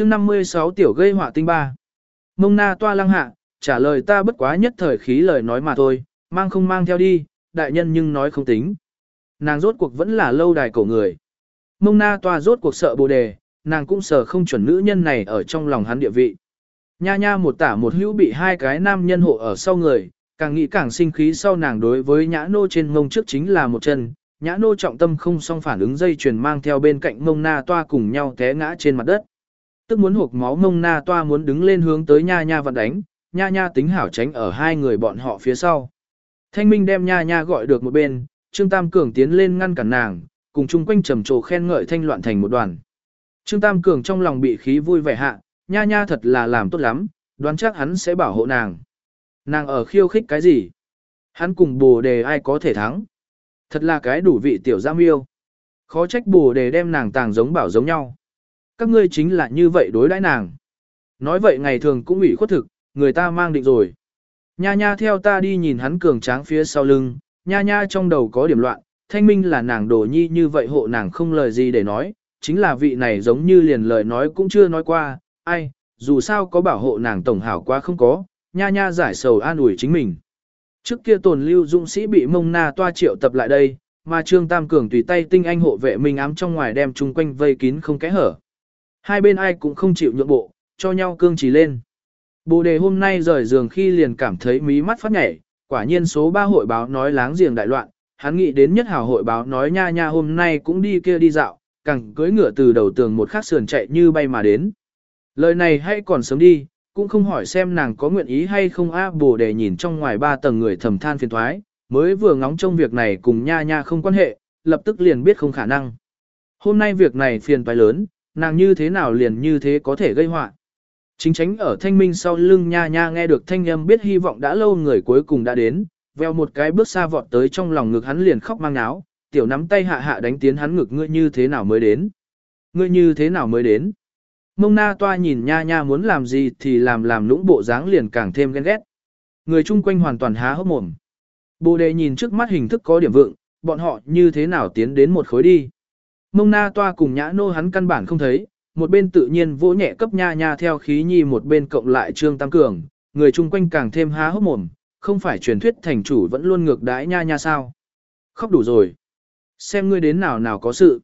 chương 56 tiểu gây họa tinh ba. Mông na toa lăng hạ, trả lời ta bất quá nhất thời khí lời nói mà thôi, mang không mang theo đi, đại nhân nhưng nói không tính. Nàng rốt cuộc vẫn là lâu đài cổ người. Mông na toa rốt cuộc sợ bồ đề, nàng cũng sợ không chuẩn nữ nhân này ở trong lòng hắn địa vị. Nha nha một tả một hữu bị hai cái nam nhân hộ ở sau người, càng nghĩ càng sinh khí sau nàng đối với nhã nô trên mông trước chính là một chân, nhã nô trọng tâm không song phản ứng dây chuyền mang theo bên cạnh mông na toa cùng nhau té ngã trên mặt đất. Tức muốn hộp máu mông na toa muốn đứng lên hướng tới nha nha vặn đánh, nha nha tính hảo tránh ở hai người bọn họ phía sau. Thanh Minh đem nha nha gọi được một bên, Trương Tam Cường tiến lên ngăn cản nàng, cùng chung quanh trầm trồ khen ngợi thanh loạn thành một đoàn. Trương Tam Cường trong lòng bị khí vui vẻ hạ, nha nha thật là làm tốt lắm, đoán chắc hắn sẽ bảo hộ nàng. Nàng ở khiêu khích cái gì? Hắn cùng bồ đề ai có thể thắng? Thật là cái đủ vị tiểu giam yêu. Khó trách bồ đề đem nàng tàng giống bảo giống nhau. Các ngươi chính là như vậy đối đãi nàng. Nói vậy ngày thường cũng ủy khuất thực, người ta mang định rồi. Nha nha theo ta đi nhìn hắn cường tráng phía sau lưng, nha nha trong đầu có điểm loạn, thanh minh là nàng đồ nhi như vậy hộ nàng không lời gì để nói, chính là vị này giống như liền lời nói cũng chưa nói qua, ai, dù sao có bảo hộ nàng tổng hảo quá không có, nha nha giải sầu an ủi chính mình. Trước kia tồn lưu dũng sĩ bị mông na toa triệu tập lại đây, mà Trương Tam Cường tùy tay tinh anh hộ vệ mình ám trong ngoài đem chung quanh vây kín không kẽ hở. Hai bên ai cũng không chịu nhượng bộ, cho nhau cương trì lên. Bồ đề hôm nay rời giường khi liền cảm thấy mí mắt phát nhảy, quả nhiên số 3 hội báo nói láng giềng đại loạn, hắn nghĩ đến nhất hảo hội báo nói nha nha hôm nay cũng đi kia đi dạo, càng cưỡi ngựa từ đầu tường một khắc sườn chạy như bay mà đến. Lời này hay còn sớm đi, cũng không hỏi xem nàng có nguyện ý hay không a bồ đề nhìn trong ngoài ba tầng người thầm than phiền thoái, mới vừa ngóng trong việc này cùng nha nha không quan hệ, lập tức liền biết không khả năng. Hôm nay việc này phiền toái lớn, nàng như thế nào liền như thế có thể gây họa. Chính tránh ở thanh minh sau lưng nha nha nghe được thanh âm biết hy vọng đã lâu người cuối cùng đã đến, veo một cái bước xa vọt tới trong lòng ngực hắn liền khóc mang náo, tiểu nắm tay hạ hạ đánh tiến hắn ngực ngươi như thế nào mới đến. Ngươi như thế nào mới đến. Mông na toa nhìn nha nha muốn làm gì thì làm làm lũng bộ dáng liền càng thêm ghen ghét. Người chung quanh hoàn toàn há hốc mồm. Bồ đề nhìn trước mắt hình thức có điểm vượng, bọn họ như thế nào tiến đến một khối đi. Mông na toa cùng nhã nô hắn căn bản không thấy, một bên tự nhiên vỗ nhẹ cấp nha nha theo khí nhi một bên cộng lại trương tam cường, người chung quanh càng thêm há hốc mồm, không phải truyền thuyết thành chủ vẫn luôn ngược đãi nha nha sao. Khóc đủ rồi. Xem ngươi đến nào nào có sự.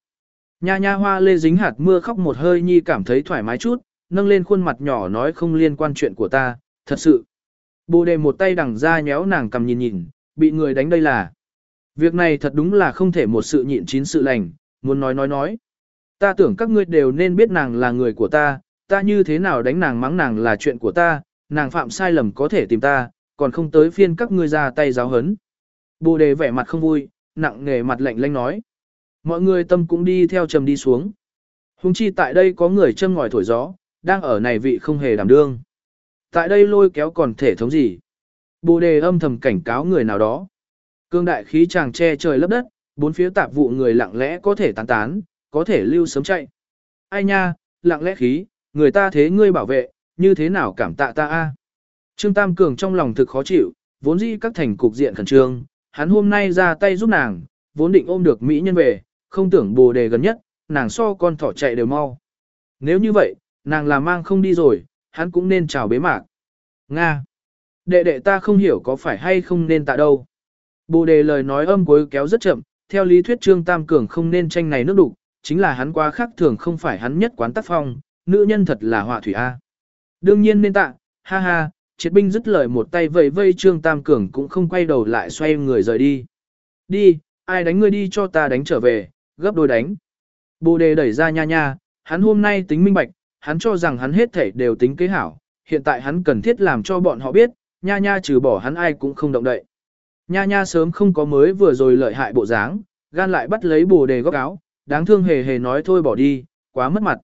Nha nha hoa lê dính hạt mưa khóc một hơi nhi cảm thấy thoải mái chút, nâng lên khuôn mặt nhỏ nói không liên quan chuyện của ta, thật sự. Bồ đề một tay đằng ra nhéo nàng cầm nhìn nhìn, bị người đánh đây là. Việc này thật đúng là không thể một sự nhịn chín sự lành, muốn nói nói nói. Ta tưởng các ngươi đều nên biết nàng là người của ta, ta như thế nào đánh nàng mắng nàng là chuyện của ta, nàng phạm sai lầm có thể tìm ta, còn không tới phiên các ngươi ra tay giáo hấn. Bồ đề vẻ mặt không vui, nặng nề mặt lạnh lanh nói. Mọi người tâm cũng đi theo trầm đi xuống. Hùng chi tại đây có người châm ngòi thổi gió, đang ở này vị không hề đảm đương. Tại đây lôi kéo còn thể thống gì. Bồ đề âm thầm cảnh cáo người nào đó. Cương đại khí chàng che trời lấp đất, bốn phía tạp vụ người lặng lẽ có thể tán tán, có thể lưu sớm chạy. Ai nha, lặng lẽ khí, người ta thế ngươi bảo vệ, như thế nào cảm tạ ta a? Trương Tam Cường trong lòng thực khó chịu, vốn dĩ các thành cục diện khẩn trương, hắn hôm nay ra tay giúp nàng, vốn định ôm được mỹ nhân về, không tưởng bồ đề gần nhất, nàng so con thỏ chạy đều mau. Nếu như vậy, nàng là mang không đi rồi, hắn cũng nên chào bế mạc. Nga! Đệ đệ ta không hiểu có phải hay không nên tạ đâu. Bồ đề lời nói âm cuối kéo rất chậm, theo lý thuyết Trương Tam Cường không nên tranh này nước đục, chính là hắn quá khác thường không phải hắn nhất quán tác phong, nữ nhân thật là họa thủy A. Đương nhiên nên tạ, ha ha, triệt binh dứt lời một tay vẫy vây Trương Tam Cường cũng không quay đầu lại xoay người rời đi. Đi, ai đánh ngươi đi cho ta đánh trở về, gấp đôi đánh. Bồ đề đẩy ra nha nha, hắn hôm nay tính minh bạch, hắn cho rằng hắn hết thể đều tính kế hảo, hiện tại hắn cần thiết làm cho bọn họ biết, nha nha trừ bỏ hắn ai cũng không động đậy. Nha nha sớm không có mới vừa rồi lợi hại bộ dáng, gan lại bắt lấy bồ đề góc áo, đáng thương hề hề nói thôi bỏ đi, quá mất mặt.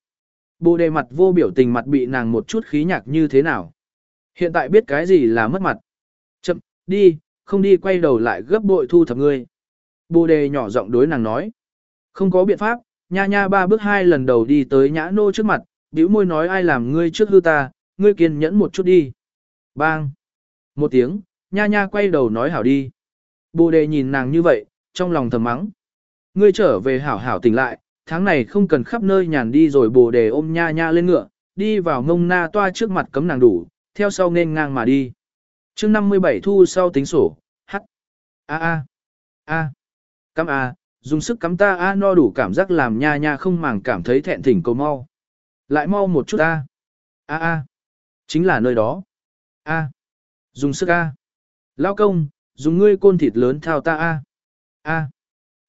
Bồ đề mặt vô biểu tình mặt bị nàng một chút khí nhạc như thế nào. Hiện tại biết cái gì là mất mặt. Chậm, đi, không đi quay đầu lại gấp bội thu thập ngươi. Bồ đề nhỏ giọng đối nàng nói. Không có biện pháp, nha nha ba bước hai lần đầu đi tới nhã nô trước mặt, bĩu môi nói ai làm ngươi trước hư ta, ngươi kiên nhẫn một chút đi. Bang! Một tiếng, nha nha quay đầu nói hảo đi. Bồ đề nhìn nàng như vậy, trong lòng thầm mắng. Ngươi trở về hảo hảo tỉnh lại, tháng này không cần khắp nơi nhàn đi rồi bồ đề ôm nha nha lên ngựa, đi vào ngông na toa trước mặt cấm nàng đủ, theo sau nên ngang mà đi. chương 57 thu sau tính sổ, h, a a, a, cắm a, dùng sức cắm ta a no đủ cảm giác làm nha nha không màng cảm thấy thẹn thỉnh cầu mau. Lại mau một chút a, a a, chính là nơi đó, a, dùng sức a, lao công, dùng ngươi côn thịt lớn thao ta a, a,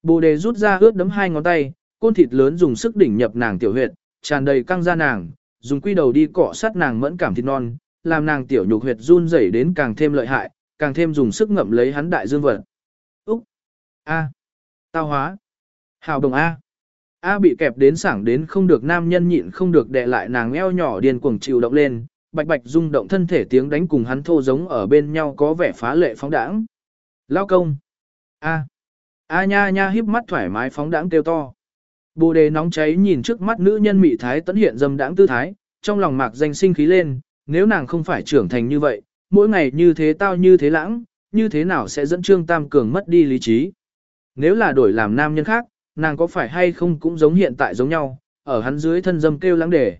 bồ đề rút ra ướt đấm hai ngón tay, côn thịt lớn dùng sức đỉnh nhập nàng tiểu huyệt, tràn đầy căng ra nàng, dùng quy đầu đi cọ sát nàng mẫn cảm thịt non, làm nàng tiểu nhục huyệt run rẩy đến càng thêm lợi hại, càng thêm dùng sức ngậm lấy hắn đại dương vật. Úc! A! Tao hóa! Hào đồng A! A bị kẹp đến sảng đến không được nam nhân nhịn không được đè lại nàng eo nhỏ điên cuồng chịu động lên, bạch bạch rung động thân thể tiếng đánh cùng hắn thô giống ở bên nhau có vẻ phá lệ phóng đãng. Lao công! A! A nha nha híp mắt thoải mái phóng đãng kêu to. Bồ đề nóng cháy nhìn trước mắt nữ nhân mị thái tấn hiện dâm đãng tư thái, trong lòng mạc danh sinh khí lên, nếu nàng không phải trưởng thành như vậy, mỗi ngày như thế tao như thế lãng, như thế nào sẽ dẫn Trương Tam Cường mất đi lý trí. Nếu là đổi làm nam nhân khác, nàng có phải hay không cũng giống hiện tại giống nhau, ở hắn dưới thân dâm kêu lãng đề.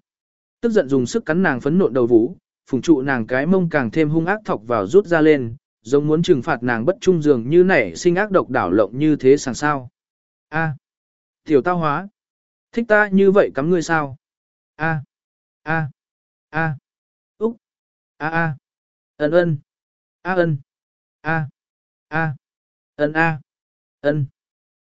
Tức giận dùng sức cắn nàng phấn nộn đầu vũ, phùng trụ nàng cái mông càng thêm hung ác thọc vào rút ra lên, giống muốn trừng phạt nàng bất trung dường như nảy sinh ác độc đảo lộng như thế sàng sao. A. Tiểu tao hóa. Thích ta như vậy cắm ngươi sao? A. A. A. Úc. A A. Ân ân. A ân. A. A. Ân A. Ân.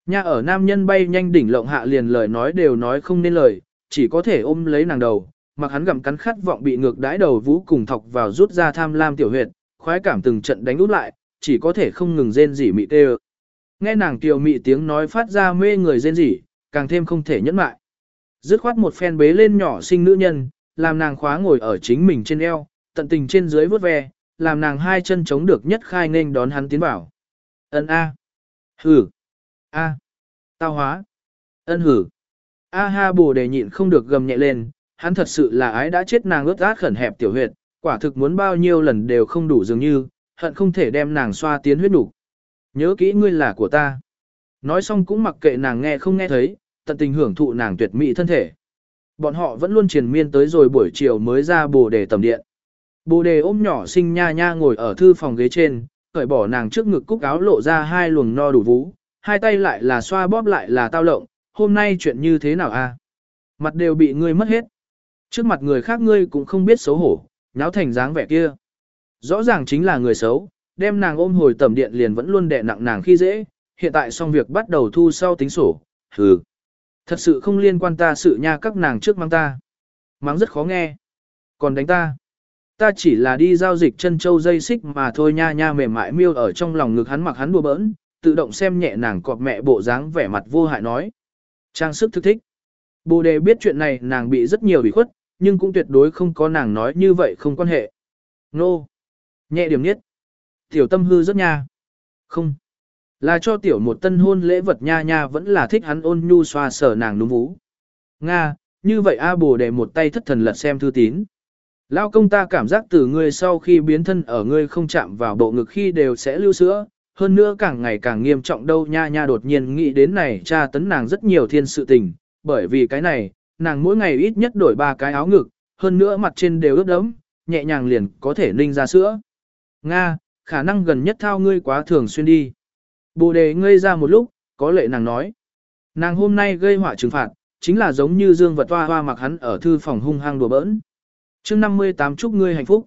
Nha ở nam nhân bay nhanh đỉnh lộng hạ liền lời nói đều nói không nên lời, chỉ có thể ôm lấy nàng đầu, mặc hắn gặm cắn khát vọng bị ngược đãi đầu vũ cùng thọc vào rút ra tham lam tiểu huyệt, khoái cảm từng trận đánh út lại, chỉ có thể không ngừng rên rỉ mị tê Nghe nàng tiểu mị tiếng nói phát ra mê người rên rỉ, càng thêm không thể nhẫn mại. Dứt khoát một phen bế lên nhỏ sinh nữ nhân, làm nàng khóa ngồi ở chính mình trên eo, tận tình trên dưới vớt ve, làm nàng hai chân chống được nhất khai nên đón hắn tiến vào. Ân A. Hử. A. Tao hóa. Ân hử. A ha bồ đề nhịn không được gầm nhẹ lên, hắn thật sự là ái đã chết nàng ướt át khẩn hẹp tiểu huyệt, quả thực muốn bao nhiêu lần đều không đủ dường như, hận không thể đem nàng xoa tiến huyết đủ. Nhớ kỹ ngươi là của ta. Nói xong cũng mặc kệ nàng nghe không nghe thấy, tận tình hưởng thụ nàng tuyệt mỹ thân thể. Bọn họ vẫn luôn triền miên tới rồi buổi chiều mới ra bồ đề tầm điện. Bồ đề ôm nhỏ xinh nha nha ngồi ở thư phòng ghế trên, cởi bỏ nàng trước ngực cúc áo lộ ra hai luồng no đủ vú, hai tay lại là xoa bóp lại là tao lộng, hôm nay chuyện như thế nào a? Mặt đều bị ngươi mất hết. Trước mặt người khác ngươi cũng không biết xấu hổ, nháo thành dáng vẻ kia. Rõ ràng chính là người xấu, đem nàng ôm hồi tầm điện liền vẫn luôn đè nặng nàng khi dễ, hiện tại xong việc bắt đầu thu sau tính sổ, hừ. Thật sự không liên quan ta sự nha các nàng trước mang ta. Mắng rất khó nghe. Còn đánh ta. Ta chỉ là đi giao dịch chân châu dây xích mà thôi nha nha mềm mại miêu ở trong lòng ngực hắn mặc hắn đùa bỡn, tự động xem nhẹ nàng cọp mẹ bộ dáng vẻ mặt vô hại nói. Trang sức thức thích. Bồ đề biết chuyện này nàng bị rất nhiều bị khuất, nhưng cũng tuyệt đối không có nàng nói như vậy không quan hệ. Nô. Nhẹ điểm nhất. Tiểu tâm hư rất nha. Không. Là cho tiểu một tân hôn lễ vật nha nha vẫn là thích hắn ôn nhu xoa sở nàng núm vú. Nga, như vậy A bồ để một tay thất thần lật xem thư tín. Lao công ta cảm giác từ ngươi sau khi biến thân ở ngươi không chạm vào bộ ngực khi đều sẽ lưu sữa, hơn nữa càng ngày càng nghiêm trọng đâu nha nha đột nhiên nghĩ đến này cha tấn nàng rất nhiều thiên sự tình, bởi vì cái này, nàng mỗi ngày ít nhất đổi ba cái áo ngực, hơn nữa mặt trên đều ướt đẫm, nhẹ nhàng liền có thể ninh ra sữa. Nga, khả năng gần nhất thao ngươi quá thường xuyên đi. Bồ đề ngây ra một lúc, có lệ nàng nói. Nàng hôm nay gây họa trừng phạt, chính là giống như dương vật hoa hoa mặc hắn ở thư phòng hung hăng đùa bỡn. chương 58 chúc ngươi hạnh phúc.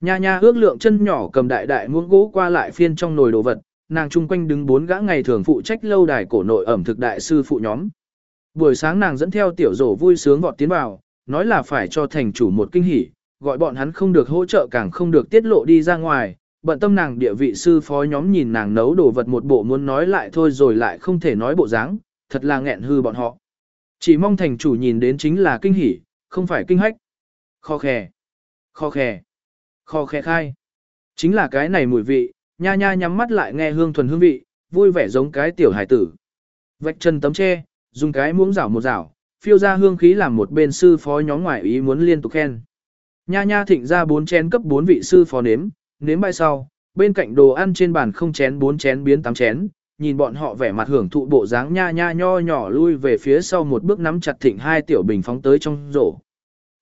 Nha nha ước lượng chân nhỏ cầm đại đại muỗng gỗ qua lại phiên trong nồi đồ vật, nàng chung quanh đứng bốn gã ngày thường phụ trách lâu đài cổ nội ẩm thực đại sư phụ nhóm. Buổi sáng nàng dẫn theo tiểu rổ vui sướng vọt tiến vào, nói là phải cho thành chủ một kinh hỉ, gọi bọn hắn không được hỗ trợ càng không được tiết lộ đi ra ngoài, bận tâm nàng địa vị sư phó nhóm nhìn nàng nấu đồ vật một bộ muốn nói lại thôi rồi lại không thể nói bộ dáng, thật là nghẹn hư bọn họ. Chỉ mong thành chủ nhìn đến chính là kinh hỉ, không phải kinh hách. Kho khè, kho khè, kho khè khai. Chính là cái này mùi vị, nha nha nhắm mắt lại nghe hương thuần hương vị, vui vẻ giống cái tiểu hải tử. Vạch chân tấm tre, dùng cái muỗng rảo một rảo, phiêu ra hương khí làm một bên sư phó nhóm ngoại ý muốn liên tục khen. Nha nha thịnh ra bốn chén cấp bốn vị sư phó nếm, nếm bài sau, bên cạnh đồ ăn trên bàn không chén bốn chén biến tám chén, nhìn bọn họ vẻ mặt hưởng thụ bộ dáng nha nha nho nhỏ lui về phía sau một bước nắm chặt thịnh hai tiểu bình phóng tới trong rổ.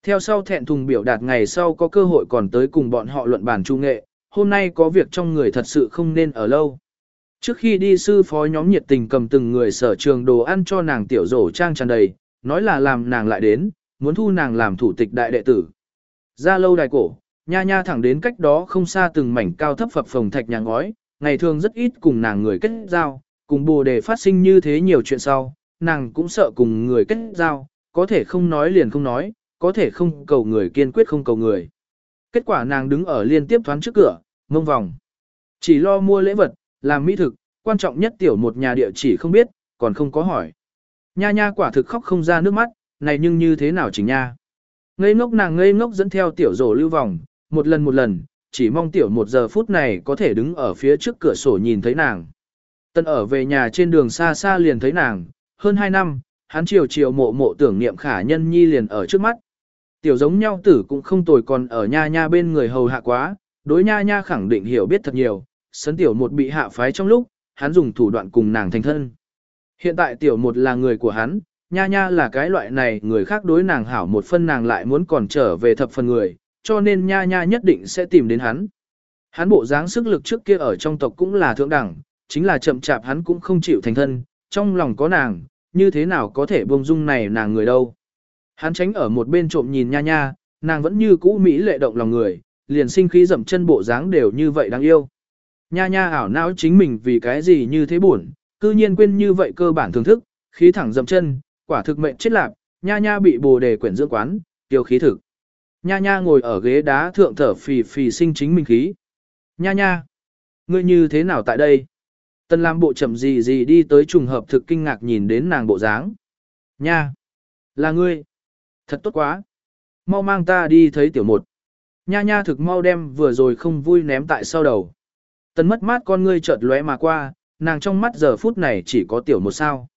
Theo sau thẹn thùng biểu đạt ngày sau có cơ hội còn tới cùng bọn họ luận bàn trung nghệ, hôm nay có việc trong người thật sự không nên ở lâu. Trước khi đi sư phó nhóm nhiệt tình cầm từng người sở trường đồ ăn cho nàng tiểu rổ trang tràn đầy, nói là làm nàng lại đến, muốn thu nàng làm thủ tịch đại đệ tử. Ra lâu đài cổ, nha nha thẳng đến cách đó không xa từng mảnh cao thấp phập phồng thạch nhà ngói, ngày thường rất ít cùng nàng người kết giao, cùng bồ đề phát sinh như thế nhiều chuyện sau, nàng cũng sợ cùng người kết giao, có thể không nói liền không nói, có thể không cầu người kiên quyết không cầu người. Kết quả nàng đứng ở liên tiếp thoáng trước cửa, mông vòng. Chỉ lo mua lễ vật, làm mỹ thực, quan trọng nhất tiểu một nhà địa chỉ không biết, còn không có hỏi. Nha nha quả thực khóc không ra nước mắt, này nhưng như thế nào chỉnh nha. Ngây ngốc nàng ngây ngốc dẫn theo tiểu rổ lưu vòng, một lần một lần, chỉ mong tiểu một giờ phút này có thể đứng ở phía trước cửa sổ nhìn thấy nàng. Tân ở về nhà trên đường xa xa liền thấy nàng, hơn hai năm, hắn chiều chiều mộ mộ tưởng niệm khả nhân nhi liền ở trước mắt. Tiểu giống nhau tử cũng không tồi còn ở nha nha bên người hầu hạ quá, đối nha nha khẳng định hiểu biết thật nhiều, sấn tiểu một bị hạ phái trong lúc, hắn dùng thủ đoạn cùng nàng thành thân. Hiện tại tiểu một là người của hắn, nha nha là cái loại này người khác đối nàng hảo một phân nàng lại muốn còn trở về thập phần người, cho nên nha nha nhất định sẽ tìm đến hắn. Hắn bộ dáng sức lực trước kia ở trong tộc cũng là thượng đẳng, chính là chậm chạp hắn cũng không chịu thành thân, trong lòng có nàng, như thế nào có thể buông dung này nàng người đâu. Hắn tránh ở một bên trộm nhìn nha nha, nàng vẫn như cũ mỹ lệ động lòng người, liền sinh khí dậm chân bộ dáng đều như vậy đáng yêu. Nha nha ảo não chính mình vì cái gì như thế buồn, cư nhiên quên như vậy cơ bản thưởng thức, khí thẳng dậm chân, quả thực mệnh chết lạc, nha nha bị bồ đề quyển dưỡng quán, tiêu khí thực. Nha nha ngồi ở ghế đá thượng thở phì phì sinh chính mình khí. Nha nha, ngươi như thế nào tại đây? Tân Lam bộ chậm gì gì đi tới trùng hợp thực kinh ngạc nhìn đến nàng bộ dáng. Nha, là ngươi. Thật tốt quá. Mau mang ta đi thấy tiểu một. Nha nha thực mau đem vừa rồi không vui ném tại sau đầu. Tân mất mát con ngươi chợt lóe mà qua, nàng trong mắt giờ phút này chỉ có tiểu một sao.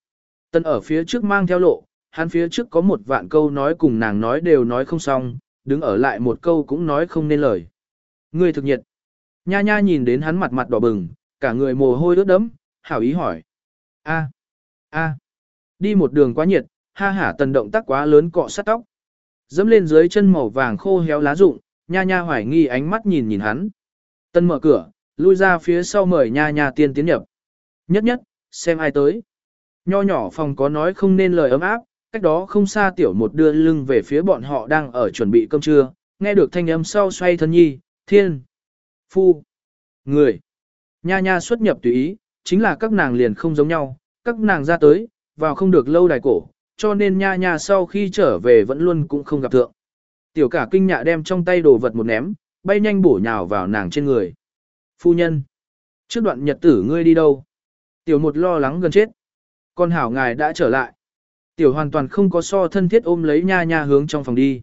Tân ở phía trước mang theo lộ, hắn phía trước có một vạn câu nói cùng nàng nói đều nói không xong, đứng ở lại một câu cũng nói không nên lời. Ngươi thực nhiệt. Nha nha nhìn đến hắn mặt mặt đỏ bừng, cả người mồ hôi ướt đẫm, hảo ý hỏi. a a đi một đường quá nhiệt, ha hả tần động tác quá lớn cọ sát tóc. Dẫm lên dưới chân màu vàng khô héo lá rụng, nha nha hoài nghi ánh mắt nhìn nhìn hắn. Tân mở cửa, lui ra phía sau mời nha nha tiên tiến nhập. Nhất nhất, xem ai tới. Nho nhỏ phòng có nói không nên lời ấm áp, cách đó không xa tiểu một đưa lưng về phía bọn họ đang ở chuẩn bị cơm trưa, nghe được thanh âm sau xoay thân nhi, thiên, phu, người. Nha nha xuất nhập tùy ý, chính là các nàng liền không giống nhau, các nàng ra tới, vào không được lâu đài cổ, cho nên nha nha sau khi trở về vẫn luôn cũng không gặp thượng. Tiểu cả kinh nhạ đem trong tay đồ vật một ném, bay nhanh bổ nhào vào nàng trên người. Phu nhân, trước đoạn nhật tử ngươi đi đâu? Tiểu một lo lắng gần chết. Con hảo ngài đã trở lại. Tiểu hoàn toàn không có so thân thiết ôm lấy nha nha hướng trong phòng đi.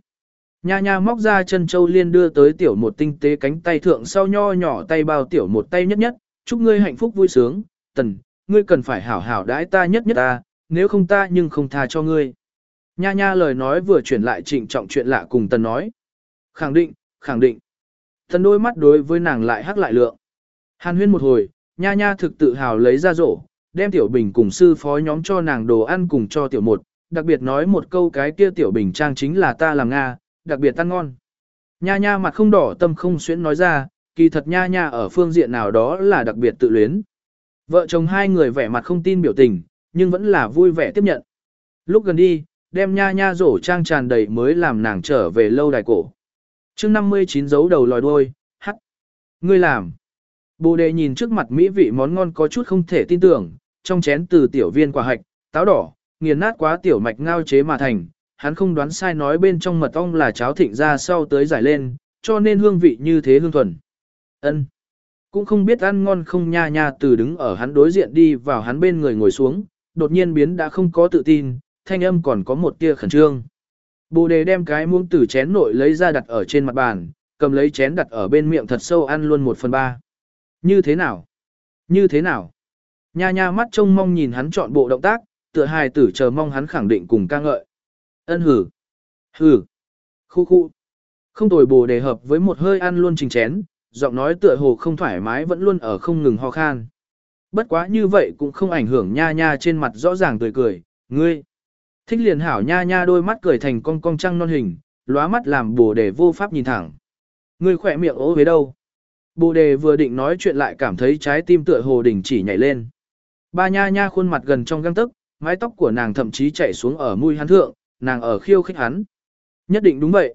Nha nha móc ra chân châu liên đưa tới tiểu một tinh tế cánh tay thượng sau nho nhỏ tay bao tiểu một tay nhất nhất, chúc ngươi hạnh phúc vui sướng, tần, ngươi cần phải hảo hảo đãi ta nhất nhất ta, nếu không ta nhưng không tha cho ngươi. Nha nha lời nói vừa chuyển lại trịnh trọng chuyện lạ cùng tần nói. Khẳng định, khẳng định. Tần đôi mắt đối với nàng lại hắc lại lượng. Hàn huyên một hồi, nha nha thực tự hào lấy ra rổ, đem tiểu bình cùng sư phó nhóm cho nàng đồ ăn cùng cho tiểu một, đặc biệt nói một câu cái kia tiểu bình trang chính là ta làm Nga, đặc biệt ăn ngon. Nha nha mặt không đỏ tâm không xuyến nói ra, kỳ thật nha nha ở phương diện nào đó là đặc biệt tự luyến. Vợ chồng hai người vẻ mặt không tin biểu tình, nhưng vẫn là vui vẻ tiếp nhận. Lúc gần đi, đem nha nha rổ trang tràn đầy mới làm nàng trở về lâu đài cổ. chương 59 giấu đầu lòi đuôi, hắt. Ngươi làm. Bồ đề nhìn trước mặt mỹ vị món ngon có chút không thể tin tưởng, trong chén từ tiểu viên quả hạch, táo đỏ, nghiền nát quá tiểu mạch ngao chế mà thành, hắn không đoán sai nói bên trong mật ong là cháo thịnh ra sau tới giải lên, cho nên hương vị như thế hương thuần. Ân, Cũng không biết ăn ngon không nha nha từ đứng ở hắn đối diện đi vào hắn bên người ngồi xuống, đột nhiên biến đã không có tự tin, thanh âm còn có một tia khẩn trương. Bồ đề đem cái muỗng từ chén nội lấy ra đặt ở trên mặt bàn, cầm lấy chén đặt ở bên miệng thật sâu ăn luôn một phần ba. Như thế nào? Như thế nào? Nha nha mắt trông mong nhìn hắn chọn bộ động tác, tựa hài tử chờ mong hắn khẳng định cùng ca ngợi. Ân hử. Hử. Khu khu. Không tồi bồ đề hợp với một hơi ăn luôn trình chén, giọng nói tựa hồ không thoải mái vẫn luôn ở không ngừng ho khan. Bất quá như vậy cũng không ảnh hưởng nha nha trên mặt rõ ràng tươi cười, ngươi. Thích liền hảo nha nha đôi mắt cười thành con cong trăng non hình, lóa mắt làm bồ đề vô pháp nhìn thẳng. ngươi khỏe miệng ố với đâu? Bồ đề vừa định nói chuyện lại cảm thấy trái tim tựa hồ đỉnh chỉ nhảy lên. Ba nha nha khuôn mặt gần trong găng tức, mái tóc của nàng thậm chí chảy xuống ở mũi hắn thượng, nàng ở khiêu khích hắn. Nhất định đúng vậy.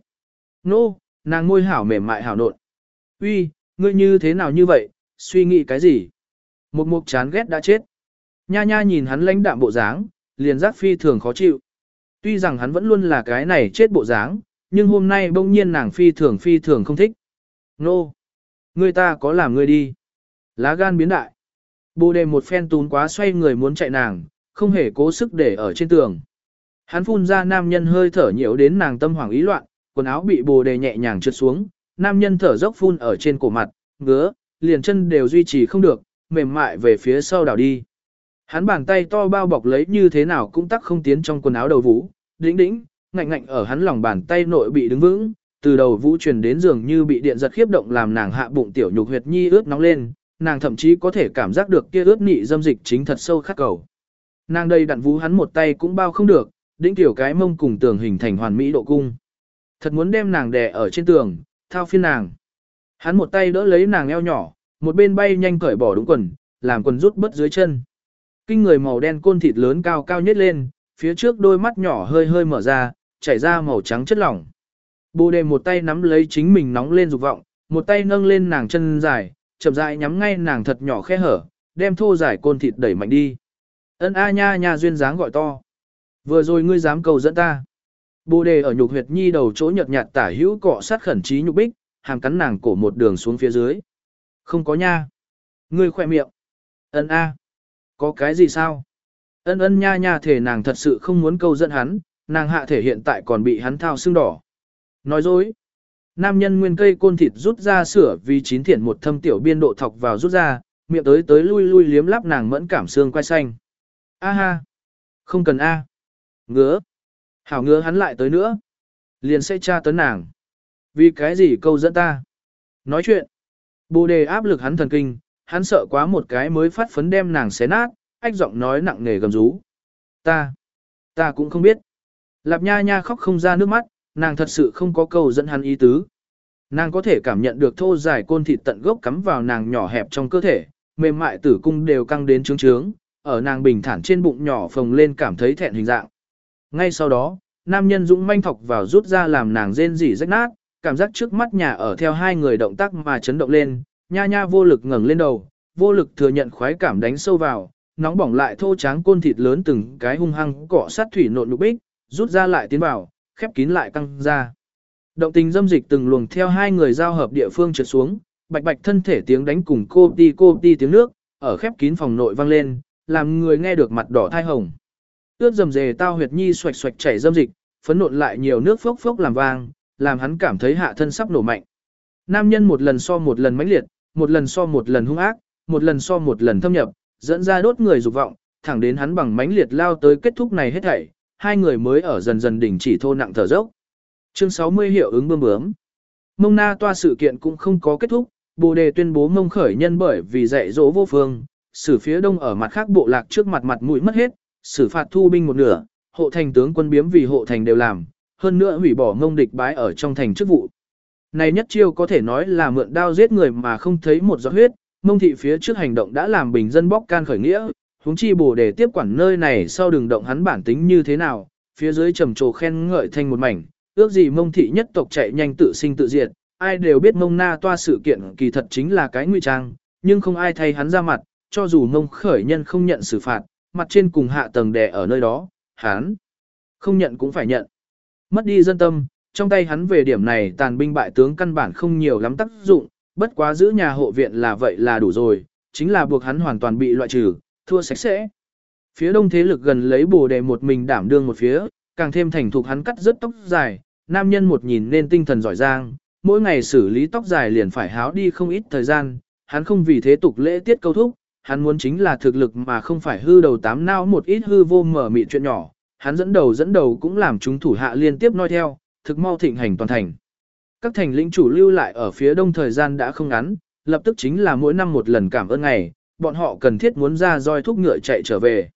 Nô, no, nàng môi hảo mềm mại hảo nộn. Uy, ngươi như thế nào như vậy, suy nghĩ cái gì? Một mục chán ghét đã chết. Nha nha nhìn hắn lãnh đạm bộ dáng, liền giác phi thường khó chịu. Tuy rằng hắn vẫn luôn là cái này chết bộ dáng, nhưng hôm nay bỗng nhiên nàng phi thường phi thường không thích. Nô! No. Người ta có làm người đi. Lá gan biến đại. Bồ đề một phen tún quá xoay người muốn chạy nàng, không hề cố sức để ở trên tường. Hắn phun ra nam nhân hơi thở nhiễu đến nàng tâm hoảng ý loạn, quần áo bị bồ đề nhẹ nhàng trượt xuống, nam nhân thở dốc phun ở trên cổ mặt, ngứa, liền chân đều duy trì không được, mềm mại về phía sau đảo đi. Hắn bàn tay to bao bọc lấy như thế nào cũng tắc không tiến trong quần áo đầu vũ, đĩnh đĩnh, ngạnh ngạnh ở hắn lòng bàn tay nội bị đứng vững, từ đầu vũ truyền đến giường như bị điện giật khiếp động làm nàng hạ bụng tiểu nhục huyệt nhi ướt nóng lên, nàng thậm chí có thể cảm giác được kia ướt nị dâm dịch chính thật sâu khắc cầu. Nàng đây đặn vũ hắn một tay cũng bao không được, đĩnh tiểu cái mông cùng tường hình thành hoàn mỹ độ cung. Thật muốn đem nàng đè ở trên tường, thao phiên nàng. Hắn một tay đỡ lấy nàng eo nhỏ, một bên bay nhanh cởi bỏ đúng quần, làm quần rút bớt dưới chân. Kinh người màu đen côn thịt lớn cao cao nhất lên, phía trước đôi mắt nhỏ hơi hơi mở ra, chảy ra màu trắng chất lỏng. Bồ đề một tay nắm lấy chính mình nóng lên dục vọng, một tay nâng lên nàng chân dài, chậm rãi nhắm ngay nàng thật nhỏ khe hở, đem thô dài côn thịt đẩy mạnh đi. Ân a nha nha duyên dáng gọi to. Vừa rồi ngươi dám cầu dẫn ta. Bồ đề ở nhục huyệt nhi đầu chỗ nhợt nhạt tả hữu cọ sát khẩn trí nhục bích, hàm cắn nàng cổ một đường xuống phía dưới. Không có nha. Ngươi khỏe miệng. Ân a. Có cái gì sao? Ân ân nha nha thể nàng thật sự không muốn câu dẫn hắn, nàng hạ thể hiện tại còn bị hắn thao xương đỏ. Nói dối. Nam nhân nguyên cây côn thịt rút ra sửa vì chín thiện một thâm tiểu biên độ thọc vào rút ra, miệng tới tới lui lui liếm lắp nàng mẫn cảm xương quay xanh. A ha. Không cần A. Ngứa. Hảo ngứa hắn lại tới nữa. Liền sẽ tra tấn nàng. Vì cái gì câu dẫn ta? Nói chuyện. Bồ đề áp lực hắn thần kinh, hắn sợ quá một cái mới phát phấn đem nàng xé nát, ách giọng nói nặng nề gầm rú. Ta, ta cũng không biết. Lạp nha nha khóc không ra nước mắt, nàng thật sự không có câu dẫn hắn ý tứ. Nàng có thể cảm nhận được thô dài côn thịt tận gốc cắm vào nàng nhỏ hẹp trong cơ thể, mềm mại tử cung đều căng đến trướng trướng, ở nàng bình thản trên bụng nhỏ phồng lên cảm thấy thẹn hình dạng. Ngay sau đó, nam nhân dũng manh thọc vào rút ra làm nàng rên rỉ rách nát, cảm giác trước mắt nhà ở theo hai người động tác mà chấn động lên, nha nha vô lực ngẩng lên đầu, vô lực thừa nhận khoái cảm đánh sâu vào, nóng bỏng lại thô tráng côn thịt lớn từng cái hung hăng cọ sát thủy nộn nhục bích, rút ra lại tiến vào, khép kín lại căng ra. Động tình dâm dịch từng luồng theo hai người giao hợp địa phương trượt xuống, bạch bạch thân thể tiếng đánh cùng cô đi cô đi tiếng nước, ở khép kín phòng nội vang lên, làm người nghe được mặt đỏ thai hồng. Ướt dầm dề tao huyệt nhi xoạch xoạch chảy dâm dịch, phấn nộn lại nhiều nước phốc phốc làm vang, làm hắn cảm thấy hạ thân sắp nổ mạnh. Nam nhân một lần so một lần mãnh liệt, một lần so một lần hung ác, một lần so một lần thâm nhập, dẫn ra đốt người dục vọng, thẳng đến hắn bằng mãnh liệt lao tới kết thúc này hết thảy, hai người mới ở dần dần đỉnh chỉ thô nặng thở dốc. Chương 60 hiệu ứng bơm bướm. Mông Na toa sự kiện cũng không có kết thúc, Bồ đề tuyên bố mông khởi nhân bởi vì dạy dỗ vô phương, xử phía đông ở mặt khác bộ lạc trước mặt mặt mũi mất hết, xử phạt thu binh một nửa, hộ thành tướng quân biếm vì hộ thành đều làm, hơn nữa hủy bỏ mông địch bái ở trong thành chức vụ. Này nhất chiêu có thể nói là mượn đao giết người mà không thấy một giọt huyết, mông thị phía trước hành động đã làm bình dân bóc can khởi nghĩa, huống chi bổ để tiếp quản nơi này sau đường động hắn bản tính như thế nào, phía dưới trầm trồ khen ngợi thành một mảnh, ước gì mông thị nhất tộc chạy nhanh tự sinh tự diệt, ai đều biết mông na toa sự kiện kỳ thật chính là cái nguy trang, nhưng không ai thay hắn ra mặt, cho dù mông khởi nhân không nhận xử phạt, mặt trên cùng hạ tầng đè ở nơi đó, hắn không nhận cũng phải nhận. Mất đi dân tâm, trong tay hắn về điểm này tàn binh bại tướng căn bản không nhiều lắm tác dụng, bất quá giữ nhà hộ viện là vậy là đủ rồi, chính là buộc hắn hoàn toàn bị loại trừ, thua sạch sẽ. Phía đông thế lực gần lấy bồ đề một mình đảm đương một phía, càng thêm thành thục hắn cắt rất tóc dài, nam nhân một nhìn nên tinh thần giỏi giang, mỗi ngày xử lý tóc dài liền phải háo đi không ít thời gian, hắn không vì thế tục lễ tiết câu thúc, hắn muốn chính là thực lực mà không phải hư đầu tám nao một ít hư vô mở mị chuyện nhỏ, hắn dẫn đầu dẫn đầu cũng làm chúng thủ hạ liên tiếp noi theo, thực mau thịnh hành toàn thành. Các thành lĩnh chủ lưu lại ở phía đông thời gian đã không ngắn, lập tức chính là mỗi năm một lần cảm ơn ngày, bọn họ cần thiết muốn ra roi thúc ngựa chạy trở về.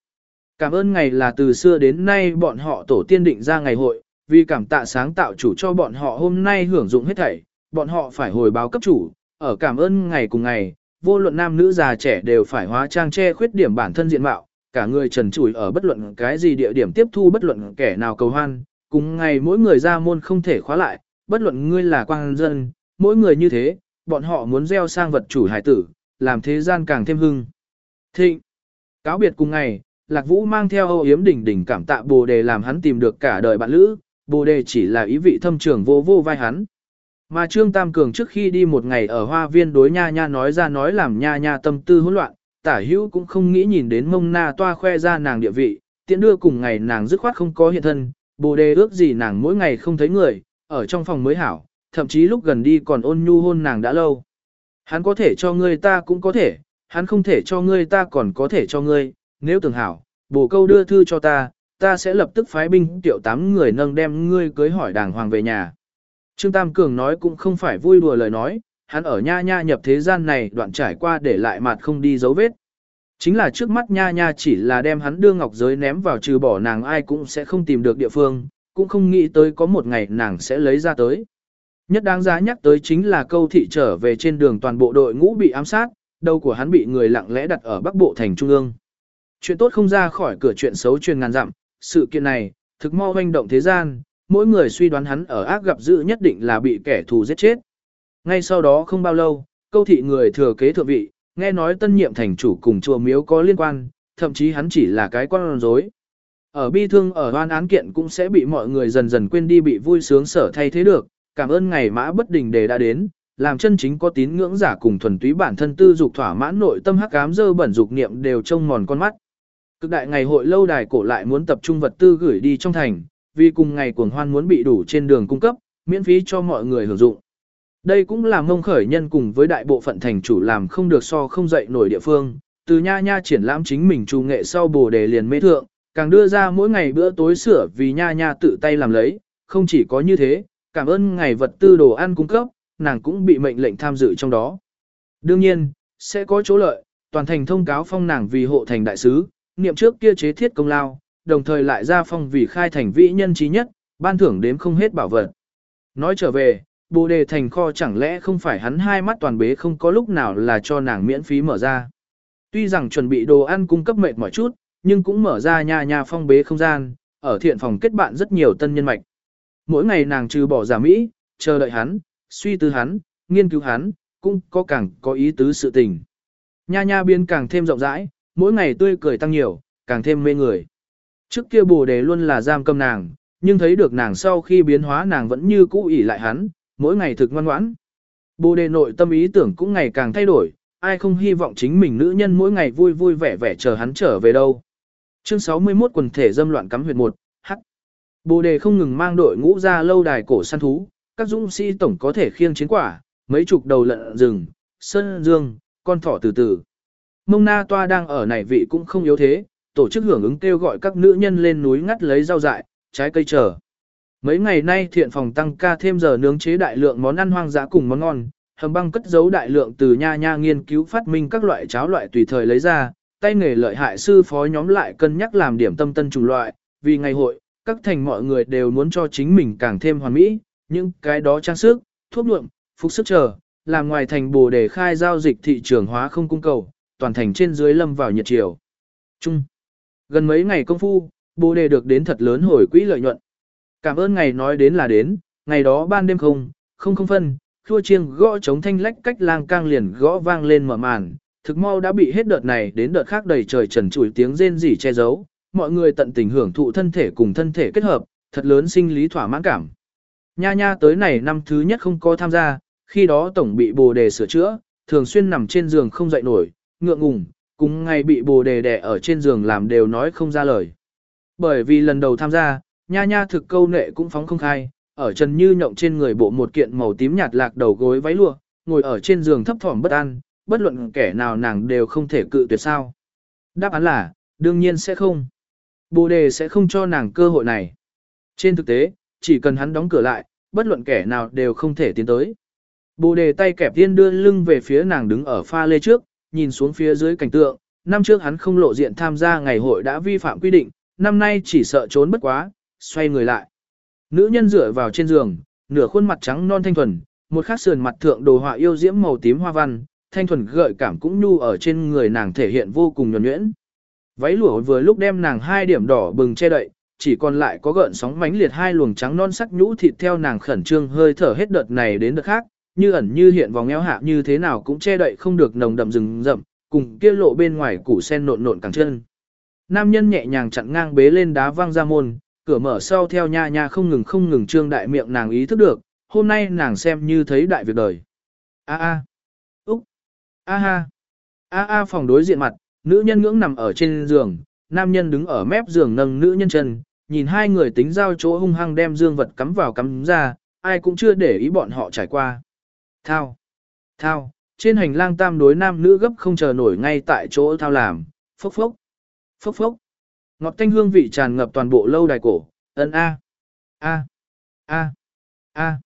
Cảm ơn ngày là từ xưa đến nay bọn họ tổ tiên định ra ngày hội, vì cảm tạ sáng tạo chủ cho bọn họ hôm nay hưởng dụng hết thảy, bọn họ phải hồi báo cấp chủ, ở cảm ơn ngày cùng ngày, vô luận nam nữ già trẻ đều phải hóa trang che khuyết điểm bản thân diện mạo, cả người trần trụi ở bất luận cái gì địa điểm tiếp thu bất luận kẻ nào cầu hoan, cùng ngày mỗi người ra môn không thể khóa lại, bất luận ngươi là quan dân, mỗi người như thế, bọn họ muốn gieo sang vật chủ hải tử, làm thế gian càng thêm hưng. Thịnh, cáo biệt cùng ngày, Lạc Vũ mang theo âu yếm đỉnh đỉnh cảm tạ bồ đề làm hắn tìm được cả đời bạn lữ, bồ đề chỉ là ý vị thâm trường vô vô vai hắn. Mà Trương Tam Cường trước khi đi một ngày ở hoa viên đối nha nha nói ra nói làm nha nha tâm tư hỗn loạn, tả hữu cũng không nghĩ nhìn đến mông na toa khoe ra nàng địa vị, tiện đưa cùng ngày nàng dứt khoát không có hiện thân, bồ đề ước gì nàng mỗi ngày không thấy người, ở trong phòng mới hảo, thậm chí lúc gần đi còn ôn nhu hôn nàng đã lâu. Hắn có thể cho ngươi ta cũng có thể, hắn không thể cho ngươi ta còn có thể cho ngươi, nếu tưởng hảo, bổ câu đưa thư cho ta, ta sẽ lập tức phái binh tiểu tám người nâng đem ngươi cưới hỏi đàng hoàng về nhà. Trương Tam Cường nói cũng không phải vui đùa lời nói, hắn ở nha nha nhập thế gian này đoạn trải qua để lại mặt không đi dấu vết. Chính là trước mắt nha nha chỉ là đem hắn đưa ngọc giới ném vào trừ bỏ nàng ai cũng sẽ không tìm được địa phương, cũng không nghĩ tới có một ngày nàng sẽ lấy ra tới. Nhất đáng giá nhắc tới chính là câu thị trở về trên đường toàn bộ đội ngũ bị ám sát, đầu của hắn bị người lặng lẽ đặt ở bắc bộ thành trung ương. Chuyện tốt không ra khỏi cửa chuyện xấu truyền ngàn dặm, sự kiện này, thực mau hoành động thế gian, mỗi người suy đoán hắn ở ác gặp dữ nhất định là bị kẻ thù giết chết. Ngay sau đó không bao lâu, câu thị người thừa kế thượng vị, nghe nói tân nhiệm thành chủ cùng chùa miếu có liên quan, thậm chí hắn chỉ là cái con rối. Ở bi thương ở oan án kiện cũng sẽ bị mọi người dần dần quên đi bị vui sướng sở thay thế được, cảm ơn ngày mã bất đình đề đã đến, làm chân chính có tín ngưỡng giả cùng thuần túy bản thân tư dục thỏa mãn nội tâm hắc ám dơ bẩn dục niệm đều trông mòn con mắt. Cực đại ngày hội lâu đài cổ lại muốn tập trung vật tư gửi đi trong thành, vì cùng ngày cuồng hoan muốn bị đủ trên đường cung cấp, miễn phí cho mọi người hưởng dụng. Đây cũng là mông khởi nhân cùng với đại bộ phận thành chủ làm không được so không dậy nổi địa phương, từ nha nha triển lãm chính mình trù nghệ sau bồ đề liền mê thượng, càng đưa ra mỗi ngày bữa tối sửa vì nha nha tự tay làm lấy, không chỉ có như thế, cảm ơn ngày vật tư đồ ăn cung cấp, nàng cũng bị mệnh lệnh tham dự trong đó. Đương nhiên, sẽ có chỗ lợi, toàn thành thông cáo phong nàng vì hộ thành đại sứ, niệm trước kia chế thiết công lao, đồng thời lại ra phong vì khai thành vĩ nhân trí nhất, ban thưởng đếm không hết bảo vật. Nói trở về, bồ đề thành kho chẳng lẽ không phải hắn hai mắt toàn bế không có lúc nào là cho nàng miễn phí mở ra. Tuy rằng chuẩn bị đồ ăn cung cấp mệt mỏi chút, nhưng cũng mở ra nhà nhà phong bế không gian, ở thiện phòng kết bạn rất nhiều tân nhân mạch. Mỗi ngày nàng trừ bỏ giả Mỹ, chờ đợi hắn, suy tư hắn, nghiên cứu hắn, cũng có càng có ý tứ sự tình. Nha nha biến càng thêm rộng rãi, mỗi ngày tươi cười tăng nhiều, càng thêm mê người. Trước kia bồ đề luôn là giam cầm nàng, nhưng thấy được nàng sau khi biến hóa nàng vẫn như cũ ỉ lại hắn, mỗi ngày thực ngoan ngoãn. Bồ đề nội tâm ý tưởng cũng ngày càng thay đổi, ai không hy vọng chính mình nữ nhân mỗi ngày vui vui vẻ vẻ chờ hắn trở về đâu. Chương 61 quần thể dâm loạn cắm huyệt 1, Bồ đề không ngừng mang đội ngũ ra lâu đài cổ săn thú, các dũng sĩ tổng có thể khiêng chiến quả, mấy chục đầu lợn rừng, sơn dương, con thỏ từ từ. Mông Na Toa đang ở này vị cũng không yếu thế, tổ chức hưởng ứng kêu gọi các nữ nhân lên núi ngắt lấy rau dại, trái cây chờ. Mấy ngày nay thiện phòng tăng ca thêm giờ nướng chế đại lượng món ăn hoang dã cùng món ngon, hầm băng cất giấu đại lượng từ nha nha nghiên cứu phát minh các loại cháo loại tùy thời lấy ra, tay nghề lợi hại sư phó nhóm lại cân nhắc làm điểm tâm tân chủng loại, vì ngày hội, các thành mọi người đều muốn cho chính mình càng thêm hoàn mỹ, những cái đó trang sức, thuốc nhuộm, phục sức chờ, làm ngoài thành bồ đề khai giao dịch thị trường hóa không cung cầu, toàn thành trên dưới lâm vào nhiệt chiều. Trung. Gần mấy ngày công phu, bồ đề được đến thật lớn hồi quỹ lợi nhuận. Cảm ơn ngày nói đến là đến, ngày đó ban đêm không, không không phân, khua chiêng gõ chống thanh lách cách lang cang liền gõ vang lên mở màn, thực mau đã bị hết đợt này đến đợt khác đầy trời trần trụi tiếng rên rỉ che giấu, mọi người tận tình hưởng thụ thân thể cùng thân thể kết hợp, thật lớn sinh lý thỏa mãn cảm. Nha nha tới này năm thứ nhất không có tham gia, khi đó tổng bị bồ đề sửa chữa, thường xuyên nằm trên giường không dậy nổi, ngượng ngùng, cùng ngày bị bồ đề đè ở trên giường làm đều nói không ra lời. Bởi vì lần đầu tham gia, nha nha thực câu nệ cũng phóng không khai, ở trần như nhộng trên người bộ một kiện màu tím nhạt lạc đầu gối váy lụa, ngồi ở trên giường thấp thỏm bất an, bất luận kẻ nào nàng đều không thể cự tuyệt sao. Đáp án là, đương nhiên sẽ không. Bồ đề sẽ không cho nàng cơ hội này. Trên thực tế, chỉ cần hắn đóng cửa lại, bất luận kẻ nào đều không thể tiến tới. Bồ đề tay kẹp tiên đưa lưng về phía nàng đứng ở pha lê trước, nhìn xuống phía dưới cảnh tượng, năm trước hắn không lộ diện tham gia ngày hội đã vi phạm quy định, năm nay chỉ sợ trốn bất quá, xoay người lại. Nữ nhân dựa vào trên giường, nửa khuôn mặt trắng non thanh thuần, một khắc sườn mặt thượng đồ họa yêu diễm màu tím hoa văn, thanh thuần gợi cảm cũng nhu ở trên người nàng thể hiện vô cùng nhuần nhuyễn. Váy lụa vừa lúc đem nàng hai điểm đỏ bừng che đậy, chỉ còn lại có gợn sóng mánh liệt hai luồng trắng non sắc nhũ thịt theo nàng khẩn trương hơi thở hết đợt này đến đợt khác, như ẩn như hiện vòng eo hạ như thế nào cũng che đậy không được nồng đậm rừng rậm, cùng kia lộ bên ngoài củ sen nộn nộn càng chân. Nam nhân nhẹ nhàng chặn ngang bế lên đá văng ra môn, cửa mở sau theo nha nha không ngừng không ngừng trương đại miệng nàng ý thức được, hôm nay nàng xem như thấy đại việc đời. A a, úc, a ha, a a phòng đối diện mặt, nữ nhân ngưỡng nằm ở trên giường, nam nhân đứng ở mép giường nâng nữ nhân chân, nhìn hai người tính giao chỗ hung hăng đem dương vật cắm vào cắm ra, ai cũng chưa để ý bọn họ trải qua. Thao, thao, trên hành lang tam đối nam nữ gấp không chờ nổi ngay tại chỗ thao làm, phốc phốc, phốc phốc. Ngọt thanh hương vị tràn ngập toàn bộ lâu đài cổ, ấn a, a, a, a.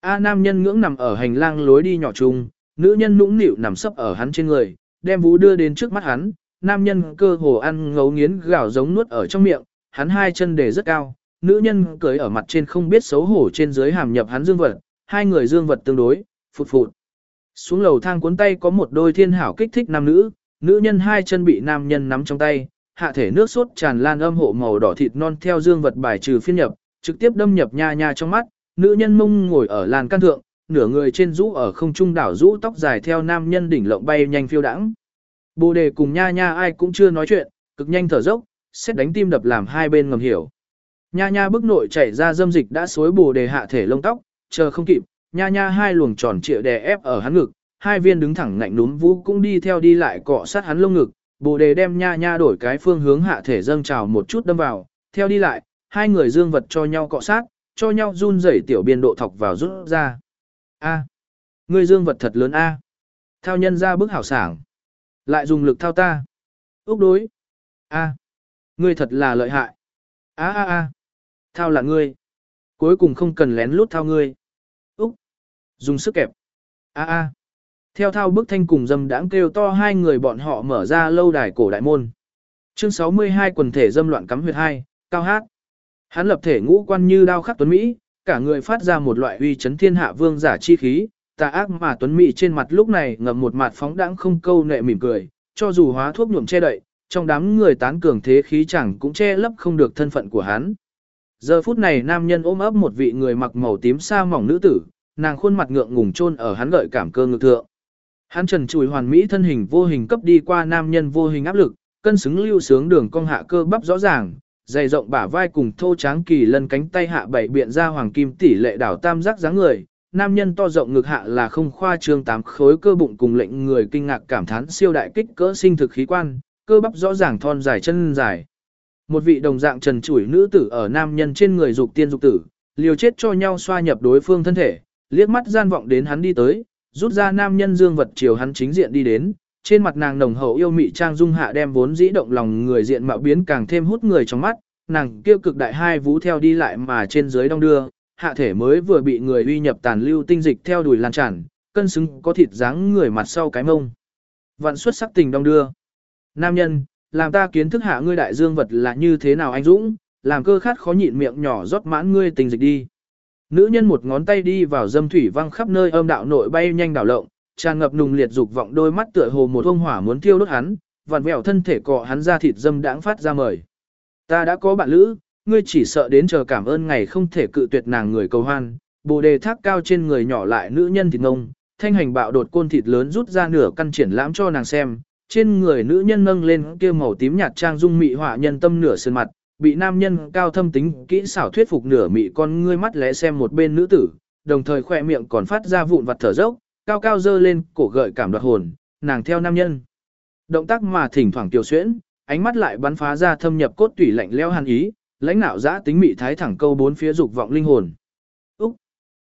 A nam nhân ngưỡng nằm ở hành lang lối đi nhỏ chung, nữ nhân nũng nịu nằm sấp ở hắn trên người, đem vú đưa đến trước mắt hắn, nam nhân cơ hồ ăn ngấu nghiến gạo giống nuốt ở trong miệng, hắn hai chân để rất cao, nữ nhân cưới ở mặt trên không biết xấu hổ trên dưới hàm nhập hắn dương vật, hai người dương vật tương đối, phụt phụt. Xuống lầu thang cuốn tay có một đôi thiên hảo kích thích nam nữ, nữ nhân hai chân bị nam nhân nắm trong tay, hạ thể nước sốt tràn lan âm hộ màu đỏ thịt non theo dương vật bài trừ phiên nhập, trực tiếp đâm nhập nha nha trong mắt, nữ nhân mông ngồi ở làn căn thượng, nửa người trên rũ ở không trung đảo rũ tóc dài theo nam nhân đỉnh lộng bay nhanh phiêu đãng. Bồ đề cùng nha nha ai cũng chưa nói chuyện, cực nhanh thở dốc, xét đánh tim đập làm hai bên ngầm hiểu. Nha nha bức nội chảy ra dâm dịch đã xối bồ đề hạ thể lông tóc, chờ không kịp, nha nha hai luồng tròn trịa đè ép ở hắn ngực, hai viên đứng thẳng ngạnh núm vũ cũng đi theo đi lại cọ sát hắn lông ngực, bồ đề đem nha nha đổi cái phương hướng hạ thể dâng trào một chút đâm vào, theo đi lại, hai người dương vật cho nhau cọ sát, cho nhau run rẩy tiểu biên độ thọc vào rút ra. A. Ngươi dương vật thật lớn A. Thao nhân ra bức hảo sảng. Lại dùng lực thao ta. ước đối. A. Ngươi thật là lợi hại. A a a. Thao là ngươi. Cuối cùng không cần lén lút thao ngươi. Úc. Dùng sức kẹp. A a. Theo thao bức thanh cùng dâm đãng kêu to hai người bọn họ mở ra lâu đài cổ đại môn. Chương 62 quần thể dâm loạn cắm huyệt hai, cao hát. Hắn lập thể ngũ quan như đao khắc tuấn Mỹ, cả người phát ra một loại uy chấn thiên hạ vương giả chi khí, tà ác mà tuấn Mỹ trên mặt lúc này ngậm một mặt phóng đãng không câu nệ mỉm cười, cho dù hóa thuốc nhuộm che đậy, trong đám người tán cường thế khí chẳng cũng che lấp không được thân phận của hắn. Giờ phút này nam nhân ôm ấp một vị người mặc màu tím sa mỏng nữ tử, nàng khuôn mặt ngượng ngùng chôn ở hắn gợi cảm cơ ngực thượng. Hắn trần trùi hoàn mỹ thân hình vô hình cấp đi qua nam nhân vô hình áp lực, cân xứng lưu sướng đường cong hạ cơ bắp rõ ràng, dày rộng bả vai cùng thô tráng kỳ lân cánh tay hạ bảy biện ra hoàng kim tỷ lệ đảo tam giác dáng người, nam nhân to rộng ngực hạ là không khoa trương tám khối cơ bụng cùng lệnh người kinh ngạc cảm thán siêu đại kích cỡ sinh thực khí quan, cơ bắp rõ ràng thon dài chân dài. Một vị đồng dạng trần chủi nữ tử ở nam nhân trên người dục tiên dục tử, liều chết cho nhau xoa nhập đối phương thân thể, liếc mắt gian vọng đến hắn đi tới, rút ra nam nhân dương vật chiều hắn chính diện đi đến, trên mặt nàng nồng hậu yêu mị trang dung hạ đem vốn dĩ động lòng người diện mạo biến càng thêm hút người trong mắt, nàng kêu cực đại hai vú theo đi lại mà trên dưới đong đưa, hạ thể mới vừa bị người uy nhập tàn lưu tinh dịch theo đuổi lan tràn, cân xứng có thịt dáng người mặt sau cái mông. Vạn xuất sắc tình đong đưa. Nam nhân, làm ta kiến thức hạ ngươi đại dương vật là như thế nào anh Dũng, làm cơ khát khó nhịn miệng nhỏ rót mãn ngươi tình dịch đi. Nữ nhân một ngón tay đi vào dâm thủy văng khắp nơi âm đạo nội bay nhanh đảo lộng, tràn ngập nùng liệt dục vọng đôi mắt tựa hồ một hung hỏa muốn thiêu đốt hắn, vặn vẹo thân thể cọ hắn ra thịt dâm đãng phát ra mời. Ta đã có bạn lữ, ngươi chỉ sợ đến chờ cảm ơn ngày không thể cự tuyệt nàng người cầu hoan, bồ đề thác cao trên người nhỏ lại nữ nhân thịt ngông, thanh hành bạo đột côn thịt lớn rút ra nửa căn triển lãm cho nàng xem, trên người nữ nhân nâng lên kia màu tím nhạt trang dung mị họa nhân tâm nửa sơn mặt, bị nam nhân cao thâm tính kỹ xảo thuyết phục nửa mị con ngươi mắt lẽ xem một bên nữ tử, đồng thời khỏe miệng còn phát ra vụn vặt thở dốc, cao cao dơ lên, cổ gợi cảm đoạt hồn, nàng theo nam nhân. Động tác mà thỉnh thoảng tiểu xuyễn, ánh mắt lại bắn phá ra thâm nhập cốt tủy lạnh leo hàn ý, lãnh nạo giã tính mị thái thẳng câu bốn phía dục vọng linh hồn. Úc!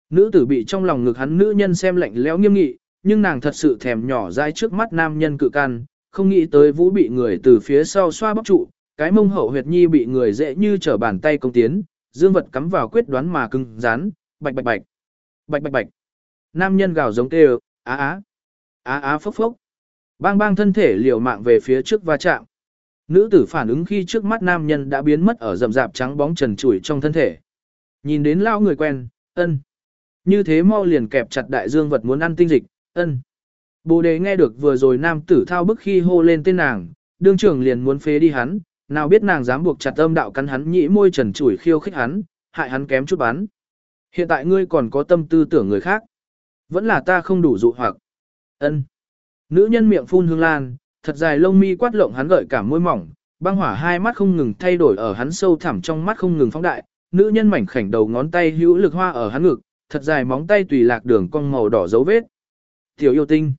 Nữ tử bị trong lòng ngực hắn nữ nhân xem lạnh lẽo nghiêm nghị, nhưng nàng thật sự thèm nhỏ dai trước mắt nam nhân cự can, không nghĩ tới vũ bị người từ phía sau xoa bóc trụ, cái mông hậu huyệt nhi bị người dễ như trở bàn tay công tiến, dương vật cắm vào quyết đoán mà cứng rán, bạch bạch bạch, bạch bạch bạch. Nam nhân gào giống kêu, á á, á á phốc phốc. Bang bang thân thể liều mạng về phía trước va chạm. Nữ tử phản ứng khi trước mắt nam nhân đã biến mất ở rầm rạp trắng bóng trần trụi trong thân thể. Nhìn đến lao người quen, ân. Như thế mau liền kẹp chặt đại dương vật muốn ăn tinh dịch, ân. Bồ đề nghe được vừa rồi nam tử thao bức khi hô lên tên nàng, đương trưởng liền muốn phế đi hắn, nào biết nàng dám buộc chặt âm đạo cắn hắn nhĩ môi trần chủi khiêu khích hắn, hại hắn kém chút bắn. Hiện tại ngươi còn có tâm tư tưởng người khác. Vẫn là ta không đủ dụ hoặc. ân Nữ nhân miệng phun hương lan, thật dài lông mi quát lộng hắn gợi cả môi mỏng, băng hỏa hai mắt không ngừng thay đổi ở hắn sâu thẳm trong mắt không ngừng phóng đại, nữ nhân mảnh khảnh đầu ngón tay hữu lực hoa ở hắn ngực, thật dài móng tay tùy lạc đường cong màu đỏ dấu vết. Tiểu yêu tinh.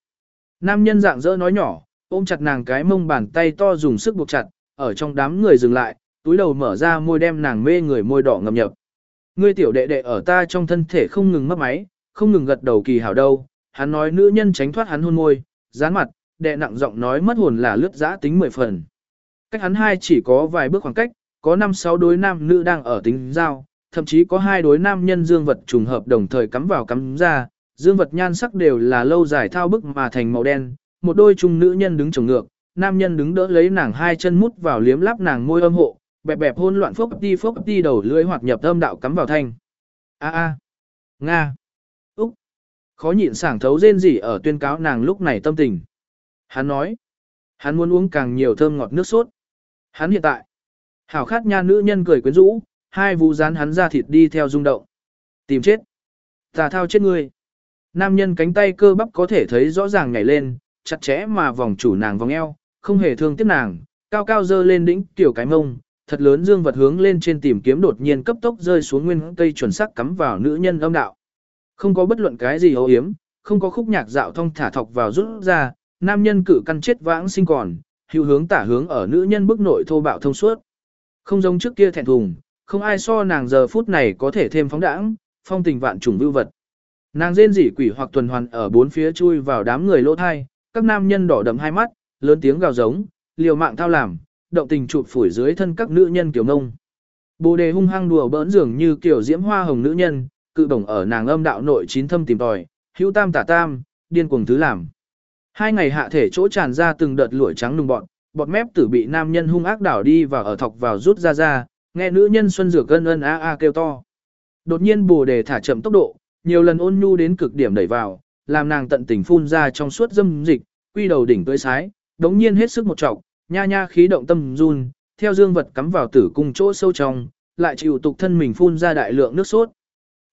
Nam nhân dạng dỡ nói nhỏ, ôm chặt nàng cái mông bàn tay to dùng sức buộc chặt, ở trong đám người dừng lại, túi đầu mở ra môi đem nàng mê người môi đỏ ngầm nhập. Ngươi tiểu đệ đệ ở ta trong thân thể không ngừng mất máy, không ngừng gật đầu kỳ hảo đâu, hắn nói nữ nhân tránh thoát hắn hôn môi, dán mặt, đệ nặng giọng nói mất hồn là lướt giã tính mười phần. Cách hắn hai chỉ có vài bước khoảng cách, có năm sáu đối nam nữ đang ở tính giao, thậm chí có hai đối nam nhân dương vật trùng hợp đồng thời cắm vào cắm ra, dương vật nhan sắc đều là lâu dài thao bức mà thành màu đen, một đôi chung nữ nhân đứng chồng ngược, nam nhân đứng đỡ lấy nàng hai chân mút vào liếm lắp nàng môi âm hộ, bẹp bẹp hôn loạn phốc đi phốc đi đầu lưỡi hoạt nhập âm đạo cắm vào thanh. A a. Nga. Khó nhịn sảng thấu rên rỉ ở tuyên cáo nàng lúc này tâm tình. Hắn nói. Hắn muốn uống càng nhiều thơm ngọt nước sốt. Hắn hiện tại. Hảo khát nha nữ nhân cười quyến rũ, hai vụ rán hắn ra thịt đi theo rung động. Tìm chết. Tà thao chết ngươi. Nam nhân cánh tay cơ bắp có thể thấy rõ ràng nhảy lên, chặt chẽ mà vòng chủ nàng vòng eo, không hề thương tiếc nàng, cao cao dơ lên đỉnh tiểu cái mông, thật lớn dương vật hướng lên trên tìm kiếm đột nhiên cấp tốc rơi xuống nguyên cây chuẩn sắc cắm vào nữ nhân âm đạo. Không có bất luận cái gì hấu hiếm, không có khúc nhạc dạo thông thả thọc vào rút ra, nam nhân cử căn chết vãng sinh còn, hữu hướng tả hướng ở nữ nhân bức nội thô bạo thông suốt. Không giống trước kia thẹn thùng, không ai so nàng giờ phút này có thể thêm phóng đãng, phong tình vạn trùng vưu vật. Nàng rên rỉ quỷ hoặc tuần hoàn ở bốn phía chui vào đám người lỗ thai, các nam nhân đỏ đầm hai mắt, lớn tiếng gào giống, liều mạng thao làm, động tình chụp phủi dưới thân các nữ nhân kiểu nông, Bồ đề hung hăng đùa bỡn dường như kiểu diễm hoa hồng nữ nhân, cự bổng ở nàng âm đạo nội chín thâm tìm tòi, hữu tam tả tam, điên cuồng thứ làm. Hai ngày hạ thể chỗ tràn ra từng đợt lụi trắng nung bọn, bọt mép tử bị nam nhân hung ác đảo đi và ở thọc vào rút ra ra, nghe nữ nhân xuân dược gân ân a a kêu to. Đột nhiên bồ đề thả chậm tốc độ, nhiều lần ôn nhu đến cực điểm đẩy vào, làm nàng tận tình phun ra trong suốt dâm dịch, quy đầu đỉnh tươi sái, đống nhiên hết sức một trọng, nha nha khí động tâm run, theo dương vật cắm vào tử cung chỗ sâu trong, lại chịu tục thân mình phun ra đại lượng nước sốt.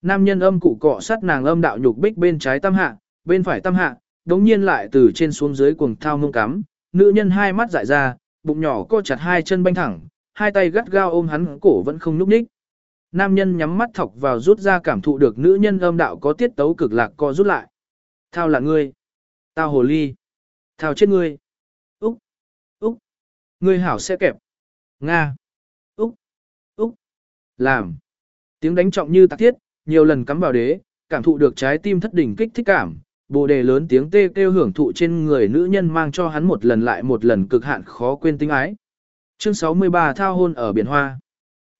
Nam nhân âm cụ cọ sát nàng âm đạo nhục bích bên trái tam hạ, bên phải tam hạ, đống nhiên lại từ trên xuống dưới cuồng thao mông cắm, nữ nhân hai mắt dại ra, bụng nhỏ co chặt hai chân banh thẳng, hai tay gắt gao ôm hắn cổ vẫn không nhúc nhích. Nam nhân nhắm mắt thọc vào rút ra cảm thụ được nữ nhân âm đạo có tiết tấu cực lạc co rút lại. Thao là ngươi. Tao hồ ly. Thao chết ngươi. Úc. Úc. Ngươi hảo sẽ kẹp. Nga. Úc. Úc. Làm. Tiếng đánh trọng như tạc thiết, nhiều lần cắm vào đế, cảm thụ được trái tim thất đỉnh kích thích cảm. Bồ đề lớn tiếng tê kêu hưởng thụ trên người nữ nhân mang cho hắn một lần lại một lần cực hạn khó quên tinh ái. Chương 63 thao hôn ở biển hoa.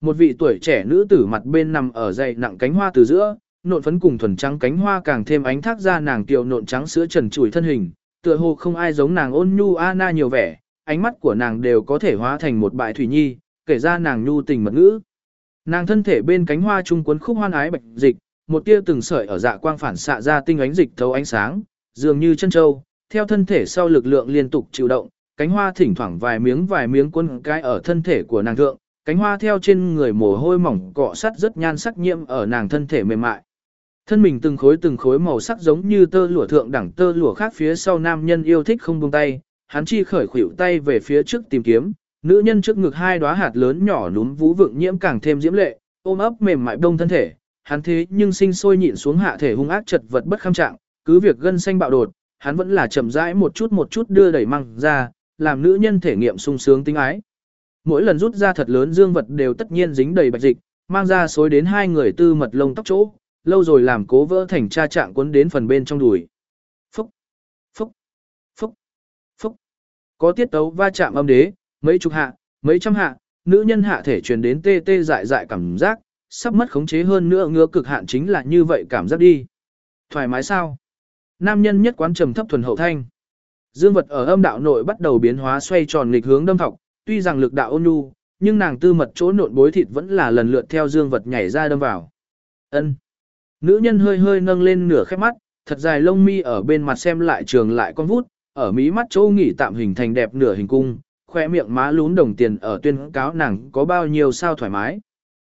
Một vị tuổi trẻ nữ tử mặt bên nằm ở dày nặng cánh hoa từ giữa, nộn phấn cùng thuần trắng cánh hoa càng thêm ánh thác ra nàng tiểu nộn trắng sữa trần trụi thân hình, tựa hồ không ai giống nàng ôn nhu Anna nhiều vẻ, ánh mắt của nàng đều có thể hóa thành một bại thủy nhi, kể ra nàng nhu tình mật ngữ. Nàng thân thể bên cánh hoa trung cuốn khúc hoan ái bạch dịch, một tia từng sợi ở dạ quang phản xạ ra tinh ánh dịch thấu ánh sáng, dường như chân châu, theo thân thể sau lực lượng liên tục chịu động, cánh hoa thỉnh thoảng vài miếng vài miếng quân cái ở thân thể của nàng thượng, cánh hoa theo trên người mồ hôi mỏng cọ sắt rất nhan sắc nhiễm ở nàng thân thể mềm mại. Thân mình từng khối từng khối màu sắc giống như tơ lụa thượng đẳng tơ lụa khác phía sau nam nhân yêu thích không buông tay, hắn chi khởi khuỷu tay về phía trước tìm kiếm, nữ nhân trước ngực hai đóa hạt lớn nhỏ núm vú vượng nhiễm càng thêm diễm lệ, ôm ấp mềm mại đông thân thể, hắn thế nhưng sinh sôi nhịn xuống hạ thể hung ác chật vật bất kham trạng, cứ việc gân xanh bạo đột, hắn vẫn là chậm rãi một chút một chút đưa đẩy măng ra, làm nữ nhân thể nghiệm sung sướng tính ái. Mỗi lần rút ra thật lớn dương vật đều tất nhiên dính đầy bạch dịch, mang ra xối đến hai người tư mật lông tóc chỗ, lâu rồi làm cố vỡ thành cha trạng quấn đến phần bên trong đùi. Phúc, phúc, phúc, phúc. Có tiết tấu va chạm âm đế, mấy chục hạ, mấy trăm hạ, nữ nhân hạ thể truyền đến tê tê dại dại cảm giác, sắp mất khống chế hơn nữa ngứa cực hạn chính là như vậy cảm giác đi. Thoải mái sao? Nam nhân nhất quán trầm thấp thuần hậu thanh. Dương vật ở âm đạo nội bắt đầu biến hóa xoay tròn nghịch hướng đâm thọc, tuy rằng lực đạo ôn nhu, nhưng nàng tư mật chỗ nộn bối thịt vẫn là lần lượt theo dương vật nhảy ra đâm vào. Ân. Nữ nhân hơi hơi nâng lên nửa khép mắt, thật dài lông mi ở bên mặt xem lại trường lại con vút, ở mí mắt chỗ nghỉ tạm hình thành đẹp nửa hình cung, khoe miệng má lún đồng tiền ở tuyên cáo nàng có bao nhiêu sao thoải mái.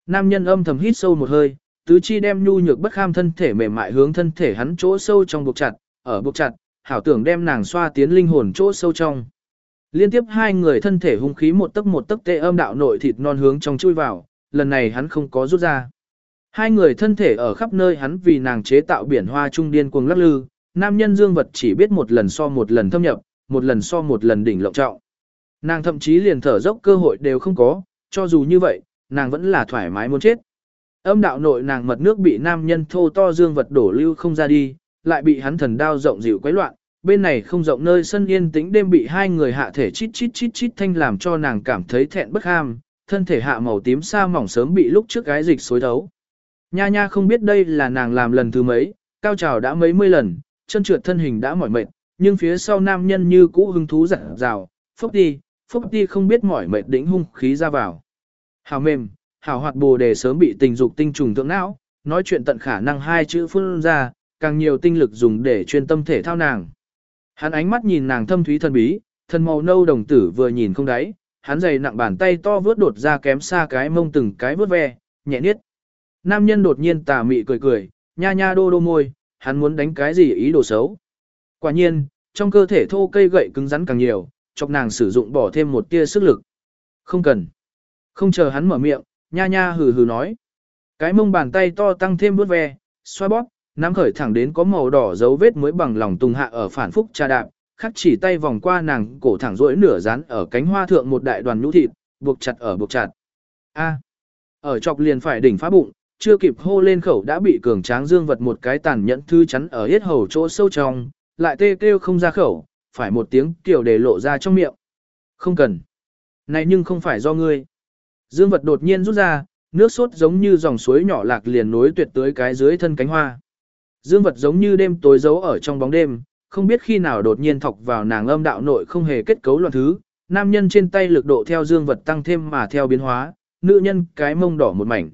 Nam nhân âm thầm hít sâu một hơi, tứ chi đem nhu nhược bất kham thân thể mềm mại hướng thân thể hắn chỗ sâu trong buộc chặt, ở buộc chặt, hảo tưởng đem nàng xoa tiến linh hồn chỗ sâu trong. Liên tiếp hai người thân thể hung khí một tấc một tấc tê âm đạo nội thịt non hướng trong chui vào, lần này hắn không có rút ra. Hai người thân thể ở khắp nơi hắn vì nàng chế tạo biển hoa trung điên cuồng lắc lư, nam nhân dương vật chỉ biết một lần so một lần thâm nhập, một lần so một lần đỉnh lộng trọng. Nàng thậm chí liền thở dốc cơ hội đều không có, cho dù như vậy, nàng vẫn là thoải mái muốn chết. Âm đạo nội nàng mật nước bị nam nhân thô to dương vật đổ lưu không ra đi, lại bị hắn thần đao rộng dịu quấy loạn, bên này không rộng nơi sân yên tĩnh đêm bị hai người hạ thể chít chít chít chít thanh làm cho nàng cảm thấy thẹn bất ham, thân thể hạ màu tím sa mỏng sớm bị lúc trước gái dịch xối thấu. Nha nha không biết đây là nàng làm lần thứ mấy, cao trào đã mấy mươi lần, chân trượt thân hình đã mỏi mệt, nhưng phía sau nam nhân như cũ hứng thú dặn dào, phốc đi, Phúc Ti không biết mỏi mệt đỉnh hung khí ra vào. Hào mềm, hào hoạt bồ đề sớm bị tình dục tinh trùng thượng não, nói chuyện tận khả năng hai chữ phun ra, càng nhiều tinh lực dùng để chuyên tâm thể thao nàng. Hắn ánh mắt nhìn nàng thâm thúy thần bí, thân màu nâu đồng tử vừa nhìn không đáy, hắn dày nặng bàn tay to vướt đột ra kém xa cái mông từng cái vướt ve, nhẹ niết. Nam nhân đột nhiên tà mị cười cười, nha nha đô đô môi, hắn muốn đánh cái gì ý đồ xấu. Quả nhiên, trong cơ thể thô cây gậy cứng rắn càng nhiều, chọc nàng sử dụng bỏ thêm một tia sức lực. Không cần. Không chờ hắn mở miệng, nha nha hừ hừ nói. Cái mông bàn tay to tăng thêm bước ve, xoa bóp, nắm khởi thẳng đến có màu đỏ dấu vết mới bằng lòng tùng hạ ở phản phúc trà đạp, khắc chỉ tay vòng qua nàng cổ thẳng rỗi nửa dán ở cánh hoa thượng một đại đoàn nhũ thịt, buộc chặt ở buộc chặt. A. Ở chọc liền phải đỉnh phá bụng, chưa kịp hô lên khẩu đã bị cường tráng dương vật một cái tàn nhẫn thư chắn ở hết hầu chỗ sâu trong, lại tê kêu không ra khẩu, phải một tiếng kiểu để lộ ra trong miệng. Không cần. Này nhưng không phải do ngươi. Dương vật đột nhiên rút ra, nước sốt giống như dòng suối nhỏ lạc liền nối tuyệt tới cái dưới thân cánh hoa. Dương vật giống như đêm tối giấu ở trong bóng đêm, không biết khi nào đột nhiên thọc vào nàng âm đạo nội không hề kết cấu loạn thứ, nam nhân trên tay lực độ theo dương vật tăng thêm mà theo biến hóa, nữ nhân cái mông đỏ một mảnh.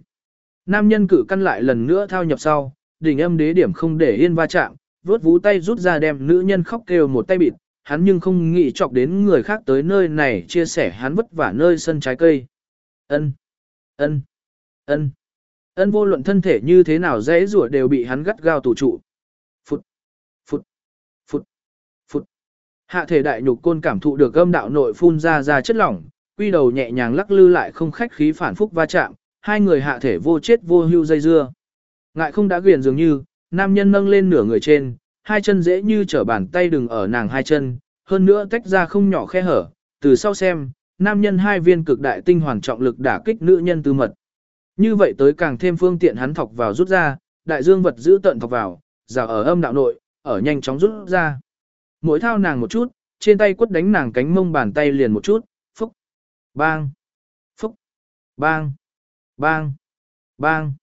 Nam nhân cử căn lại lần nữa thao nhập sau, đỉnh âm đế điểm không để yên va chạm, vớt vú tay rút ra đem nữ nhân khóc kêu một tay bịt, hắn nhưng không nghĩ chọc đến người khác tới nơi này chia sẻ hắn vất vả nơi sân trái cây. Ân, ân, ân, ân vô luận thân thể như thế nào dễ rủa đều bị hắn gắt gao tủ trụ. Phụt, phụt, phụt, phụt. Hạ thể đại nhục côn cảm thụ được âm đạo nội phun ra ra chất lỏng, quy đầu nhẹ nhàng lắc lư lại không khách khí phản phúc va chạm, hai người hạ thể vô chết vô hưu dây dưa. Ngại không đã quyền dường như, nam nhân nâng lên nửa người trên, hai chân dễ như trở bàn tay đừng ở nàng hai chân, hơn nữa tách ra không nhỏ khe hở, từ sau xem, nam nhân hai viên cực đại tinh hoàn trọng lực đả kích nữ nhân tư mật. Như vậy tới càng thêm phương tiện hắn thọc vào rút ra, đại dương vật giữ tận thọc vào, rào ở âm đạo nội, ở nhanh chóng rút ra. Mỗi thao nàng một chút, trên tay quất đánh nàng cánh mông bàn tay liền một chút, phúc, bang, phúc, bang. Bang! Bang!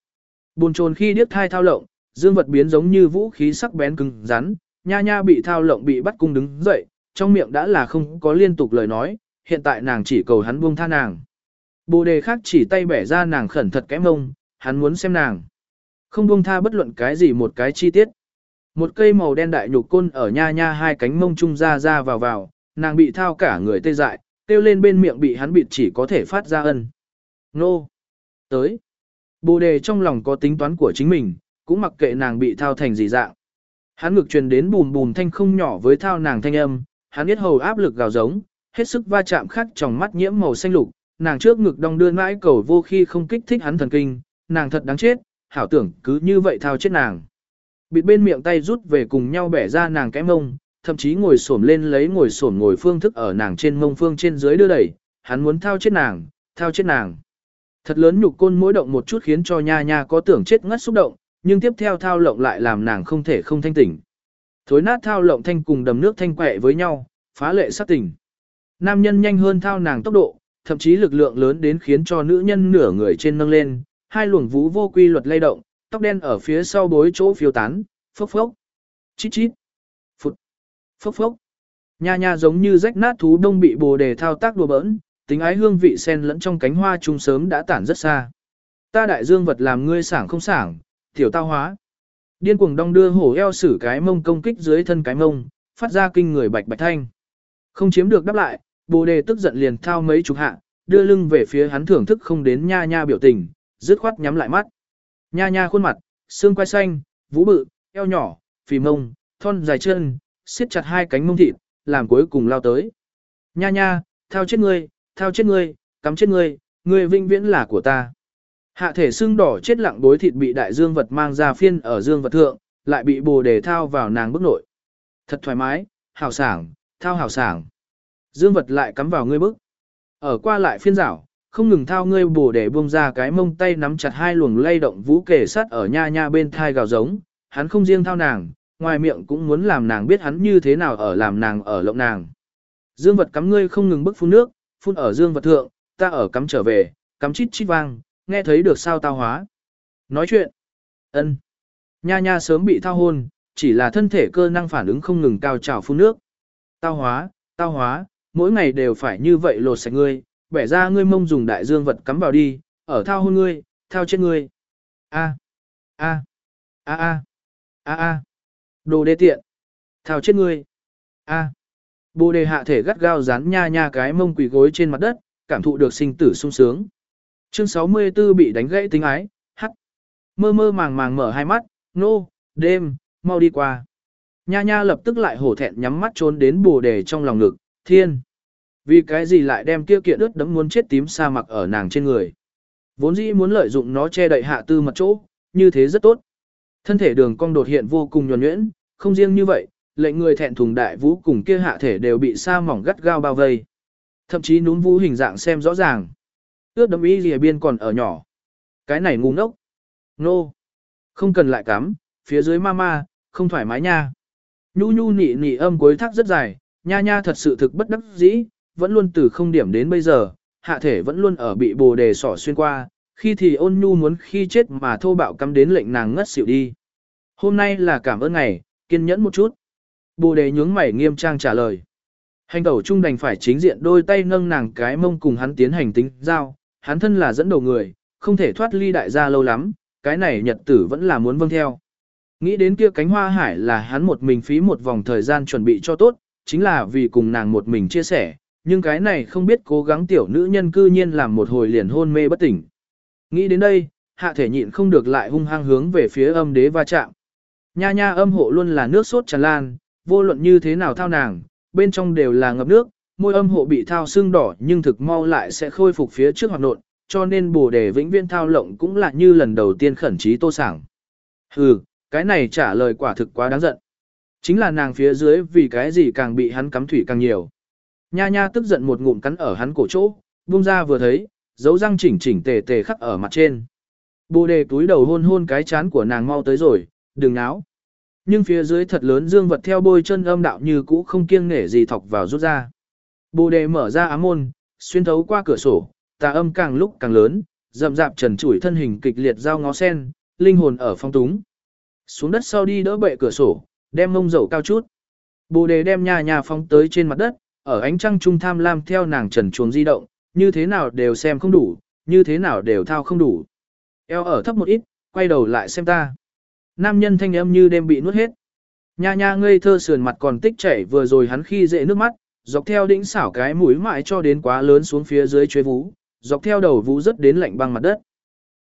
bùn trồn khi điếc thai thao lộng, dương vật biến giống như vũ khí sắc bén cứng rắn, nha nha bị thao lộng bị bắt cung đứng dậy, trong miệng đã là không có liên tục lời nói, hiện tại nàng chỉ cầu hắn buông tha nàng. Bồ đề khác chỉ tay bẻ ra nàng khẩn thật cái mông, hắn muốn xem nàng. Không buông tha bất luận cái gì một cái chi tiết. Một cây màu đen đại nhục côn ở nha nha hai cánh mông trung ra ra vào vào, nàng bị thao cả người tê dại, tiêu lên bên miệng bị hắn bịt chỉ có thể phát ra ân. Nô! Tới. Bồ đề trong lòng có tính toán của chính mình, cũng mặc kệ nàng bị thao thành gì dạng. Hắn ngực truyền đến bùm bùm thanh không nhỏ với thao nàng thanh âm, hắn biết hầu áp lực gào giống, hết sức va chạm khắc trong mắt nhiễm màu xanh lục, nàng trước ngực đong đưa mãi cầu vô khi không kích thích hắn thần kinh, nàng thật đáng chết, hảo tưởng cứ như vậy thao chết nàng. Bịt bên miệng tay rút về cùng nhau bẻ ra nàng cái mông, thậm chí ngồi xổm lên lấy ngồi xổm ngồi phương thức ở nàng trên mông phương trên dưới đưa đẩy, hắn muốn thao chết nàng, thao chết nàng. Thật lớn nhục côn mỗi động một chút khiến cho nha nha có tưởng chết ngất xúc động, nhưng tiếp theo thao lộng lại làm nàng không thể không thanh tỉnh. Thối nát thao lộng thanh cùng đầm nước thanh quẹ với nhau, phá lệ sát tỉnh. Nam nhân nhanh hơn thao nàng tốc độ, thậm chí lực lượng lớn đến khiến cho nữ nhân nửa người trên nâng lên, hai luồng vú vô quy luật lay động, tóc đen ở phía sau bối chỗ phiêu tán, phốc phốc, chít chít, phụt, phốc phốc. Nha nha giống như rách nát thú đông bị bồ đề thao tác đùa bỡn, tính ái hương vị sen lẫn trong cánh hoa trung sớm đã tản rất xa. Ta đại dương vật làm ngươi sảng không sảng, Tiểu tao hóa. Điên cuồng đong đưa hổ eo sử cái mông công kích dưới thân cái mông, phát ra kinh người bạch bạch thanh. Không chiếm được đáp lại, bồ đề tức giận liền thao mấy chục hạ, đưa lưng về phía hắn thưởng thức không đến nha nha biểu tình, dứt khoát nhắm lại mắt. Nha nha khuôn mặt, xương quai xanh, vũ bự, eo nhỏ, phì mông, thon dài chân, siết chặt hai cánh mông thịt, làm cuối cùng lao tới. Nha nha, thao chết ngươi, thao chết ngươi, cắm chết ngươi, ngươi vinh viễn là của ta. Hạ thể xương đỏ chết lặng bối thịt bị đại dương vật mang ra phiên ở dương vật thượng, lại bị bồ đề thao vào nàng bức nội. Thật thoải mái, hào sảng, thao hào sảng. Dương vật lại cắm vào ngươi bức. Ở qua lại phiên rảo, không ngừng thao ngươi bồ đề buông ra cái mông tay nắm chặt hai luồng lay động vũ kề sắt ở nha nha bên thai gào giống. Hắn không riêng thao nàng, ngoài miệng cũng muốn làm nàng biết hắn như thế nào ở làm nàng ở lộng nàng. Dương vật cắm ngươi không ngừng bức phun nước, phun ở dương vật thượng, ta ở cắm trở về, cắm chít chít vang, nghe thấy được sao tao hóa. Nói chuyện. ân Nha nha sớm bị thao hôn, chỉ là thân thể cơ năng phản ứng không ngừng cao trào phun nước. Tao hóa, tao hóa, mỗi ngày đều phải như vậy lột sạch ngươi, bẻ ra ngươi mông dùng đại dương vật cắm vào đi, ở thao hôn ngươi, thao chết ngươi. A, a, a a, a a, đồ đê tiện, thao chết ngươi. A. Bồ đề hạ thể gắt gao dán nha nha cái mông quỳ gối trên mặt đất, cảm thụ được sinh tử sung sướng. Chương 64 bị đánh gãy tính ái, hắt. Mơ mơ màng màng mở hai mắt, nô, đêm, mau đi qua. Nha nha lập tức lại hổ thẹn nhắm mắt trốn đến bồ đề trong lòng ngực, thiên. Vì cái gì lại đem kia kiện ướt đẫm muốn chết tím sa mặc ở nàng trên người. Vốn dĩ muốn lợi dụng nó che đậy hạ tư mặt chỗ, như thế rất tốt. Thân thể đường cong đột hiện vô cùng nhuần nhuyễn, không riêng như vậy, lệnh người thẹn thùng đại vũ cùng kia hạ thể đều bị sa mỏng gắt gao bao vây. Thậm chí núm vũ hình dạng xem rõ ràng. Ướt đấm ý rìa biên còn ở nhỏ. Cái này ngu ngốc. Nô. No. Không cần lại cắm, phía dưới mama, không thoải mái nha. Nhu nhu nị nị âm cuối thác rất dài, nha nha thật sự thực bất đắc dĩ, vẫn luôn từ không điểm đến bây giờ, hạ thể vẫn luôn ở bị bồ đề sỏ xuyên qua, khi thì ôn nhu muốn khi chết mà thô bạo cắm đến lệnh nàng ngất xỉu đi. Hôm nay là cảm ơn ngày, kiên nhẫn một chút. Bồ đề nhướng mày nghiêm trang trả lời. Hành tẩu trung đành phải chính diện đôi tay nâng nàng cái mông cùng hắn tiến hành tính giao, hắn thân là dẫn đầu người, không thể thoát ly đại gia lâu lắm, cái này nhật tử vẫn là muốn vâng theo. Nghĩ đến kia cánh hoa hải là hắn một mình phí một vòng thời gian chuẩn bị cho tốt, chính là vì cùng nàng một mình chia sẻ, nhưng cái này không biết cố gắng tiểu nữ nhân cư nhiên làm một hồi liền hôn mê bất tỉnh. Nghĩ đến đây, hạ thể nhịn không được lại hung hăng hướng về phía âm đế va chạm. Nha nha âm hộ luôn là nước sốt tràn lan, vô luận như thế nào thao nàng, bên trong đều là ngập nước, môi âm hộ bị thao sưng đỏ nhưng thực mau lại sẽ khôi phục phía trước hoạt nộn, cho nên bồ đề vĩnh viên thao lộng cũng là như lần đầu tiên khẩn trí tô sảng. Hừ, cái này trả lời quả thực quá đáng giận. Chính là nàng phía dưới vì cái gì càng bị hắn cắm thủy càng nhiều. Nha nha tức giận một ngụm cắn ở hắn cổ chỗ, buông ra vừa thấy, dấu răng chỉnh chỉnh tề tề khắc ở mặt trên. Bồ đề túi đầu hôn hôn cái chán của nàng mau tới rồi, đừng náo. Nhưng phía dưới thật lớn dương vật theo bôi chân âm đạo như cũ không kiêng nể gì thọc vào rút ra. Bồ đề mở ra ám môn, xuyên thấu qua cửa sổ, tà âm càng lúc càng lớn, rậm rạp trần trụi thân hình kịch liệt giao ngó sen, linh hồn ở phong túng. Xuống đất sau đi đỡ bệ cửa sổ, đem mông dầu cao chút. Bồ đề đem nhà nhà phóng tới trên mặt đất, ở ánh trăng trung tham lam theo nàng trần chuồng di động, như thế nào đều xem không đủ, như thế nào đều thao không đủ. Eo ở thấp một ít, quay đầu lại xem ta. Nam nhân thanh âm như đêm bị nuốt hết. Nha nha ngây thơ sườn mặt còn tích chảy vừa rồi hắn khi dễ nước mắt, dọc theo đỉnh xảo cái mũi mãi cho đến quá lớn xuống phía dưới chuế vú, dọc theo đầu vú rất đến lạnh băng mặt đất.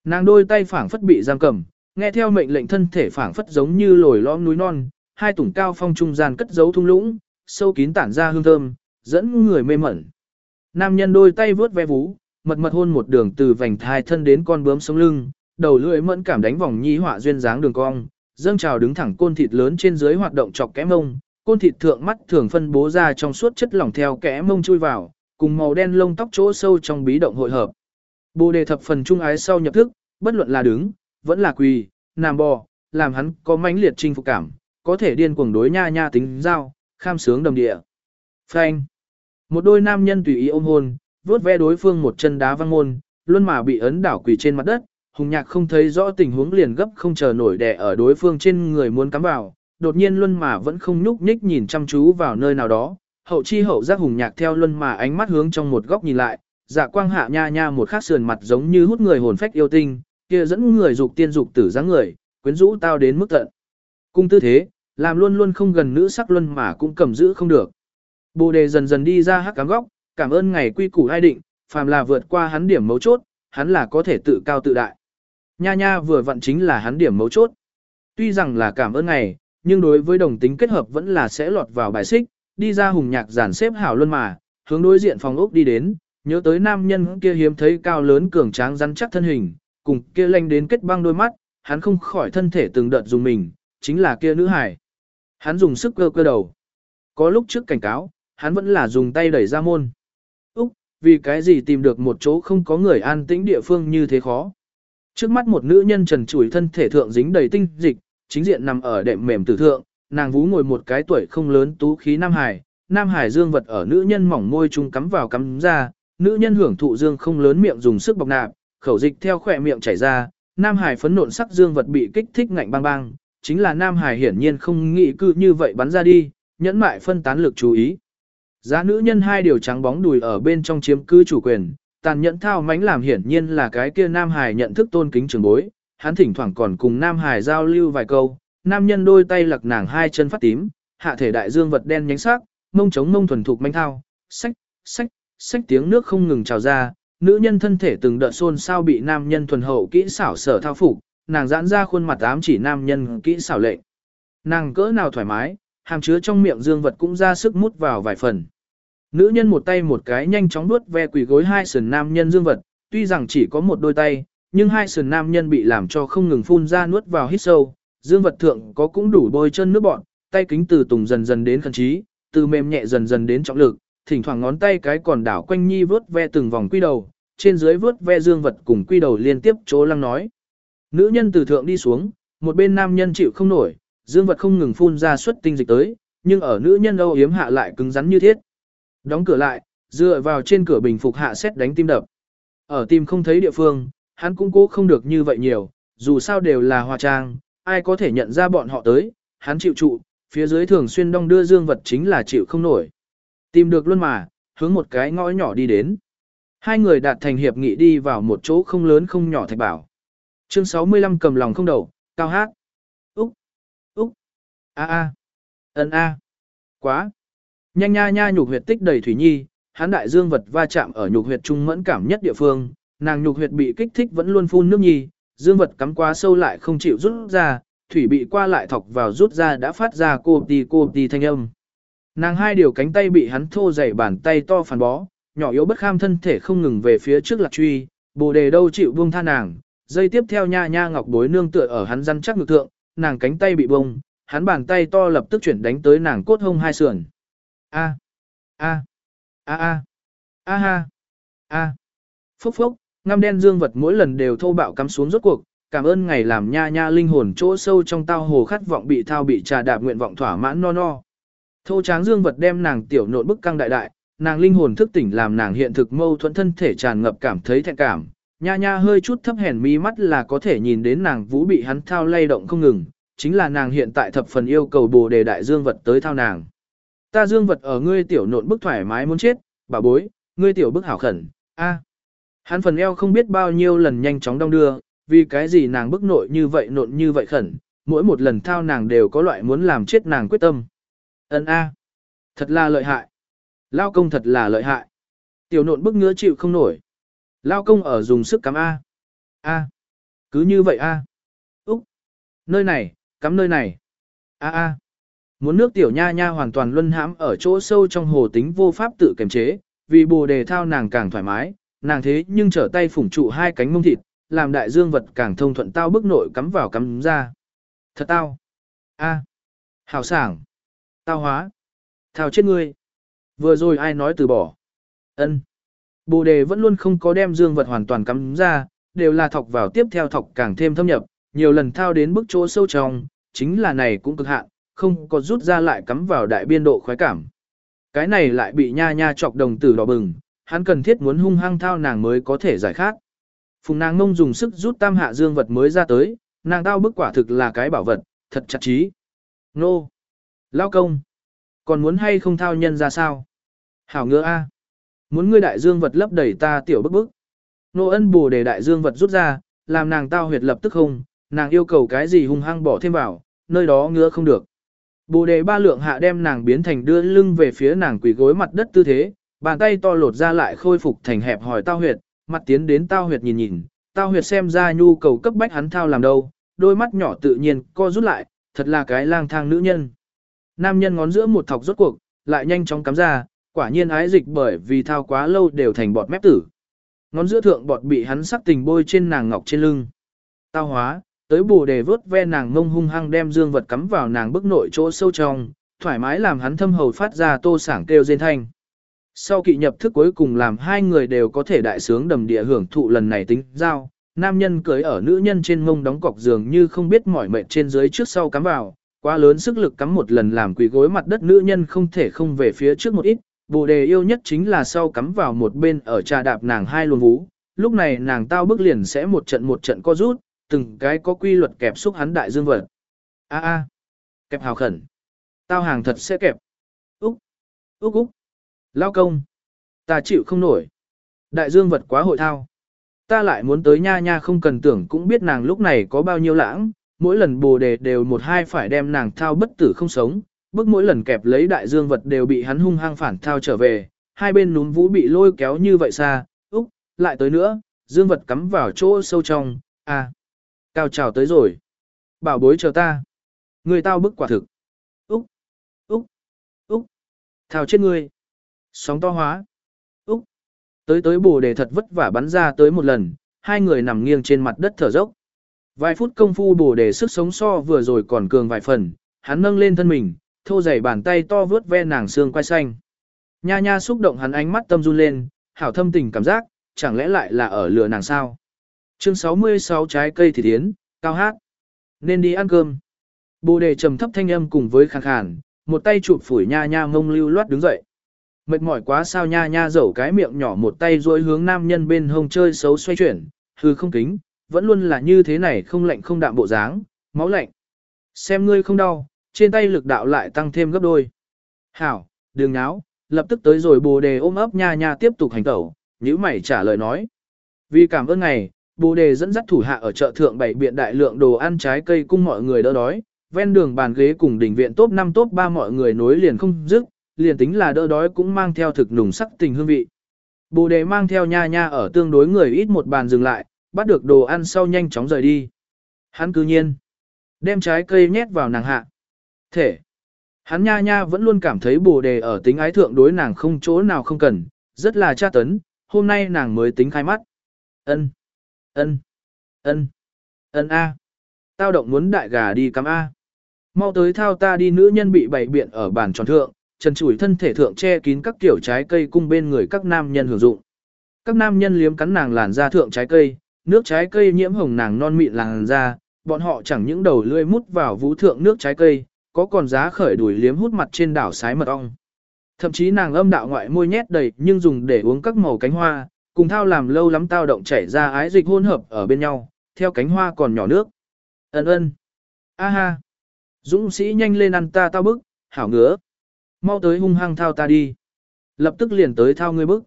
Nàng đôi tay phảng phất bị giam cầm, nghe theo mệnh lệnh thân thể phảng phất giống như lồi lõm núi non, hai tủng cao phong trung gian cất giấu thung lũng, sâu kín tản ra hương thơm, dẫn người mê mẩn. Nam nhân đôi tay vướt ve vú, mật mật hôn một đường từ vành thai thân đến con bướm sống lưng, đầu lưỡi mẫn cảm đánh vòng nhi họa duyên dáng đường cong, dâng trào đứng thẳng côn thịt lớn trên dưới hoạt động chọc kẽ mông, côn thịt thượng mắt thường phân bố ra trong suốt chất lỏng theo kẽ mông chui vào, cùng màu đen lông tóc chỗ sâu trong bí động hội hợp. Bồ đề thập phần trung ái sau nhập thức, bất luận là đứng, vẫn là quỳ, nằm bò, làm hắn có mãnh liệt chinh phục cảm, có thể điên cuồng đối nha nha tính giao, kham sướng đồng địa. Phanh. Một đôi nam nhân tùy ý ôm hôn, vuốt ve đối phương một chân đá văng môn, luôn mà bị ấn đảo quỳ trên mặt đất, hùng nhạc không thấy rõ tình huống liền gấp không chờ nổi đè ở đối phương trên người muốn cắm vào, đột nhiên luân mà vẫn không nhúc nhích nhìn chăm chú vào nơi nào đó, hậu chi hậu giác hùng nhạc theo luân mà ánh mắt hướng trong một góc nhìn lại, dạ quang hạ nha nha một khắc sườn mặt giống như hút người hồn phách yêu tinh, kia dẫn người dục tiên dục tử dáng người, quyến rũ tao đến mức tận. Cung tư thế, làm luôn luôn không gần nữ sắc luân mà cũng cầm giữ không được. Bồ đề dần dần đi ra hắc cám góc, cảm ơn ngày quy củ ai định, phàm là vượt qua hắn điểm mấu chốt, hắn là có thể tự cao tự đại. Nha nha vừa vặn chính là hắn điểm mấu chốt. Tuy rằng là cảm ơn ngày, nhưng đối với đồng tính kết hợp vẫn là sẽ lọt vào bài xích, đi ra hùng nhạc giản xếp hảo luân mà, hướng đối diện phòng ốc đi đến, nhớ tới nam nhân kia hiếm thấy cao lớn cường tráng rắn chắc thân hình, cùng kia lanh đến kết băng đôi mắt, hắn không khỏi thân thể từng đợt dùng mình, chính là kia nữ hải. Hắn dùng sức cơ cơ đầu. Có lúc trước cảnh cáo, hắn vẫn là dùng tay đẩy ra môn. Úc, vì cái gì tìm được một chỗ không có người an tĩnh địa phương như thế khó. Trước mắt một nữ nhân trần trụi thân thể thượng dính đầy tinh dịch, chính diện nằm ở đệm mềm tử thượng, nàng vú ngồi một cái tuổi không lớn tú khí Nam Hải, Nam Hải dương vật ở nữ nhân mỏng môi trung cắm vào cắm ra, nữ nhân hưởng thụ dương không lớn miệng dùng sức bọc nạp, khẩu dịch theo khỏe miệng chảy ra, Nam Hải phấn nộn sắc dương vật bị kích thích ngạnh bang bang, chính là Nam Hải hiển nhiên không nghĩ cư như vậy bắn ra đi, nhẫn mại phân tán lực chú ý. Giá nữ nhân hai điều trắng bóng đùi ở bên trong chiếm cứ chủ quyền, tàn nhẫn thao mánh làm hiển nhiên là cái kia Nam Hải nhận thức tôn kính trường bối, hắn thỉnh thoảng còn cùng Nam Hải giao lưu vài câu, nam nhân đôi tay lặc nàng hai chân phát tím, hạ thể đại dương vật đen nhánh sắc, mông chống mông thuần thục manh thao, sách, sách, sách tiếng nước không ngừng trào ra, nữ nhân thân thể từng đợt xôn sao bị nam nhân thuần hậu kỹ xảo sở thao phục, nàng giãn ra khuôn mặt ám chỉ nam nhân kỹ xảo lệnh. Nàng cỡ nào thoải mái, hàm chứa trong miệng dương vật cũng ra sức mút vào vài phần. Nữ nhân một tay một cái nhanh chóng đuốt ve quỷ gối hai sườn nam nhân dương vật, tuy rằng chỉ có một đôi tay, nhưng hai sườn nam nhân bị làm cho không ngừng phun ra nuốt vào hít sâu, dương vật thượng có cũng đủ bôi chân nước bọn, tay kính từ tùng dần dần đến khẩn trí, từ mềm nhẹ dần dần đến trọng lực, thỉnh thoảng ngón tay cái còn đảo quanh nhi vớt ve từng vòng quy đầu, trên dưới vớt ve dương vật cùng quy đầu liên tiếp chỗ lăng nói. Nữ nhân từ thượng đi xuống, một bên nam nhân chịu không nổi, dương vật không ngừng phun ra suất tinh dịch tới, nhưng ở nữ nhân âu yếm hạ lại cứng rắn như thiết. Đóng cửa lại, dựa vào trên cửa bình phục hạ xét đánh tim đập. Ở tim không thấy địa phương, hắn cũng cố không được như vậy nhiều, dù sao đều là hòa trang, ai có thể nhận ra bọn họ tới, hắn chịu trụ, phía dưới thường xuyên đong đưa dương vật chính là chịu không nổi. Tìm được luôn mà, hướng một cái ngõ nhỏ đi đến. Hai người đạt thành hiệp nghị đi vào một chỗ không lớn không nhỏ thạch bảo. Chương 65 cầm lòng không đầu, cao hát. Úc, Úc, a a, ấn a, quá. Nhanh nha nha nhục huyệt tích đầy thủy nhi, hắn đại dương vật va chạm ở nhục huyệt trung mẫn cảm nhất địa phương, nàng nhục huyệt bị kích thích vẫn luôn phun nước nhi, dương vật cắm quá sâu lại không chịu rút ra, thủy bị qua lại thọc vào rút ra đã phát ra cô tì cô tì thanh âm. Nàng hai điều cánh tay bị hắn thô dày bàn tay to phản bó, nhỏ yếu bất kham thân thể không ngừng về phía trước lạc truy, bồ đề đâu chịu buông tha nàng, dây tiếp theo nha nha ngọc bối nương tựa ở hắn răn chắc ngực thượng, nàng cánh tay bị bông, hắn bàn tay to lập tức chuyển đánh tới nàng cốt hông hai sườn. A a a a a ha a phốc phốc ngăm đen dương vật mỗi lần đều thô bạo cắm xuống rốt cuộc cảm ơn ngày làm nha nha linh hồn chỗ sâu trong tao hồ khát vọng bị thao bị trà đạp nguyện vọng thỏa mãn no no. Thô tráng dương vật đem nàng tiểu nộn bức căng đại đại nàng linh hồn thức tỉnh làm nàng hiện thực mâu thuẫn thân thể tràn ngập cảm thấy thẹn cảm. Nha nha hơi chút thấp hèn mi mắt là có thể nhìn đến nàng vũ bị hắn thao lay động không ngừng chính là nàng hiện tại thập phần yêu cầu bồ đề đại dương vật tới thao nàng. Ta dương vật ở ngươi tiểu nộn bức thoải mái muốn chết, bà bối, ngươi tiểu bức hảo khẩn, a. Hắn phần eo không biết bao nhiêu lần nhanh chóng đong đưa, vì cái gì nàng bức nội như vậy nộn như vậy khẩn, mỗi một lần thao nàng đều có loại muốn làm chết nàng quyết tâm. Ấn a, thật là lợi hại. Lao công thật là lợi hại. Tiểu nộn bức ngứa chịu không nổi. Lao công ở dùng sức cắm a. A, cứ như vậy a. Úc, nơi này, cắm nơi này. A a. Muốn nước tiểu nha nha hoàn toàn luân hãm ở chỗ sâu trong hồ tính vô pháp tự kiềm chế, vì bồ đề thao nàng càng thoải mái, nàng thế nhưng trở tay phủng trụ hai cánh mông thịt, làm đại dương vật càng thông thuận tao bức nội cắm vào cắm ra. Thật tao. a Hảo sảng. Tao hóa. thảo chết ngươi. Vừa rồi ai nói từ bỏ. ân Bồ đề vẫn luôn không có đem dương vật hoàn toàn cắm ra, đều là thọc vào tiếp theo thọc càng thêm thâm nhập, nhiều lần thao đến bức chỗ sâu trong, chính là này cũng cực hạn, không có rút ra lại cắm vào đại biên độ khoái cảm. Cái này lại bị nha nha chọc đồng tử đỏ bừng, hắn cần thiết muốn hung hăng thao nàng mới có thể giải khát. Phùng nàng ngông dùng sức rút tam hạ dương vật mới ra tới, nàng tao bức quả thực là cái bảo vật, thật chặt chí. Nô! Lao công! Còn muốn hay không thao nhân ra sao? Hảo ngựa a, Muốn ngươi đại dương vật lấp đầy ta tiểu bức bức. Nô ân bù để đại dương vật rút ra, làm nàng tao huyệt lập tức không, nàng yêu cầu cái gì hung hăng bỏ thêm vào, nơi đó ngứa không được. Bồ đề ba lượng hạ đem nàng biến thành đưa lưng về phía nàng quỳ gối mặt đất tư thế, bàn tay to lột ra lại khôi phục thành hẹp hỏi tao huyệt, mặt tiến đến tao huyệt nhìn nhìn, tao huyệt xem ra nhu cầu cấp bách hắn thao làm đâu, đôi mắt nhỏ tự nhiên co rút lại, thật là cái lang thang nữ nhân. Nam nhân ngón giữa một thọc rốt cuộc, lại nhanh chóng cắm ra, quả nhiên ái dịch bởi vì thao quá lâu đều thành bọt mép tử. Ngón giữa thượng bọt bị hắn sắc tình bôi trên nàng ngọc trên lưng. Tao hóa, tới bù đề vớt ve nàng ngông hung hăng đem dương vật cắm vào nàng bức nội chỗ sâu trong, thoải mái làm hắn thâm hầu phát ra tô sảng kêu rên thanh. Sau kỵ nhập thức cuối cùng làm hai người đều có thể đại sướng đầm địa hưởng thụ lần này tính giao, nam nhân cưới ở nữ nhân trên mông đóng cọc giường như không biết mỏi mệt trên dưới trước sau cắm vào, quá lớn sức lực cắm một lần làm quỳ gối mặt đất nữ nhân không thể không về phía trước một ít, bồ đề yêu nhất chính là sau cắm vào một bên ở trà đạp nàng hai luồng vú, lúc này nàng tao bước liền sẽ một trận một trận co rút, từng cái có quy luật kẹp xúc hắn đại dương vật. A a, kẹp hào khẩn. Tao hàng thật sẽ kẹp. Úc, úc úc. Lao công. Ta chịu không nổi. Đại dương vật quá hội thao. Ta lại muốn tới nha nha không cần tưởng cũng biết nàng lúc này có bao nhiêu lãng, mỗi lần bồ đề đều một hai phải đem nàng thao bất tử không sống, Bước mỗi lần kẹp lấy đại dương vật đều bị hắn hung hăng phản thao trở về, hai bên núm vũ bị lôi kéo như vậy xa, úc, lại tới nữa, dương vật cắm vào chỗ sâu trong, à, cao trào tới rồi. Bảo bối chờ ta. Người tao bức quả thực. Úc, úc, úc, thao chết ngươi. Sóng to hóa. Úc, tới tới bồ đề thật vất vả bắn ra tới một lần, hai người nằm nghiêng trên mặt đất thở dốc. Vài phút công phu bồ đề sức sống so vừa rồi còn cường vài phần, hắn nâng lên thân mình, thô dày bàn tay to vướt ve nàng xương quai xanh. Nha nha xúc động hắn ánh mắt tâm run lên, hảo thâm tình cảm giác, chẳng lẽ lại là ở lửa nàng sao? Chương 66 trái cây thì tiến, cao hát. Nên đi ăn cơm. Bồ đề trầm thấp thanh âm cùng với khàn khàn, một tay chụp phủi nha nha mông lưu loát đứng dậy. Mệt mỏi quá sao nha nha dẩu cái miệng nhỏ một tay duỗi hướng nam nhân bên hông chơi xấu xoay chuyển, hư không kính, vẫn luôn là như thế này không lạnh không đạm bộ dáng, máu lạnh. Xem ngươi không đau, trên tay lực đạo lại tăng thêm gấp đôi. Hảo, đường náo, lập tức tới rồi bồ đề ôm ấp nha nha tiếp tục hành tẩu, nhữ mày trả lời nói. Vì cảm ơn ngày, bồ đề dẫn dắt thủ hạ ở chợ thượng bảy biện đại lượng đồ ăn trái cây cung mọi người đỡ đói, ven đường bàn ghế cùng đỉnh viện top 5 top 3 mọi người nối liền không dứt, liền tính là đỡ đói cũng mang theo thực nùng sắc tình hương vị. Bồ đề mang theo nha nha ở tương đối người ít một bàn dừng lại, bắt được đồ ăn sau nhanh chóng rời đi. Hắn cư nhiên, đem trái cây nhét vào nàng hạ. Thể, hắn nha nha vẫn luôn cảm thấy bồ đề ở tính ái thượng đối nàng không chỗ nào không cần, rất là tra tấn, hôm nay nàng mới tính khai mắt. Ân, ân, ân, ân a. Tao động muốn đại gà đi cắm a. Mau tới thao ta đi nữ nhân bị bày biện ở bàn tròn thượng, trần trụi thân thể thượng che kín các kiểu trái cây cung bên người các nam nhân hưởng dụng. Các nam nhân liếm cắn nàng làn da thượng trái cây, nước trái cây nhiễm hồng nàng non mịn làn da, bọn họ chẳng những đầu lưỡi mút vào vũ thượng nước trái cây, có còn giá khởi đuổi liếm hút mặt trên đảo sái mật ong. Thậm chí nàng âm đạo ngoại môi nhét đầy nhưng dùng để uống các màu cánh hoa, cùng thao làm lâu lắm tao động chảy ra ái dịch hôn hợp ở bên nhau, theo cánh hoa còn nhỏ nước. Ân ân. A ha. Dũng sĩ nhanh lên ăn ta tao bức, hảo ngứa. Mau tới hung hăng thao ta đi. Lập tức liền tới thao ngươi bức.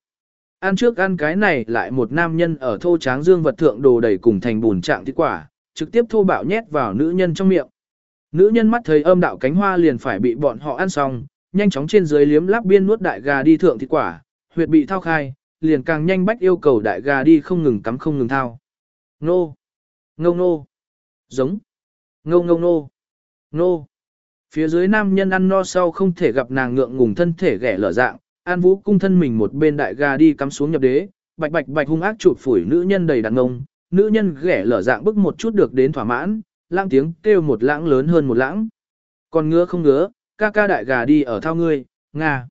Ăn trước ăn cái này lại một nam nhân ở thô tráng dương vật thượng đồ đầy cùng thành bùn trạng thịt quả, trực tiếp thô bạo nhét vào nữ nhân trong miệng. Nữ nhân mắt thấy âm đạo cánh hoa liền phải bị bọn họ ăn xong, nhanh chóng trên dưới liếm láp biên nuốt đại gà đi thượng thịt quả, huyệt bị thao khai, liền càng nhanh bách yêu cầu đại gà đi không ngừng cắm không ngừng thao. Nô! Ngông nô! Giống! Ngông ngông nô! Nô! Phía dưới nam nhân ăn no sau không thể gặp nàng ngượng ngùng thân thể ghẻ lở dạng, an vũ cung thân mình một bên đại gà đi cắm xuống nhập đế, bạch bạch bạch hung ác chụp phủi nữ nhân đầy đàn ngông, nữ nhân ghẻ lở dạng bức một chút được đến thỏa mãn, lãng tiếng kêu một lãng lớn hơn một lãng. Còn ngứa không ngứa, ca ca đại gà đi ở thao ngươi, nga.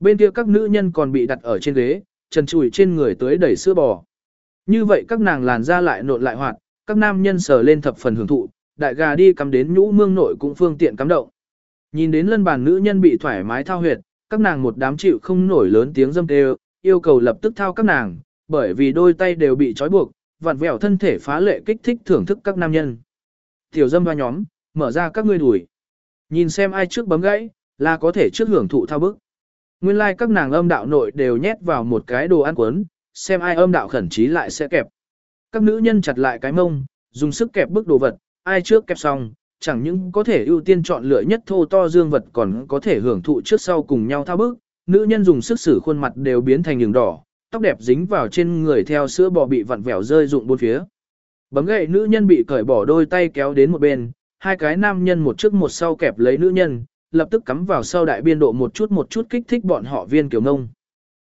Bên kia các nữ nhân còn bị đặt ở trên ghế, trần trụi trên người tới đầy sữa bò. Như vậy các nàng làn ra lại nộn lại hoạt, các nam nhân sờ lên thập phần hưởng thụ, đại gà đi cắm đến nhũ mương nội cũng phương tiện cắm động. Nhìn đến lân bàn nữ nhân bị thoải mái thao huyệt, các nàng một đám chịu không nổi lớn tiếng dâm kêu, yêu cầu lập tức thao các nàng, bởi vì đôi tay đều bị trói buộc, vặn vẹo thân thể phá lệ kích thích thưởng thức các nam nhân. Tiểu dâm hoa nhóm, mở ra các ngươi đuổi. Nhìn xem ai trước bấm gãy, là có thể trước hưởng thụ thao bức. Nguyên lai like các nàng âm đạo nội đều nhét vào một cái đồ ăn cuốn, xem ai âm đạo khẩn trí lại sẽ kẹp. Các nữ nhân chặt lại cái mông, dùng sức kẹp bức đồ vật, ai trước kẹp xong, chẳng những có thể ưu tiên chọn lựa nhất thô to dương vật còn có thể hưởng thụ trước sau cùng nhau thao bước, nữ nhân dùng sức sử khuôn mặt đều biến thành đường đỏ, tóc đẹp dính vào trên người theo sữa bò bị vặn vẹo rơi rụng bốn phía. Bấm gậy nữ nhân bị cởi bỏ đôi tay kéo đến một bên, hai cái nam nhân một trước một sau kẹp lấy nữ nhân, lập tức cắm vào sau đại biên độ một chút một chút kích thích bọn họ viên kiểu ngông.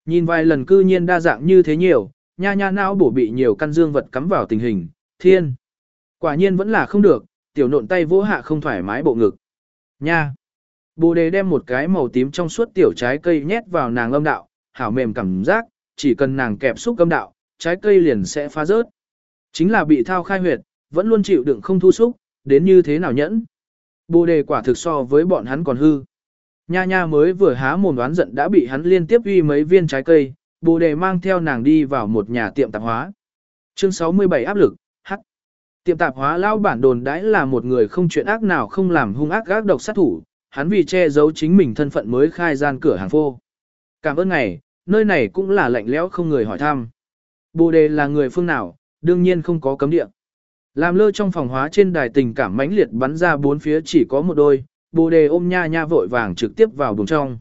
Nhìn vài lần cư nhiên đa dạng như thế nhiều, nha nha não bổ bị nhiều căn dương vật cắm vào tình hình, thiên. Quả nhiên vẫn là không được, tiểu nộn tay vỗ hạ không thoải mái bộ ngực. Nha. Bồ đề đem một cái màu tím trong suốt tiểu trái cây nhét vào nàng âm đạo, hảo mềm cảm giác, chỉ cần nàng kẹp xúc âm đạo, trái cây liền sẽ phá rớt. Chính là bị thao khai huyệt, vẫn luôn chịu đựng không thu xúc, đến như thế nào nhẫn. Bồ đề quả thực so với bọn hắn còn hư. Nha nha mới vừa há mồm đoán giận đã bị hắn liên tiếp uy mấy viên trái cây, bồ đề mang theo nàng đi vào một nhà tiệm tạp hóa. Chương 67 áp lực, Tiệm tạp hóa lao bản đồn đãi là một người không chuyện ác nào không làm hung ác gác độc sát thủ, hắn vì che giấu chính mình thân phận mới khai gian cửa hàng phô. Cảm ơn ngài, nơi này cũng là lạnh lẽo không người hỏi thăm. Bồ đề là người phương nào, đương nhiên không có cấm địa. Làm lơ trong phòng hóa trên đài tình cảm mãnh liệt bắn ra bốn phía chỉ có một đôi, bồ đề ôm nha nha vội vàng trực tiếp vào buồng trong.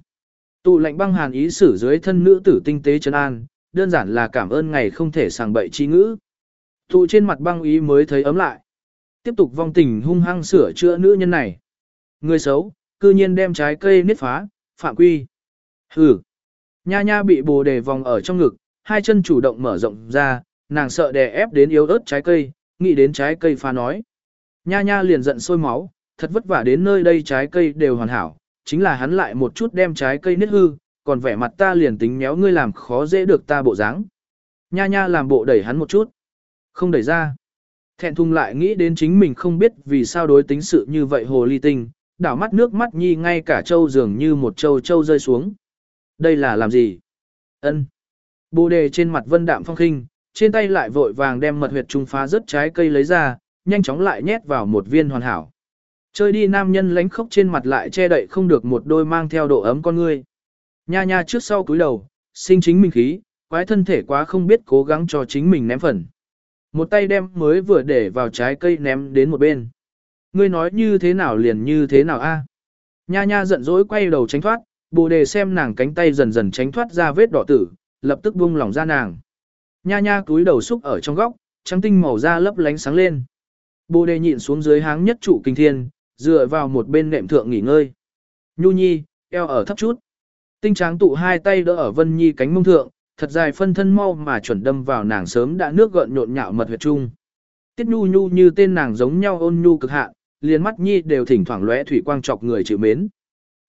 Tụ lạnh băng hàn ý xử dưới thân nữ tử tinh tế chân an, đơn giản là cảm ơn ngày không thể sàng bậy chi ngữ. Tụ trên mặt băng ý mới thấy ấm lại. Tiếp tục vong tình hung hăng sửa chữa nữ nhân này. Người xấu, cư nhiên đem trái cây niết phá, phạm quy. Hừ. Nha nha bị bồ đề vòng ở trong ngực, hai chân chủ động mở rộng ra, nàng sợ đè ép đến yếu ớt trái cây, nghĩ đến trái cây phá nói. Nha nha liền giận sôi máu, thật vất vả đến nơi đây trái cây đều hoàn hảo, chính là hắn lại một chút đem trái cây nứt hư, còn vẻ mặt ta liền tính méo ngươi làm khó dễ được ta bộ dáng. Nha nha làm bộ đẩy hắn một chút, không đẩy ra. Thẹn thùng lại nghĩ đến chính mình không biết vì sao đối tính sự như vậy hồ ly tinh, đảo mắt nước mắt nhi ngay cả châu dường như một châu châu rơi xuống. Đây là làm gì? Ân. Bồ đề trên mặt vân đạm phong khinh, trên tay lại vội vàng đem mật huyệt trung phá rớt trái cây lấy ra, nhanh chóng lại nhét vào một viên hoàn hảo. Chơi đi nam nhân lánh khóc trên mặt lại che đậy không được một đôi mang theo độ ấm con ngươi. Nha nha trước sau cúi đầu, sinh chính mình khí, quái thân thể quá không biết cố gắng cho chính mình ném phần. Một tay đem mới vừa để vào trái cây ném đến một bên. Ngươi nói như thế nào liền như thế nào a? Nha nha giận dỗi quay đầu tránh thoát, bồ đề xem nàng cánh tay dần dần tránh thoát ra vết đỏ tử, lập tức buông lỏng ra nàng. Nha nha cúi đầu xúc ở trong góc, trắng tinh màu da lấp lánh sáng lên. Bồ đề nhịn xuống dưới háng nhất trụ kinh thiên, dựa vào một bên nệm thượng nghỉ ngơi. Nhu nhi, eo ở thấp chút. Tinh tráng tụ hai tay đỡ ở Vân Nhi cánh mông thượng, thật dài phân thân mau mà chuẩn đâm vào nàng sớm đã nước gợn nhộn nhạo mật huyệt trung. Tiết Nhu Nhu như tên nàng giống nhau ôn nhu cực hạn, liền mắt Nhi đều thỉnh thoảng lóe thủy quang chọc người chịu mến.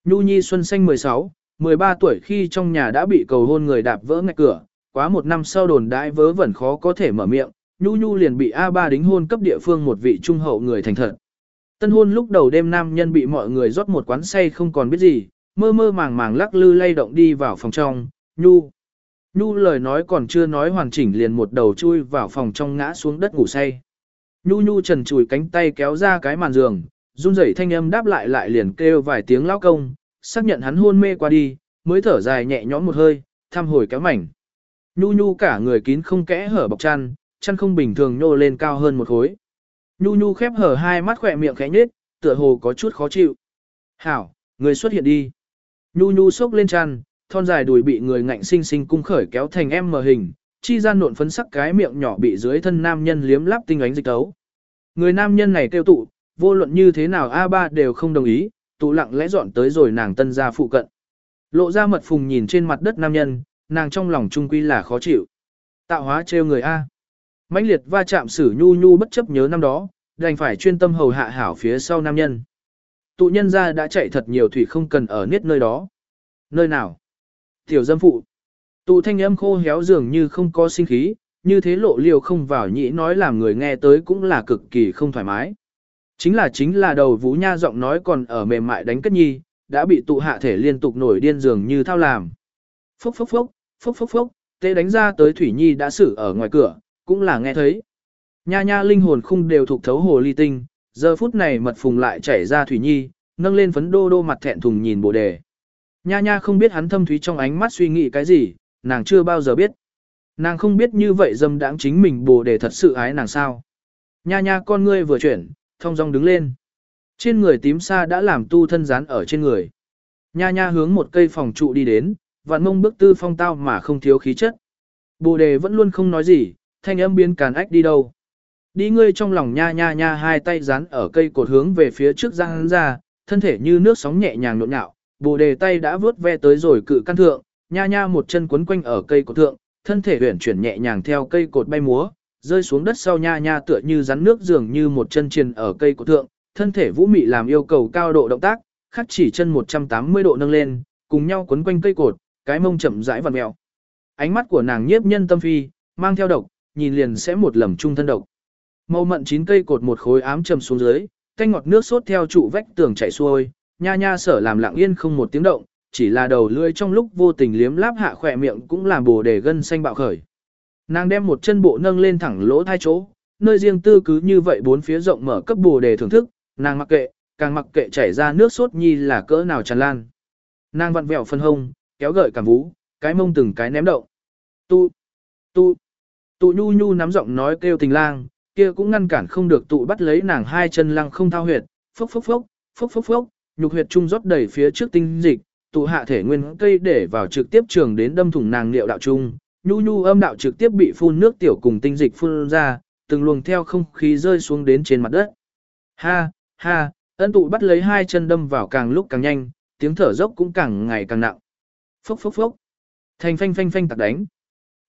Nhu Nhi xuân xanh 16, 13 tuổi khi trong nhà đã bị cầu hôn người đạp vỡ ngạch cửa, quá một năm sau đồn đãi vớ vẩn khó có thể mở miệng, Nhu Nhu liền bị A3 đính hôn cấp địa phương một vị trung hậu người thành thật. Tân hôn lúc đầu đêm nam nhân bị mọi người rót một quán say không còn biết gì, mơ mơ màng màng lắc lư lay động đi vào phòng trong, Nhu. Nhu lời nói còn chưa nói hoàn chỉnh liền một đầu chui vào phòng trong ngã xuống đất ngủ say. Nhu Nhu trần chùi cánh tay kéo ra cái màn giường, run rẩy thanh âm đáp lại lại liền kêu vài tiếng lao công, xác nhận hắn hôn mê qua đi, mới thở dài nhẹ nhõm một hơi, thăm hồi kéo mảnh. Nhu Nhu cả người kín không kẽ hở bọc chăn, chăn không bình thường nhô lên cao hơn một khối. Nhu Nhu khép hở hai mắt khỏe miệng khẽ nhếch, tựa hồ có chút khó chịu. Hảo, người xuất hiện đi. Nhu Nhu sốc lên chăn, thon dài đùi bị người ngạnh sinh sinh cung khởi kéo thành em mờ hình, chi gian nộn phấn sắc cái miệng nhỏ bị dưới thân nam nhân liếm lắp tinh ánh dịch tấu. Người nam nhân này kêu tụ, vô luận như thế nào A3 đều không đồng ý, tụ lặng lẽ dọn tới rồi nàng tân ra phụ cận. Lộ ra mật phùng nhìn trên mặt đất nam nhân, nàng trong lòng trung quy là khó chịu. Tạo hóa trêu người A mãnh liệt va chạm xử nhu nhu bất chấp nhớ năm đó, đành phải chuyên tâm hầu hạ hảo phía sau nam nhân. Tụ nhân ra đã chạy thật nhiều thủy không cần ở niết nơi đó. Nơi nào? Tiểu dâm phụ. Tụ thanh âm khô héo dường như không có sinh khí, như thế lộ liều không vào nhĩ nói làm người nghe tới cũng là cực kỳ không thoải mái. Chính là chính là đầu vũ nha giọng nói còn ở mềm mại đánh cất nhi, đã bị tụ hạ thể liên tục nổi điên dường như thao làm. Phốc phốc phốc, phốc phốc phốc, tê đánh ra tới Thủy Nhi đã xử ở ngoài cửa, cũng là nghe thấy. Nha nha linh hồn khung đều thuộc thấu hồ ly tinh, giờ phút này mật phùng lại chảy ra Thủy Nhi, nâng lên phấn đô đô mặt thẹn thùng nhìn bồ đề. Nha nha không biết hắn thâm thúy trong ánh mắt suy nghĩ cái gì, nàng chưa bao giờ biết. Nàng không biết như vậy dâm đãng chính mình bồ đề thật sự ái nàng sao. Nha nha con ngươi vừa chuyển, thong dong đứng lên. Trên người tím sa đã làm tu thân dán ở trên người. Nha nha hướng một cây phòng trụ đi đến, vạn mông bước tư phong tao mà không thiếu khí chất. Bồ đề vẫn luôn không nói gì, thanh âm biến càn ách đi đâu. Đi ngươi trong lòng nha nha nha hai tay dán ở cây cột hướng về phía trước ra hắn ra, thân thể như nước sóng nhẹ nhàng nộn nhạo, bồ đề tay đã vướt ve tới rồi cự căn thượng, nha nha một chân quấn quanh ở cây cột thượng, thân thể huyển chuyển nhẹ nhàng theo cây cột bay múa, rơi xuống đất sau nha nha tựa như rắn nước dường như một chân chiền ở cây cột thượng, thân thể vũ mị làm yêu cầu cao độ động tác, khắc chỉ chân 180 độ nâng lên, cùng nhau quấn quanh cây cột, cái mông chậm rãi vặn mèo. Ánh mắt của nàng nhiếp nhân tâm phi, mang theo độc, nhìn liền sẽ một lầm trung thân độc. Màu mận chín cây cột một khối ám trầm xuống dưới, canh ngọt nước sốt theo trụ vách tường chảy xuôi, nha nha sở làm lặng yên không một tiếng động, chỉ là đầu lưỡi trong lúc vô tình liếm láp hạ khỏe miệng cũng làm bồ đề gân xanh bạo khởi. Nàng đem một chân bộ nâng lên thẳng lỗ thai chỗ, nơi riêng tư cứ như vậy bốn phía rộng mở cấp bồ đề thưởng thức, nàng mặc kệ, càng mặc kệ chảy ra nước sốt nhi là cỡ nào tràn lan. Nàng vặn vẹo phân hông, kéo gợi cảm vú, cái mông từng cái ném động. Tu, tu, tụ nhu nhu nắm giọng nói kêu tình lang, kia cũng ngăn cản không được tụ bắt lấy nàng hai chân lăng không thao huyệt, phốc phốc phốc, phốc phốc phốc, nhục huyệt trung rót đầy phía trước tinh dịch, tụ hạ thể nguyên cây để vào trực tiếp trường đến đâm thủng nàng liệu đạo trung, nhu nhu âm đạo trực tiếp bị phun nước tiểu cùng tinh dịch phun ra, từng luồng theo không khí rơi xuống đến trên mặt đất. Ha, ha, ân tụ bắt lấy hai chân đâm vào càng lúc càng nhanh, tiếng thở dốc cũng càng ngày càng nặng. Phốc phốc phốc. Thành phanh phanh phanh tạc đánh.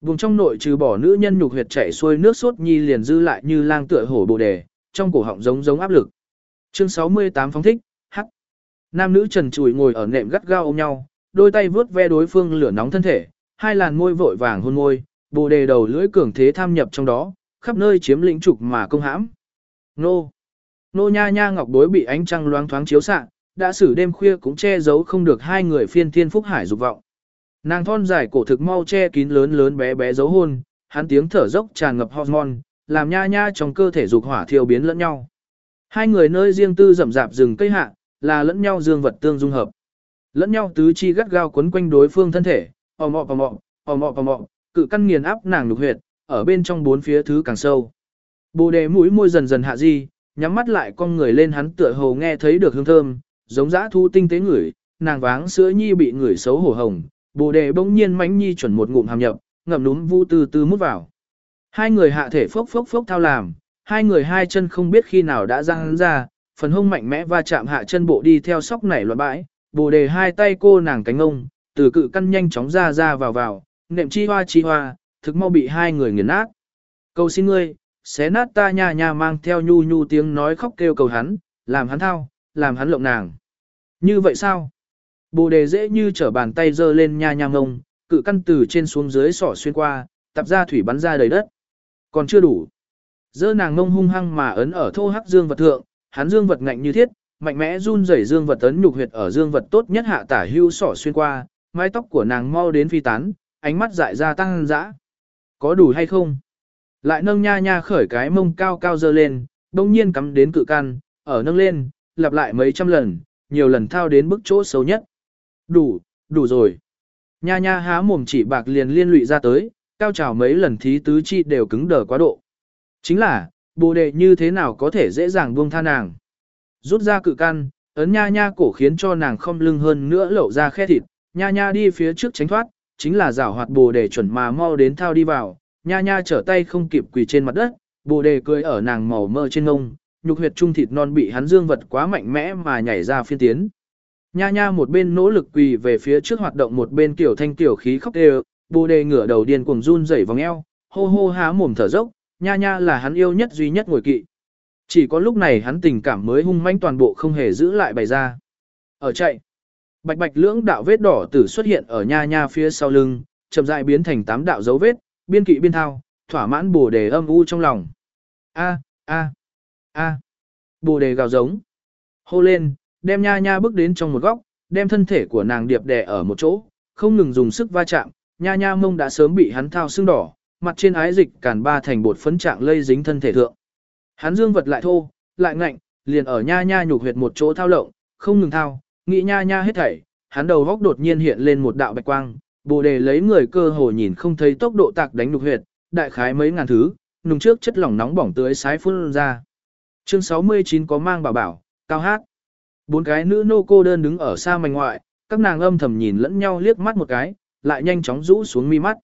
Vùng trong nội trừ bỏ nữ nhân nhục huyệt chảy xuôi nước sốt nhi liền dư lại như lang tựa hổ bồ đề, trong cổ họng giống giống áp lực. Chương 68 phóng thích. Nam nữ trần trụi ngồi ở nệm gắt gao ôm nhau, đôi tay vướt ve đối phương lửa nóng thân thể, hai làn môi vội vàng hôn môi, bồ đề đầu lưỡi cường thế tham nhập trong đó, khắp nơi chiếm lĩnh trục mà công hãm. Nô. Nô nha nha ngọc đối bị ánh trăng loáng thoáng chiếu xạ, đã xử đêm khuya cũng che giấu không được hai người phiên thiên phúc hải dục vọng. Nàng thon dài cổ thực mau che kín lớn lớn bé bé dấu hôn, hắn tiếng thở dốc tràn ngập hormone, làm nha nha trong cơ thể dục hỏa thiêu biến lẫn nhau. Hai người nơi riêng tư rậm rạp rừng cây hạ, là lẫn nhau dương vật tương dung hợp. Lẫn nhau tứ chi gắt gao quấn quanh đối phương thân thể, ò mọ ò mọ, ò mọ ò mọ, cự căn nghiền áp nàng lục huyệt, ở bên trong bốn phía thứ càng sâu. Bồ đề mũi môi dần dần hạ di, nhắm mắt lại con người lên hắn tựa hồ nghe thấy được hương thơm, giống dã thu tinh tế ngửi, nàng váng sữa nhi bị người xấu hổ hồng, bồ đề bỗng nhiên mánh nhi chuẩn một ngụm hàm nhập, ngậm núm vu từ từ mút vào. Hai người hạ thể phốc phốc phốc thao làm, hai người hai chân không biết khi nào đã răng ra, phần hông mạnh mẽ va chạm hạ chân bộ đi theo sóc nảy loạn bãi, bồ đề hai tay cô nàng cánh ông, từ cự căn nhanh chóng ra ra vào vào, nệm chi hoa chi hoa, thực mau bị hai người nghiền nát. Cầu xin ngươi, xé nát ta nha nha mang theo nhu nhu tiếng nói khóc kêu cầu hắn, làm hắn thao, làm hắn lộng nàng. Như vậy sao? Bồ đề dễ như trở bàn tay giơ lên nha nha ngông, cự căn từ trên xuống dưới sỏ xuyên qua, tập ra thủy bắn ra đầy đất. Còn chưa đủ. Dơ nàng ngông hung hăng mà ấn ở thô hắc dương vật thượng, hắn dương vật ngạnh như thiết, mạnh mẽ run rẩy dương vật tấn nhục huyệt ở dương vật tốt nhất hạ tả hưu sỏ xuyên qua, mái tóc của nàng mau đến phi tán, ánh mắt dại ra tăng dã. Có đủ hay không? Lại nâng nha nha khởi cái mông cao cao dơ lên, đông nhiên cắm đến cự can, ở nâng lên, lặp lại mấy trăm lần, nhiều lần thao đến bức chỗ xấu nhất. Đủ, đủ rồi. Nha nha há mồm chỉ bạc liền liên lụy ra tới, cao trào mấy lần thí tứ chi đều cứng đờ quá độ. Chính là, bồ đề như thế nào có thể dễ dàng buông tha nàng. Rút ra cự căn, ấn nha nha cổ khiến cho nàng không lưng hơn nữa lộ ra khe thịt, nha nha đi phía trước tránh thoát, chính là giảo hoạt bồ đề chuẩn mà mau đến thao đi vào, nha nha trở tay không kịp quỳ trên mặt đất, bồ đề cười ở nàng màu mơ trên ngông, nhục huyệt trung thịt non bị hắn dương vật quá mạnh mẽ mà nhảy ra phiên tiến. Nha nha một bên nỗ lực quỳ về phía trước hoạt động một bên kiểu thanh tiểu khí khóc đều, bồ đề ngửa đầu điên cuồng run rẩy vòng eo, hô hô há mồm thở dốc, nha nha là hắn yêu nhất duy nhất ngồi kỵ. Chỉ có lúc này hắn tình cảm mới hung manh toàn bộ không hề giữ lại bày ra. Ở chạy, bạch bạch lưỡng đạo vết đỏ tử xuất hiện ở nha nha phía sau lưng, chậm rãi biến thành tám đạo dấu vết, biên kỵ biên thao, thỏa mãn bồ đề âm u trong lòng. A, a, a, bồ đề gào giống, hô lên, đem nha nha bước đến trong một góc, đem thân thể của nàng điệp đè ở một chỗ, không ngừng dùng sức va chạm, nha nha mông đã sớm bị hắn thao xương đỏ, mặt trên ái dịch càn ba thành bột phấn trạng lây dính thân thể thượng. Hắn dương vật lại thô, lại ngạnh, liền ở nha nha nhục huyệt một chỗ thao lộng, không ngừng thao, nghĩ nha nha hết thảy, hắn đầu góc đột nhiên hiện lên một đạo bạch quang, bồ đề lấy người cơ hồ nhìn không thấy tốc độ tạc đánh nhục huyệt, đại khái mấy ngàn thứ, nùng trước chất lỏng nóng bỏng tưới sái phun ra. Chương 69 có mang bảo bảo, cao hát. Bốn cái nữ nô cô đơn đứng ở xa mảnh ngoại, các nàng âm thầm nhìn lẫn nhau liếc mắt một cái, lại nhanh chóng rũ xuống mi mắt.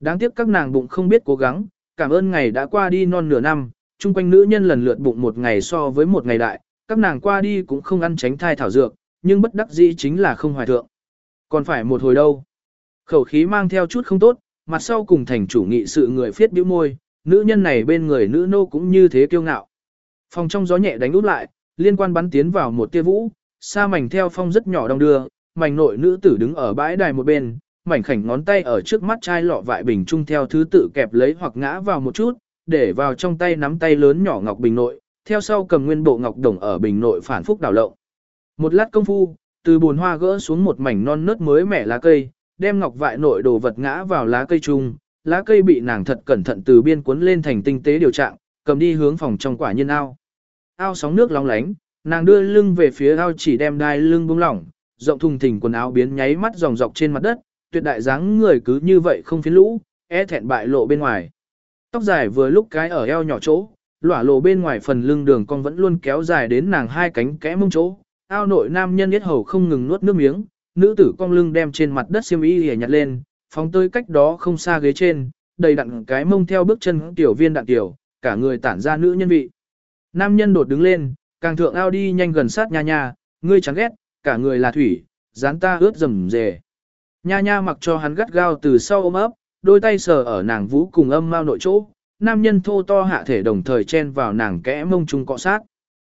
Đáng tiếc các nàng bụng không biết cố gắng, cảm ơn ngày đã qua đi non nửa năm, chung quanh nữ nhân lần lượt bụng một ngày so với một ngày đại, các nàng qua đi cũng không ăn tránh thai thảo dược, nhưng bất đắc dĩ chính là không hoài thượng. Còn phải một hồi đâu. Khẩu khí mang theo chút không tốt, mặt sau cùng thành chủ nghị sự người phiết bĩu môi, nữ nhân này bên người nữ nô cũng như thế kiêu ngạo. Phòng trong gió nhẹ đánh út lại, liên quan bắn tiến vào một tia vũ, xa mảnh theo phong rất nhỏ đông đưa, mảnh nội nữ tử đứng ở bãi đài một bên, mảnh khảnh ngón tay ở trước mắt chai lọ vại bình chung theo thứ tự kẹp lấy hoặc ngã vào một chút, để vào trong tay nắm tay lớn nhỏ ngọc bình nội, theo sau cầm nguyên bộ ngọc đồng ở bình nội phản phúc đảo lộn Một lát công phu, từ bồn hoa gỡ xuống một mảnh non nớt mới mẻ lá cây, đem ngọc vại nội đồ vật ngã vào lá cây chung, lá cây bị nàng thật cẩn thận từ biên cuốn lên thành tinh tế điều trạng, cầm đi hướng phòng trong quả nhân ao. Ao sóng nước long lánh, nàng đưa lưng về phía ao chỉ đem đai lưng buông lỏng, rộng thùng thình quần áo biến nháy mắt dòng dọc trên mặt đất, tuyệt đại dáng người cứ như vậy không phiến lũ, e thẹn bại lộ bên ngoài. Tóc dài vừa lúc cái ở eo nhỏ chỗ, lỏa lộ bên ngoài phần lưng đường cong vẫn luôn kéo dài đến nàng hai cánh kẽ mông chỗ. Ao nội nam nhân yết hầu không ngừng nuốt nước miếng, nữ tử cong lưng đem trên mặt đất xiêm y hề nhặt lên, phóng tới cách đó không xa ghế trên, đầy đặn cái mông theo bước chân tiểu viên đạn tiểu, cả người tản ra nữ nhân vị. Nam nhân đột đứng lên, càng thượng ao đi nhanh gần sát nha nha, ngươi chẳng ghét, cả người là thủy, dán ta ướt rầm rề. Nha nha mặc cho hắn gắt gao từ sau ôm ấp, đôi tay sờ ở nàng vũ cùng âm mao nội chỗ, nam nhân thô to hạ thể đồng thời chen vào nàng kẽ mông trung cọ sát.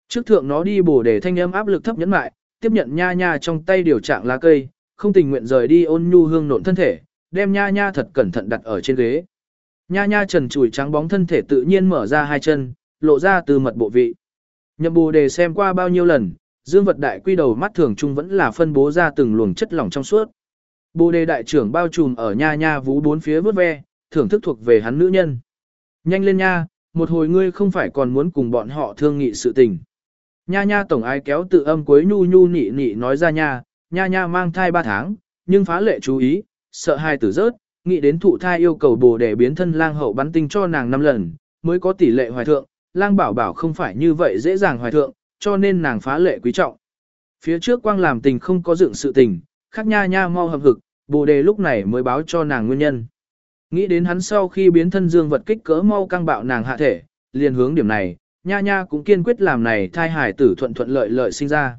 Trước thượng nó đi bổ để thanh âm áp lực thấp nhẫn mại, tiếp nhận nha nha trong tay điều trạng lá cây, không tình nguyện rời đi ôn nhu hương nộn thân thể, đem nha nha thật cẩn thận đặt ở trên ghế. Nha nha trần trụi trắng bóng thân thể tự nhiên mở ra hai chân, lộ ra từ mật bộ vị. Nhậm bù đề xem qua bao nhiêu lần, dương vật đại quy đầu mắt thường trung vẫn là phân bố ra từng luồng chất lỏng trong suốt. Bồ đề đại trưởng bao trùm ở nha nha vú bốn phía vớt ve, thưởng thức thuộc về hắn nữ nhân. Nhanh lên nha, một hồi ngươi không phải còn muốn cùng bọn họ thương nghị sự tình. Nha nha tổng ai kéo tự âm cuối nhu nhu nị nị nói ra nha, nha nha mang thai 3 tháng, nhưng phá lệ chú ý, sợ hai tử rớt, nghĩ đến thụ thai yêu cầu bồ đề biến thân lang hậu bắn tinh cho nàng 5 lần, mới có tỷ lệ hoài thượng, lang bảo bảo không phải như vậy dễ dàng hoài thượng, cho nên nàng phá lệ quý trọng. Phía trước quang làm tình không có dựng sự tình, khác nha nha mau hợp hực, bồ đề lúc này mới báo cho nàng nguyên nhân. Nghĩ đến hắn sau khi biến thân dương vật kích cỡ mau căng bạo nàng hạ thể, liền hướng điểm này, nha nha cũng kiên quyết làm này thai hải tử thuận thuận lợi lợi sinh ra.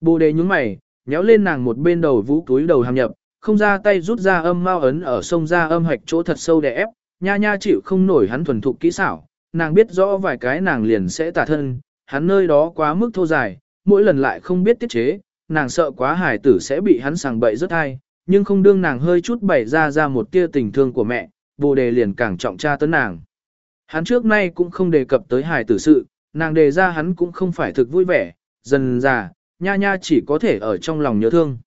Bồ đề nhúng mày, nhéo lên nàng một bên đầu vũ túi đầu hàm nhập, không ra tay rút ra âm mau ấn ở sông ra âm hạch chỗ thật sâu đè ép, nha nha chịu không nổi hắn thuần thục kỹ xảo, nàng biết rõ vài cái nàng liền sẽ tả thân, hắn nơi đó quá mức thô dài, mỗi lần lại không biết tiết chế, nàng sợ quá hải tử sẽ bị hắn sàng bậy rất hay, nhưng không đương nàng hơi chút bày ra ra một tia tình thương của mẹ, bồ đề liền càng trọng tra tấn nàng. Hắn trước nay cũng không đề cập tới Hải tử sự, nàng đề ra hắn cũng không phải thực vui vẻ, dần già, nha nha chỉ có thể ở trong lòng nhớ thương.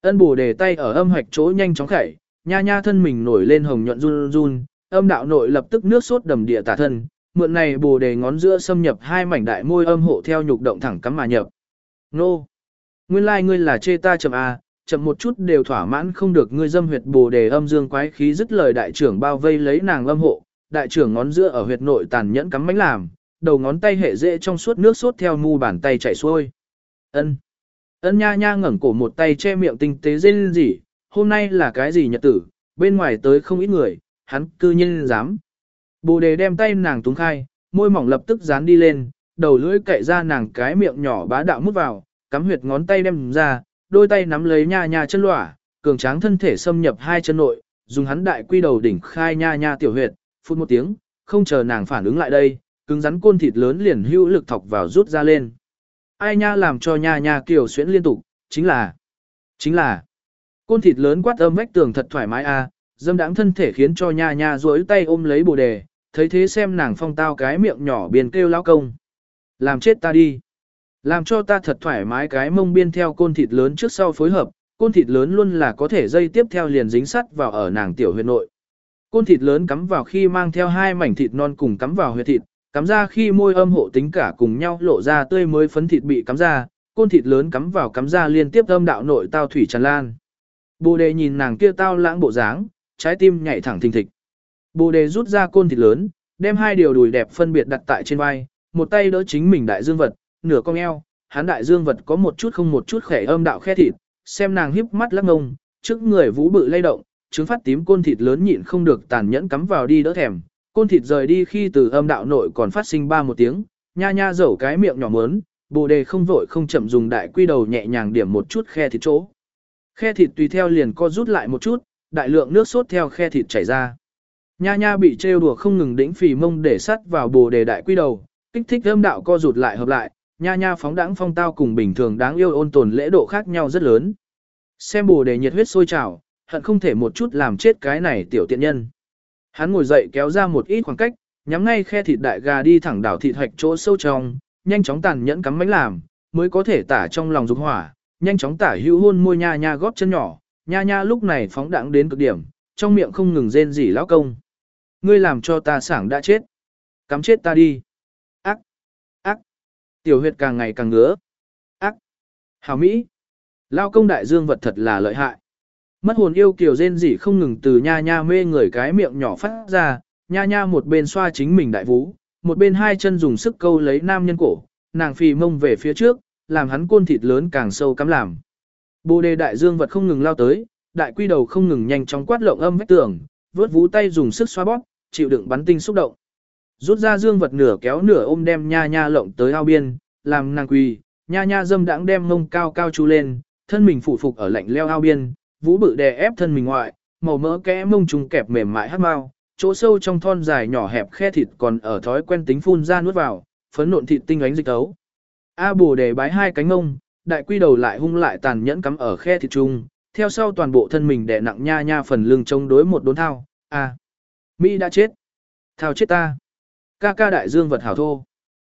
Ân bồ đề tay ở âm hạch chỗ nhanh chóng khẩy, nha nha thân mình nổi lên hồng nhuận run run, âm đạo nội lập tức nước sốt đầm địa tả thân, mượn này bồ đề ngón giữa xâm nhập hai mảnh đại môi âm hộ theo nhục động thẳng cắm mà nhập. Nô! Nguyên lai like ngươi là chê ta chậm A, chậm một chút đều thỏa mãn không được ngươi dâm huyệt bồ đề âm dương quái khí dứt lời đại trưởng bao vây lấy nàng âm hộ, đại trưởng ngón giữa ở huyệt nội tàn nhẫn cắm mánh làm, đầu ngón tay hệ dễ trong suốt nước sốt theo mu bàn tay chảy xuôi. Ân. Ân nha nha ngẩng cổ một tay che miệng tinh tế rên rỉ, hôm nay là cái gì nhật tử, bên ngoài tới không ít người, hắn cư nhiên dám. Bồ đề đem tay nàng túng khai, môi mỏng lập tức dán đi lên, đầu lưỡi cậy ra nàng cái miệng nhỏ bá đạo mút vào, cắm huyệt ngón tay đem ra, đôi tay nắm lấy nha nha chân lỏa, cường tráng thân thể xâm nhập hai chân nội, dùng hắn đại quy đầu đỉnh khai nha nha tiểu huyệt, phút một tiếng, không chờ nàng phản ứng lại đây, cứng rắn côn thịt lớn liền hữu lực thọc vào rút ra lên. Ai nha làm cho nha nha kiều xuyễn liên tục, chính là, chính là, côn thịt lớn quát âm vách tường thật thoải mái a, dâm đáng thân thể khiến cho nha nha duỗi tay ôm lấy bồ đề, thấy thế xem nàng phong tao cái miệng nhỏ biên kêu lao công. Làm chết ta đi. Làm cho ta thật thoải mái cái mông biên theo côn thịt lớn trước sau phối hợp, côn thịt lớn luôn là có thể dây tiếp theo liền dính sắt vào ở nàng tiểu huyệt nội. Côn thịt lớn cắm vào khi mang theo hai mảnh thịt non cùng cắm vào huyệt thịt, cắm ra khi môi âm hộ tính cả cùng nhau lộ ra tươi mới phấn thịt bị cắm ra, côn thịt lớn cắm vào cắm ra liên tiếp âm đạo nội tao thủy tràn lan. Bồ đề nhìn nàng kia tao lãng bộ dáng, trái tim nhảy thẳng thình thịch. Bồ đề rút ra côn thịt lớn, đem hai điều đùi đẹp phân biệt đặt tại trên vai, một tay đỡ chính mình đại dương vật, nửa cong eo, hắn đại dương vật có một chút không một chút khỏe âm đạo khe thịt, xem nàng híp mắt lắc ngông, trước người vũ bự lay động, trứng phát tím côn thịt lớn nhịn không được tàn nhẫn cắm vào đi đỡ thèm, côn thịt rời đi khi từ âm đạo nội còn phát sinh ba một tiếng, nha nha dẩu cái miệng nhỏ mớn, bồ đề không vội không chậm dùng đại quy đầu nhẹ nhàng điểm một chút khe thịt chỗ. Khe thịt tùy theo liền co rút lại một chút, đại lượng nước sốt theo khe thịt chảy ra. Nha nha bị trêu đùa không ngừng đĩnh phì mông để sắt vào bồ đề đại quy đầu, kích thích âm đạo co rụt lại hợp lại, nha nha phóng đãng phong tao cùng bình thường đáng yêu ôn tồn lễ độ khác nhau rất lớn. Xem bồ đề nhiệt huyết sôi trào, hận không thể một chút làm chết cái này tiểu tiện nhân. Hắn ngồi dậy kéo ra một ít khoảng cách, nhắm ngay khe thịt đại gà đi thẳng đảo thịt hoạch chỗ sâu trong, nhanh chóng tàn nhẫn cắm bánh làm, mới có thể tả trong lòng dục hỏa, nhanh chóng tả hữu hôn môi nha nha góp chân nhỏ, nha nha lúc này phóng đẳng đến cực điểm, trong miệng không ngừng rên rỉ lão công. Ngươi làm cho ta sảng đã chết. Cắm chết ta đi. Tiểu huyệt càng ngày càng ngứa. Ác. Hảo Mỹ. Lao công đại dương vật thật là lợi hại. Mất hồn yêu kiều rên rỉ không ngừng từ nha nha mê người cái miệng nhỏ phát ra, nha nha một bên xoa chính mình đại vú, một bên hai chân dùng sức câu lấy nam nhân cổ, nàng phì mông về phía trước, làm hắn côn thịt lớn càng sâu cắm làm. Bồ đề đại dương vật không ngừng lao tới, đại quy đầu không ngừng nhanh chóng quát lộng âm vách tường, vớt vú tay dùng sức xoa bóp, chịu đựng bắn tinh xúc động. Rút ra dương vật nửa kéo nửa ôm đem nha nha lộng tới ao biên, làm nàng quỳ, nha nha dâm đãng đem mông cao cao chú lên, thân mình phụ phục ở lạnh leo ao biên, vũ bự đè ép thân mình ngoại, màu mỡ kẽ mông trùng kẹp mềm mại hát mau, chỗ sâu trong thon dài nhỏ hẹp khe thịt còn ở thói quen tính phun ra nuốt vào, phấn nộn thịt tinh ánh dịch tấu. A bồ đề bái hai cánh mông, đại quy đầu lại hung lại tàn nhẫn cắm ở khe thịt trung, theo sau toàn bộ thân mình đè nặng nha nha phần lưng chống đối một đốn thao. A, Mỹ đã chết. Thao chết ta. Ca ca đại dương vật hảo thô.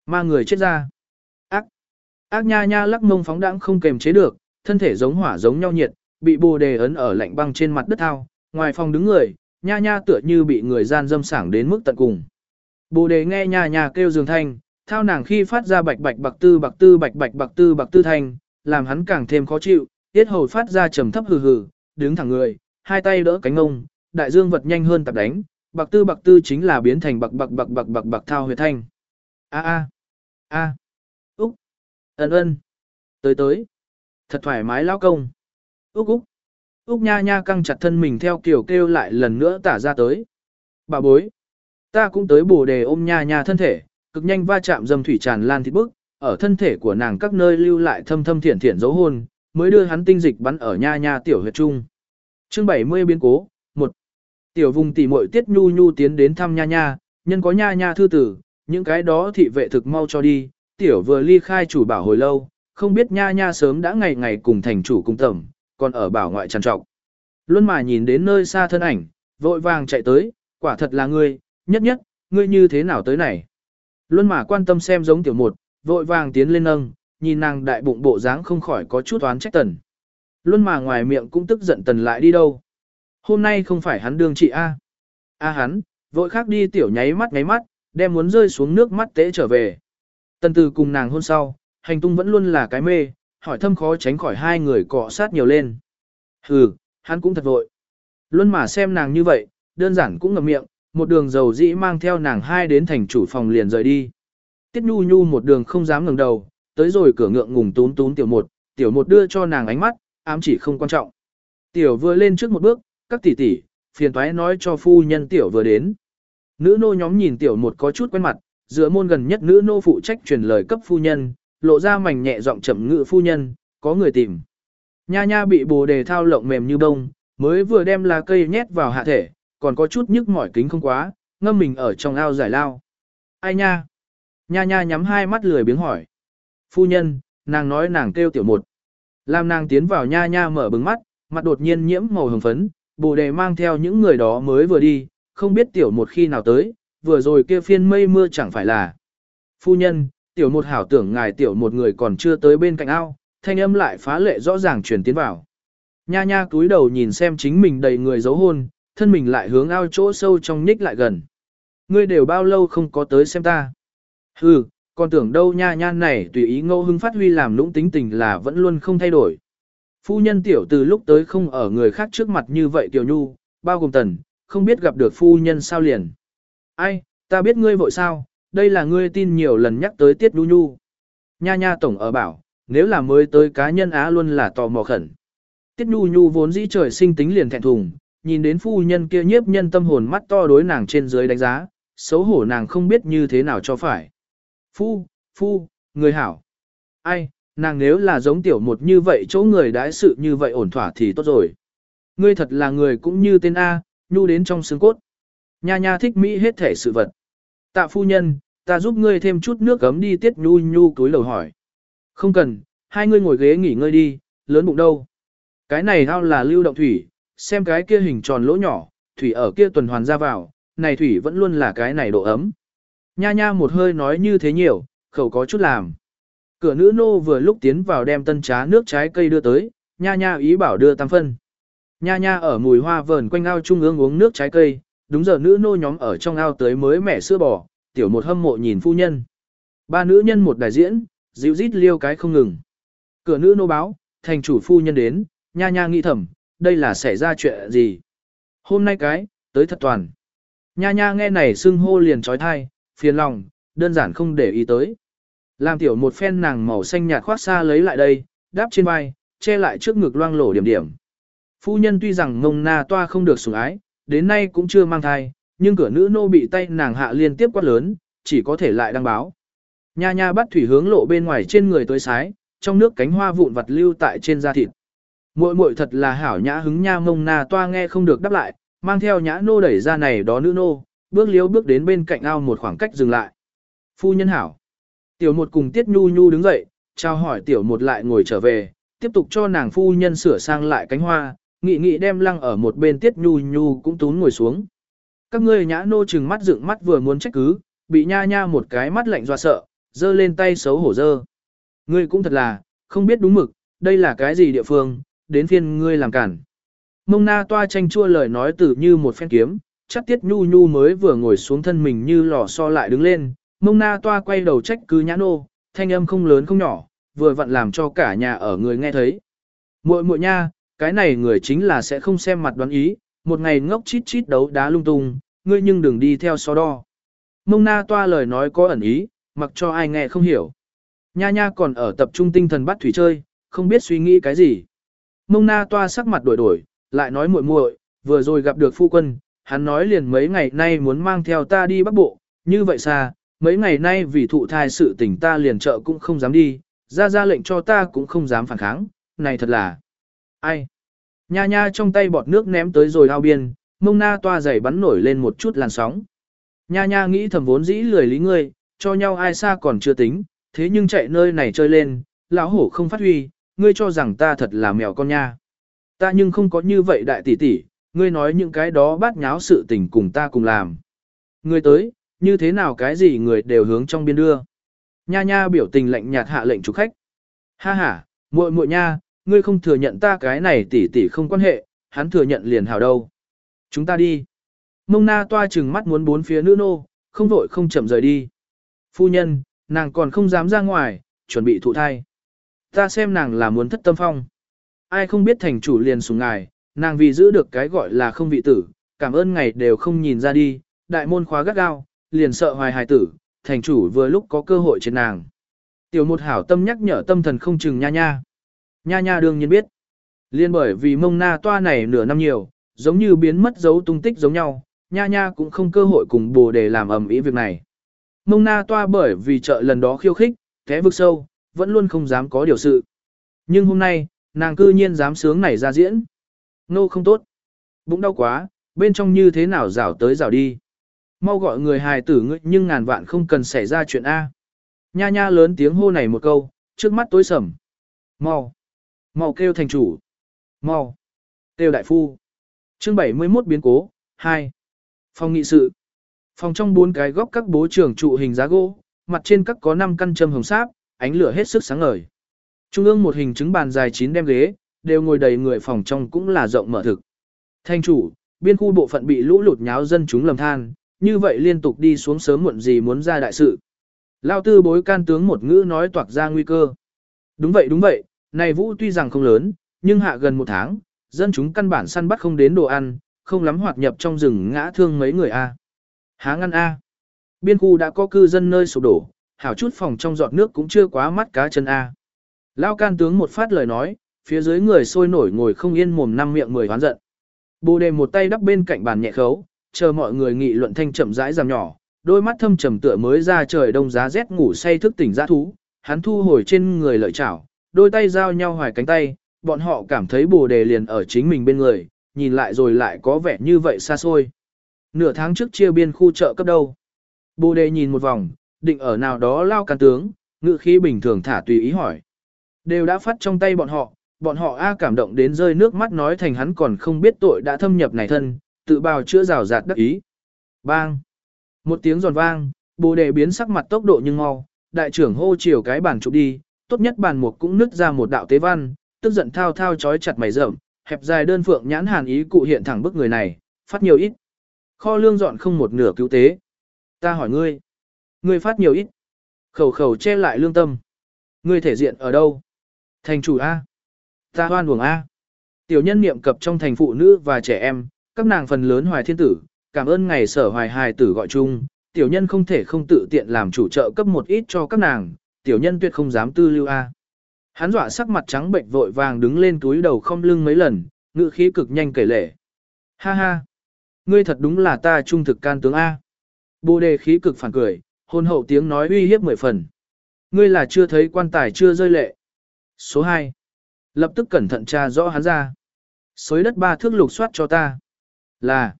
Ma người chết ra. Ác. Ác nha nha lắc mông phóng đãng không kềm chế được, thân thể giống hỏa giống nhau nhiệt, bị bồ đề ấn ở lạnh băng trên mặt đất thao, ngoài phòng đứng người, nha nha tựa như bị người gian dâm sảng đến mức tận cùng. Bồ đề nghe nha nha kêu dường thanh, thao nàng khi phát ra bạch bạch bạc tư bạc tư bạch bạch bạc tư bạc tư thanh, làm hắn càng thêm khó chịu, tiết hầu phát ra trầm thấp hừ hừ, đứng thẳng người, hai tay đỡ cánh ông, đại dương vật nhanh hơn tập đánh, bạc tư bạc tư chính là biến thành bạc bạc bạc bạc bạc bạc thao huyệt thanh. A a a, úc, ân ân, tới tới, thật thoải mái lão công. Úc Úc. Úc nha nha căng chặt thân mình theo kiểu kêu lại lần nữa tả ra tới. Bà bối. Ta cũng tới bổ đề ôm nha nha thân thể, cực nhanh va chạm dâm thủy tràn lan thịt bức, ở thân thể của nàng các nơi lưu lại thâm thâm thiển thiển dấu hôn, mới đưa hắn tinh dịch bắn ở nha nha tiểu huyệt trung. Chương 70 biến cố, 1. Tiểu vùng tỷ muội tiết nhu nhu tiến đến thăm nha nha, nhân có nha nha thư tử, những cái đó thị vệ thực mau cho đi, tiểu vừa ly khai chủ bảo hồi lâu, không biết nha nha sớm đã ngày ngày cùng thành chủ cung tẩm, còn ở bảo ngoại trằn trọc. Luân mà nhìn đến nơi xa thân ảnh, vội vàng chạy tới, quả thật là ngươi, nhất nhất, ngươi như thế nào tới này. Luân mà quan tâm xem giống tiểu một, vội vàng tiến lên nâng, nhìn nàng đại bụng bộ dáng không khỏi có chút oán trách tần. Luân mà ngoài miệng cũng tức giận tần lại đi đâu. Hôm nay không phải hắn đương chị A. A hắn, vội khác đi tiểu nháy mắt nháy mắt, đem muốn rơi xuống nước mắt tế trở về. Tần từ cùng nàng hôn sau, hành tung vẫn luôn là cái mê, hỏi thâm khó tránh khỏi hai người cọ sát nhiều lên. Hừ, hắn cũng thật vội. Luân mà xem nàng như vậy, đơn giản cũng ngậm miệng, một đường dầu dĩ mang theo nàng hai đến thành chủ phòng liền rời đi. Tiết Nhu Nhu một đường không dám ngẩng đầu, tới rồi cửa ngượng ngùng tún tún tiểu một, tiểu một đưa cho nàng ánh mắt, ám chỉ không quan trọng. Tiểu vừa lên trước một bước, các tỷ tỷ, phiền toái nói cho phu nhân tiểu vừa đến. Nữ nô nhóm nhìn tiểu một có chút quen mặt, giữa môn gần nhất nữ nô phụ trách truyền lời cấp phu nhân, lộ ra mảnh nhẹ giọng chậm ngự phu nhân, có người tìm. Nha nha bị bồ đề thao lộng mềm như bông, mới vừa đem lá cây nhét vào hạ thể, còn có chút nhức mỏi kính không quá, ngâm mình ở trong ao giải lao. Ai nha? Nha nha nhắm hai mắt lười biếng hỏi. Phu nhân, nàng nói nàng kêu tiểu một. Làm nàng tiến vào nha nha mở bừng mắt, mặt đột nhiên nhiễm màu hồng phấn, bồ đề mang theo những người đó mới vừa đi, không biết tiểu một khi nào tới, vừa rồi kia phiên mây mưa chẳng phải là. Phu nhân, tiểu một hảo tưởng ngài tiểu một người còn chưa tới bên cạnh ao, thanh âm lại phá lệ rõ ràng truyền tiến vào. Nha nha cúi đầu nhìn xem chính mình đầy người giấu hôn, thân mình lại hướng ao chỗ sâu trong nhích lại gần. Ngươi đều bao lâu không có tới xem ta. Hừ, còn tưởng đâu nha nha này tùy ý ngẫu hưng phát huy làm lũng tính tình là vẫn luôn không thay đổi. Phu nhân tiểu từ lúc tới không ở người khác trước mặt như vậy tiểu nhu, bao gồm tần, không biết gặp được phu nhân sao liền. Ai, ta biết ngươi vội sao, đây là ngươi tin nhiều lần nhắc tới Tiết Nhu Nhu. Nha nha tổng ở bảo, nếu là mới tới cá nhân Á luôn là tò mò khẩn. Tiết Nhu Nhu vốn dĩ trời sinh tính liền thẹn thùng, nhìn đến phu nhân kia nhiếp nhân tâm hồn mắt to đối nàng trên dưới đánh giá, xấu hổ nàng không biết như thế nào cho phải. Phu, phu, người hảo. Ai, nàng nếu là giống tiểu một như vậy chỗ người đãi sự như vậy ổn thỏa thì tốt rồi. Ngươi thật là người cũng như tên A, nhu đến trong xương cốt. Nha nha thích Mỹ hết thể sự vật. Tạ phu nhân, ta giúp ngươi thêm chút nước gấm đi tiết nhu nhu túi lầu hỏi. Không cần, hai ngươi ngồi ghế nghỉ ngơi đi, lớn bụng đâu. Cái này ao là lưu động thủy, xem cái kia hình tròn lỗ nhỏ, thủy ở kia tuần hoàn ra vào, này thủy vẫn luôn là cái này độ ấm. Nha nha một hơi nói như thế nhiều, khẩu có chút làm. Cửa nữ nô vừa lúc tiến vào đem tân trá nước trái cây đưa tới, nha nha ý bảo đưa tam phân. Nha nha ở mùi hoa vờn quanh ao trung ương uống nước trái cây, đúng giờ nữ nô nhóm ở trong ao tới mới mẻ sữa bò, tiểu một hâm mộ nhìn phu nhân. Ba nữ nhân một đại diễn, dịu rít liêu cái không ngừng. Cửa nữ nô báo, thành chủ phu nhân đến, nha nha nghĩ thầm, đây là xảy ra chuyện gì? Hôm nay cái, tới thật toàn. Nha nha nghe này xưng hô liền trói thai, phiền lòng, đơn giản không để ý tới. Làm tiểu một phen nàng màu xanh nhạt khoác xa lấy lại đây, đáp trên vai, che lại trước ngực loang lổ điểm điểm. Phu nhân tuy rằng ngông na toa không được sủng ái, đến nay cũng chưa mang thai, nhưng cửa nữ nô bị tay nàng hạ liên tiếp quát lớn, chỉ có thể lại đăng báo. Nha nha bắt thủy hướng lộ bên ngoài trên người tới sái, trong nước cánh hoa vụn vặt lưu tại trên da thịt. Muội muội thật là hảo nhã hứng nha mông na toa nghe không được đáp lại, mang theo nhã nô đẩy ra này đó nữ nô, bước liếu bước đến bên cạnh ao một khoảng cách dừng lại. Phu nhân hảo. Tiểu một cùng tiết nhu nhu đứng dậy, trao hỏi tiểu một lại ngồi trở về, tiếp tục cho nàng phu nhân sửa sang lại cánh hoa, nghị nghị đem lăng ở một bên tiết nhu nhu cũng tún ngồi xuống. Các ngươi nhã nô chừng mắt dựng mắt vừa muốn trách cứ, bị nha nha một cái mắt lạnh dọa sợ, giơ lên tay xấu hổ dơ. Ngươi cũng thật là, không biết đúng mực, đây là cái gì địa phương, đến phiên ngươi làm cản. Mông na toa tranh chua lời nói từ như một phen kiếm, chắc tiết nhu nhu mới vừa ngồi xuống thân mình như lò so lại đứng lên, mông na toa quay đầu trách cứ nhã nô, thanh âm không lớn không nhỏ, vừa vặn làm cho cả nhà ở người nghe thấy. muội muội nha, cái này người chính là sẽ không xem mặt đoán ý, một ngày ngốc chít chít đấu đá lung tung, ngươi nhưng đừng đi theo so đo. Mông na toa lời nói có ẩn ý, mặc cho ai nghe không hiểu. Nha nha còn ở tập trung tinh thần bắt thủy chơi, không biết suy nghĩ cái gì. Mông na toa sắc mặt đổi đổi, lại nói muội muội, vừa rồi gặp được phu quân, hắn nói liền mấy ngày nay muốn mang theo ta đi bắc bộ, như vậy xa, mấy ngày nay vì thụ thai sự tình ta liền trợ cũng không dám đi, ra ra lệnh cho ta cũng không dám phản kháng, này thật là... Ai? Nha nha trong tay bọt nước ném tới rồi ao biên, mông na toa giày bắn nổi lên một chút làn sóng. Nha nha nghĩ thầm vốn dĩ lười lý ngươi, cho nhau ai xa còn chưa tính, thế nhưng chạy nơi này chơi lên, lão hổ không phát huy, ngươi cho rằng ta thật là mèo con nha. Ta nhưng không có như vậy đại tỷ tỷ, ngươi nói những cái đó bát nháo sự tình cùng ta cùng làm. Ngươi tới, như thế nào cái gì người đều hướng trong biên đưa. Nha nha biểu tình lạnh nhạt hạ lệnh chủ khách. Ha ha, muội muội nha, ngươi không thừa nhận ta cái này tỷ tỷ không quan hệ, hắn thừa nhận liền hảo đâu. Chúng ta đi. Mông na toa chừng mắt muốn bốn phía nữ nô, không vội không chậm rời đi. Phu nhân, nàng còn không dám ra ngoài, chuẩn bị thụ thai. Ta xem nàng là muốn thất tâm phong. Ai không biết thành chủ liền sùng ngài, nàng vì giữ được cái gọi là không vị tử, cảm ơn ngày đều không nhìn ra đi, đại môn khóa gắt gao, liền sợ hoài hài tử, thành chủ vừa lúc có cơ hội trên nàng. Tiểu một hảo tâm nhắc nhở tâm thần không chừng nha nha. Nha nha đương nhiên biết. Liên bởi vì mông na toa này nửa năm nhiều, giống như biến mất dấu tung tích giống nhau, nha nha cũng không cơ hội cùng bồ để làm ầm ĩ việc này. Mông na toa bởi vì chợ lần đó khiêu khích, thế vực sâu, vẫn luôn không dám có điều sự. Nhưng hôm nay, nàng cư nhiên dám sướng này ra diễn. Nô không tốt. Bụng đau quá, bên trong như thế nào rảo tới rảo đi. Mau gọi người hài tử ngươi nhưng ngàn vạn không cần xảy ra chuyện A. Nha nha lớn tiếng hô này một câu, trước mắt tối sầm. Mau. Mau kêu thành chủ. Mau. Kêu đại phu. chương 71 biến cố, 2. Phòng nghị sự. Phòng trong bốn cái góc các bố trưởng trụ hình giá gỗ, mặt trên các có 5 căn châm hồng sáp, ánh lửa hết sức sáng ngời. Trung ương một hình chứng bàn dài 9 đem ghế, đều ngồi đầy người phòng trong cũng là rộng mở thực. Thanh chủ, biên khu bộ phận bị lũ lụt nháo dân chúng lầm than, như vậy liên tục đi xuống sớm muộn gì muốn ra đại sự. Lao tư bối can tướng một ngữ nói toạc ra nguy cơ. Đúng vậy đúng vậy, này vũ tuy rằng không lớn, nhưng hạ gần một tháng, dân chúng căn bản săn bắt không đến đồ ăn, không lắm hoạt nhập trong rừng ngã thương mấy người a. Há ngăn a. Biên khu đã có cư dân nơi sụp đổ, hảo chút phòng trong giọt nước cũng chưa quá mắt cá chân A. Lao can tướng một phát lời nói, phía dưới người sôi nổi ngồi không yên mồm năm miệng mười hoán giận. Bồ đề một tay đắp bên cạnh bàn nhẹ khấu, chờ mọi người nghị luận thanh chậm rãi giảm nhỏ, đôi mắt thâm trầm tựa mới ra trời đông giá rét ngủ say thức tỉnh dã thú, hắn thu hồi trên người lợi chảo, đôi tay giao nhau hoài cánh tay, bọn họ cảm thấy bồ đề liền ở chính mình bên người, nhìn lại rồi lại có vẻ như vậy xa xôi. Nửa tháng trước chia biên khu chợ cấp đâu. Bồ đề nhìn một vòng, định ở nào đó lao can tướng, ngự khí bình thường thả tùy ý hỏi. Đều đã phát trong tay bọn họ, bọn họ A cảm động đến rơi nước mắt nói thành hắn còn không biết tội đã thâm nhập này thân, tự bào chữa rào rạt đắc ý. Bang! Một tiếng giòn vang, bồ đề biến sắc mặt tốc độ nhưng mau, đại trưởng hô chiều cái bàn chụp đi, tốt nhất bàn mục cũng nứt ra một đạo tế văn, tức giận thao thao chói chặt mày rậm, hẹp dài đơn phượng nhãn hàn ý cụ hiện thẳng bức người này, phát nhiều ít. Kho lương dọn không một nửa cứu tế. Ta hỏi ngươi, ngươi phát nhiều ít. Khẩu khẩu che lại lương tâm. Ngươi thể diện ở đâu? Thành chủ A. Ta hoan buồng A. Tiểu nhân niệm cập trong thành phụ nữ và trẻ em, các nàng phần lớn hoài thiên tử, cảm ơn ngày sở hoài hài tử gọi chung, tiểu nhân không thể không tự tiện làm chủ trợ cấp một ít cho các nàng, tiểu nhân tuyệt không dám tư lưu A. Hắn dọa sắc mặt trắng bệnh vội vàng đứng lên túi đầu không lưng mấy lần, ngự khí cực nhanh kể lể. Ha ha! Ngươi thật đúng là ta trung thực can tướng A. Bồ đề khí cực phản cười, hôn hậu tiếng nói uy hiếp mười phần. Ngươi là chưa thấy quan tài chưa rơi lệ. Số 2. Lập tức cẩn thận tra rõ hắn ra. Xối đất ba thước lục soát cho ta. Là.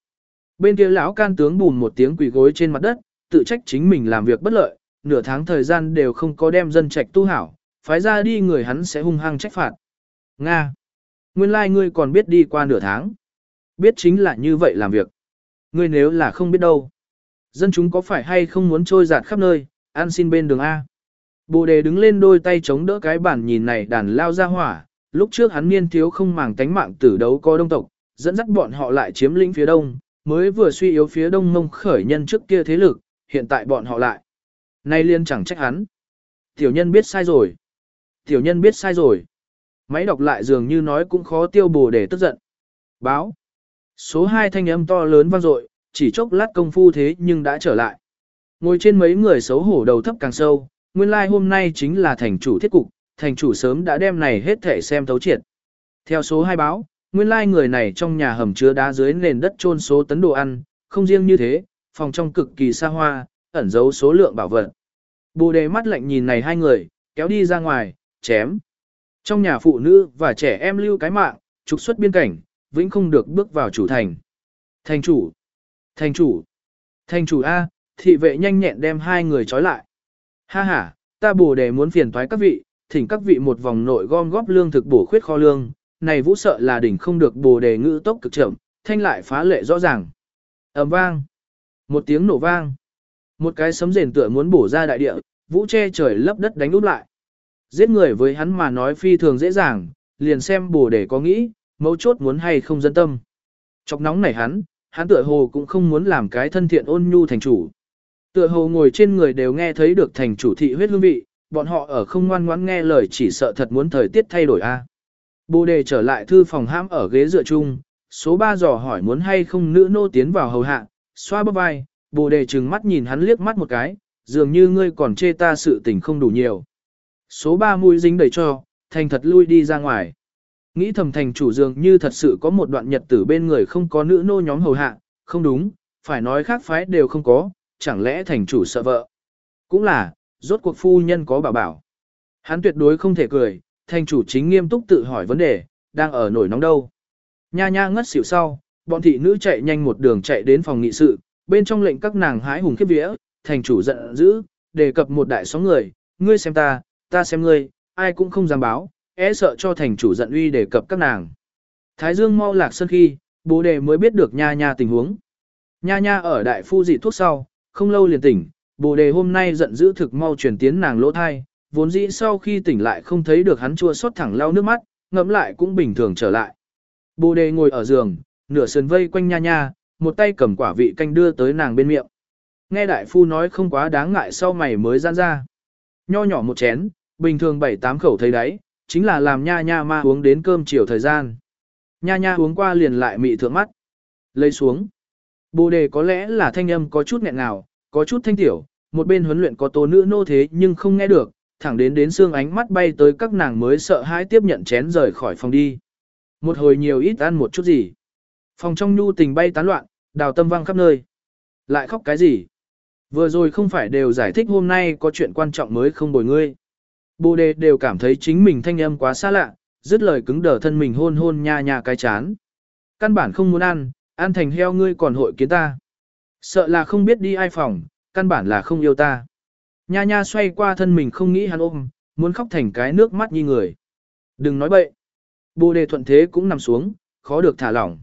Bên kia lão can tướng bùn một tiếng quỳ gối trên mặt đất, tự trách chính mình làm việc bất lợi, nửa tháng thời gian đều không có đem dân trạch tu hảo, phái ra đi người hắn sẽ hung hăng trách phạt. Nga. Nguyên lai like ngươi còn biết đi qua nửa tháng. Biết chính là như vậy làm việc. Ngươi nếu là không biết đâu. Dân chúng có phải hay không muốn trôi giạt khắp nơi, ăn xin bên đường A. Bồ đề đứng lên đôi tay chống đỡ cái bản nhìn này đàn lao ra hỏa, lúc trước hắn niên thiếu không màng tánh mạng tử đấu có đông tộc, dẫn dắt bọn họ lại chiếm lĩnh phía đông, mới vừa suy yếu phía đông mông khởi nhân trước kia thế lực, hiện tại bọn họ lại. Nay liên chẳng trách hắn. Tiểu nhân biết sai rồi. Tiểu nhân biết sai rồi. Máy đọc lại dường như nói cũng khó tiêu bồ để tức giận. Báo. Số 2 thanh âm to lớn vang dội, chỉ chốc lát công phu thế nhưng đã trở lại. Ngồi trên mấy người xấu hổ đầu thấp càng sâu, nguyên lai like hôm nay chính là thành chủ thiết cục, thành chủ sớm đã đem này hết thể xem thấu triệt. Theo số 2 báo, nguyên lai like người này trong nhà hầm chứa đá dưới nền đất trôn số tấn đồ ăn, không riêng như thế, phòng trong cực kỳ xa hoa, ẩn giấu số lượng bảo vật. Bồ đề mắt lạnh nhìn này hai người, kéo đi ra ngoài, chém. Trong nhà phụ nữ và trẻ em lưu cái mạng, trục xuất biên cảnh, vĩnh không được bước vào chủ thành. Thành chủ, thành chủ, thành chủ A, thị vệ nhanh nhẹn đem hai người trói lại. Ha ha, ta bồ đề muốn phiền toái các vị, thỉnh các vị một vòng nội gom góp lương thực bổ khuyết kho lương, này vũ sợ là đỉnh không được bồ đề ngữ tốc cực chậm, thanh lại phá lệ rõ ràng. ầm vang, một tiếng nổ vang, một cái sấm rền tựa muốn bổ ra đại địa, vũ che trời lấp đất đánh úp lại. Giết người với hắn mà nói phi thường dễ dàng, liền xem bồ đề có nghĩ, mấu chốt muốn hay không dân tâm. Chọc nóng này hắn, hắn tựa hồ cũng không muốn làm cái thân thiện ôn nhu thành chủ. Tựa hồ ngồi trên người đều nghe thấy được thành chủ thị huyết hương vị, bọn họ ở không ngoan ngoãn nghe lời chỉ sợ thật muốn thời tiết thay đổi a. Bồ đề trở lại thư phòng ham ở ghế dựa chung, số 3 dò hỏi muốn hay không nữ nô tiến vào hầu hạ, xoa bắp vai, bồ đề trừng mắt nhìn hắn liếc mắt một cái, dường như ngươi còn chê ta sự tình không đủ nhiều. Số 3 mũi dính đầy cho, thành thật lui đi ra ngoài. Nghĩ thầm thành chủ dường như thật sự có một đoạn nhật tử bên người không có nữ nô nhóm hầu hạ, không đúng, phải nói khác phái đều không có, chẳng lẽ thành chủ sợ vợ. Cũng là, rốt cuộc phu nhân có bảo bảo. Hắn tuyệt đối không thể cười, thành chủ chính nghiêm túc tự hỏi vấn đề, đang ở nổi nóng đâu. Nha nha ngất xỉu sau, bọn thị nữ chạy nhanh một đường chạy đến phòng nghị sự, bên trong lệnh các nàng hái hùng khiếp vía, thành chủ giận dữ, đề cập một đại sóng người, ngươi xem ta, ta xem ngươi, ai cũng không dám báo, e sợ cho thành chủ giận uy đề cập các nàng. Thái Dương mau lạc sân khi, bố đề mới biết được nha nha tình huống. Nha nha ở đại phu dị thuốc sau, không lâu liền tỉnh, bồ đề hôm nay giận dữ thực mau truyền tiến nàng lỗ thai, vốn dĩ sau khi tỉnh lại không thấy được hắn chua xót thẳng lau nước mắt, ngẫm lại cũng bình thường trở lại. Bồ đề ngồi ở giường, nửa sườn vây quanh nha nha, một tay cầm quả vị canh đưa tới nàng bên miệng. Nghe đại phu nói không quá đáng ngại sau mày mới gian ra. Nho nhỏ một chén, bình thường bảy tám khẩu thấy đấy, chính là làm nha nha ma uống đến cơm chiều thời gian. Nha nha uống qua liền lại mị thượng mắt. Lấy xuống. Bồ đề có lẽ là thanh âm có chút nghẹn nào, có chút thanh tiểu, một bên huấn luyện có tố nữ nô thế nhưng không nghe được, thẳng đến đến xương ánh mắt bay tới các nàng mới sợ hãi tiếp nhận chén rời khỏi phòng đi. Một hồi nhiều ít ăn một chút gì. Phòng trong nhu tình bay tán loạn, đào tâm văng khắp nơi. Lại khóc cái gì? Vừa rồi không phải đều giải thích hôm nay có chuyện quan trọng mới không bồi ngươi. Bồ đề đều cảm thấy chính mình thanh âm quá xa lạ, dứt lời cứng đờ thân mình hôn hôn nha nha cái chán. Căn bản không muốn ăn, ăn thành heo ngươi còn hội kiến ta. Sợ là không biết đi ai phòng, căn bản là không yêu ta. Nha nha xoay qua thân mình không nghĩ hắn ôm, muốn khóc thành cái nước mắt như người. Đừng nói bậy. Bồ đề thuận thế cũng nằm xuống, khó được thả lỏng.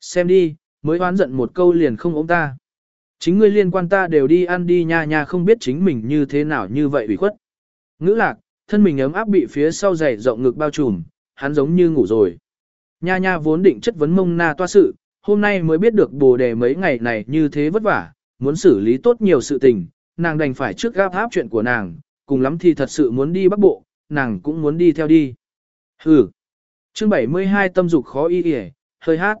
Xem đi, mới oán giận một câu liền không ôm ta. Chính ngươi liên quan ta đều đi ăn đi nha nha không biết chính mình như thế nào như vậy ủy khuất. Ngữ lạc, thân mình ấm áp bị phía sau dày rộng ngực bao trùm, hắn giống như ngủ rồi. Nha nha vốn định chất vấn mông na toa sự, hôm nay mới biết được bồ đề mấy ngày này như thế vất vả, muốn xử lý tốt nhiều sự tình, nàng đành phải trước gáp áp chuyện của nàng, cùng lắm thì thật sự muốn đi bắc bộ, nàng cũng muốn đi theo đi. Hừ. Chương 72 tâm dục khó y yể, hơi hát.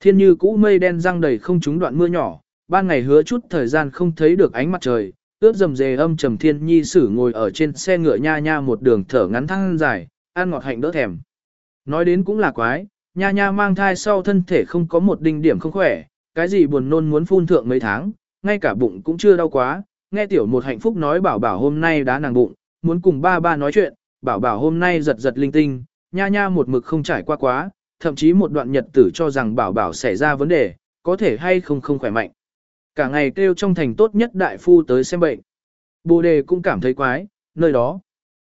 Thiên như cũ mây đen răng đầy không trúng đoạn mưa nhỏ, ban ngày hứa chút thời gian không thấy được ánh mặt trời, ướt dầm dề âm trầm thiên nhi sử ngồi ở trên xe ngựa nha nha một đường thở ngắn thăng dài, ăn ngọt hạnh đỡ thèm. Nói đến cũng là quái, nha nha mang thai sau thân thể không có một đinh điểm không khỏe, cái gì buồn nôn muốn phun thượng mấy tháng, ngay cả bụng cũng chưa đau quá, nghe tiểu một hạnh phúc nói bảo bảo hôm nay đã nàng bụng, muốn cùng ba ba nói chuyện, bảo bảo hôm nay giật giật linh tinh, nha nha một mực không trải qua quá, thậm chí một đoạn nhật tử cho rằng bảo bảo xảy ra vấn đề, có thể hay không không khỏe mạnh. Cả ngày kêu trong thành tốt nhất đại phu tới xem bệnh. Bồ đề cũng cảm thấy quái, nơi đó.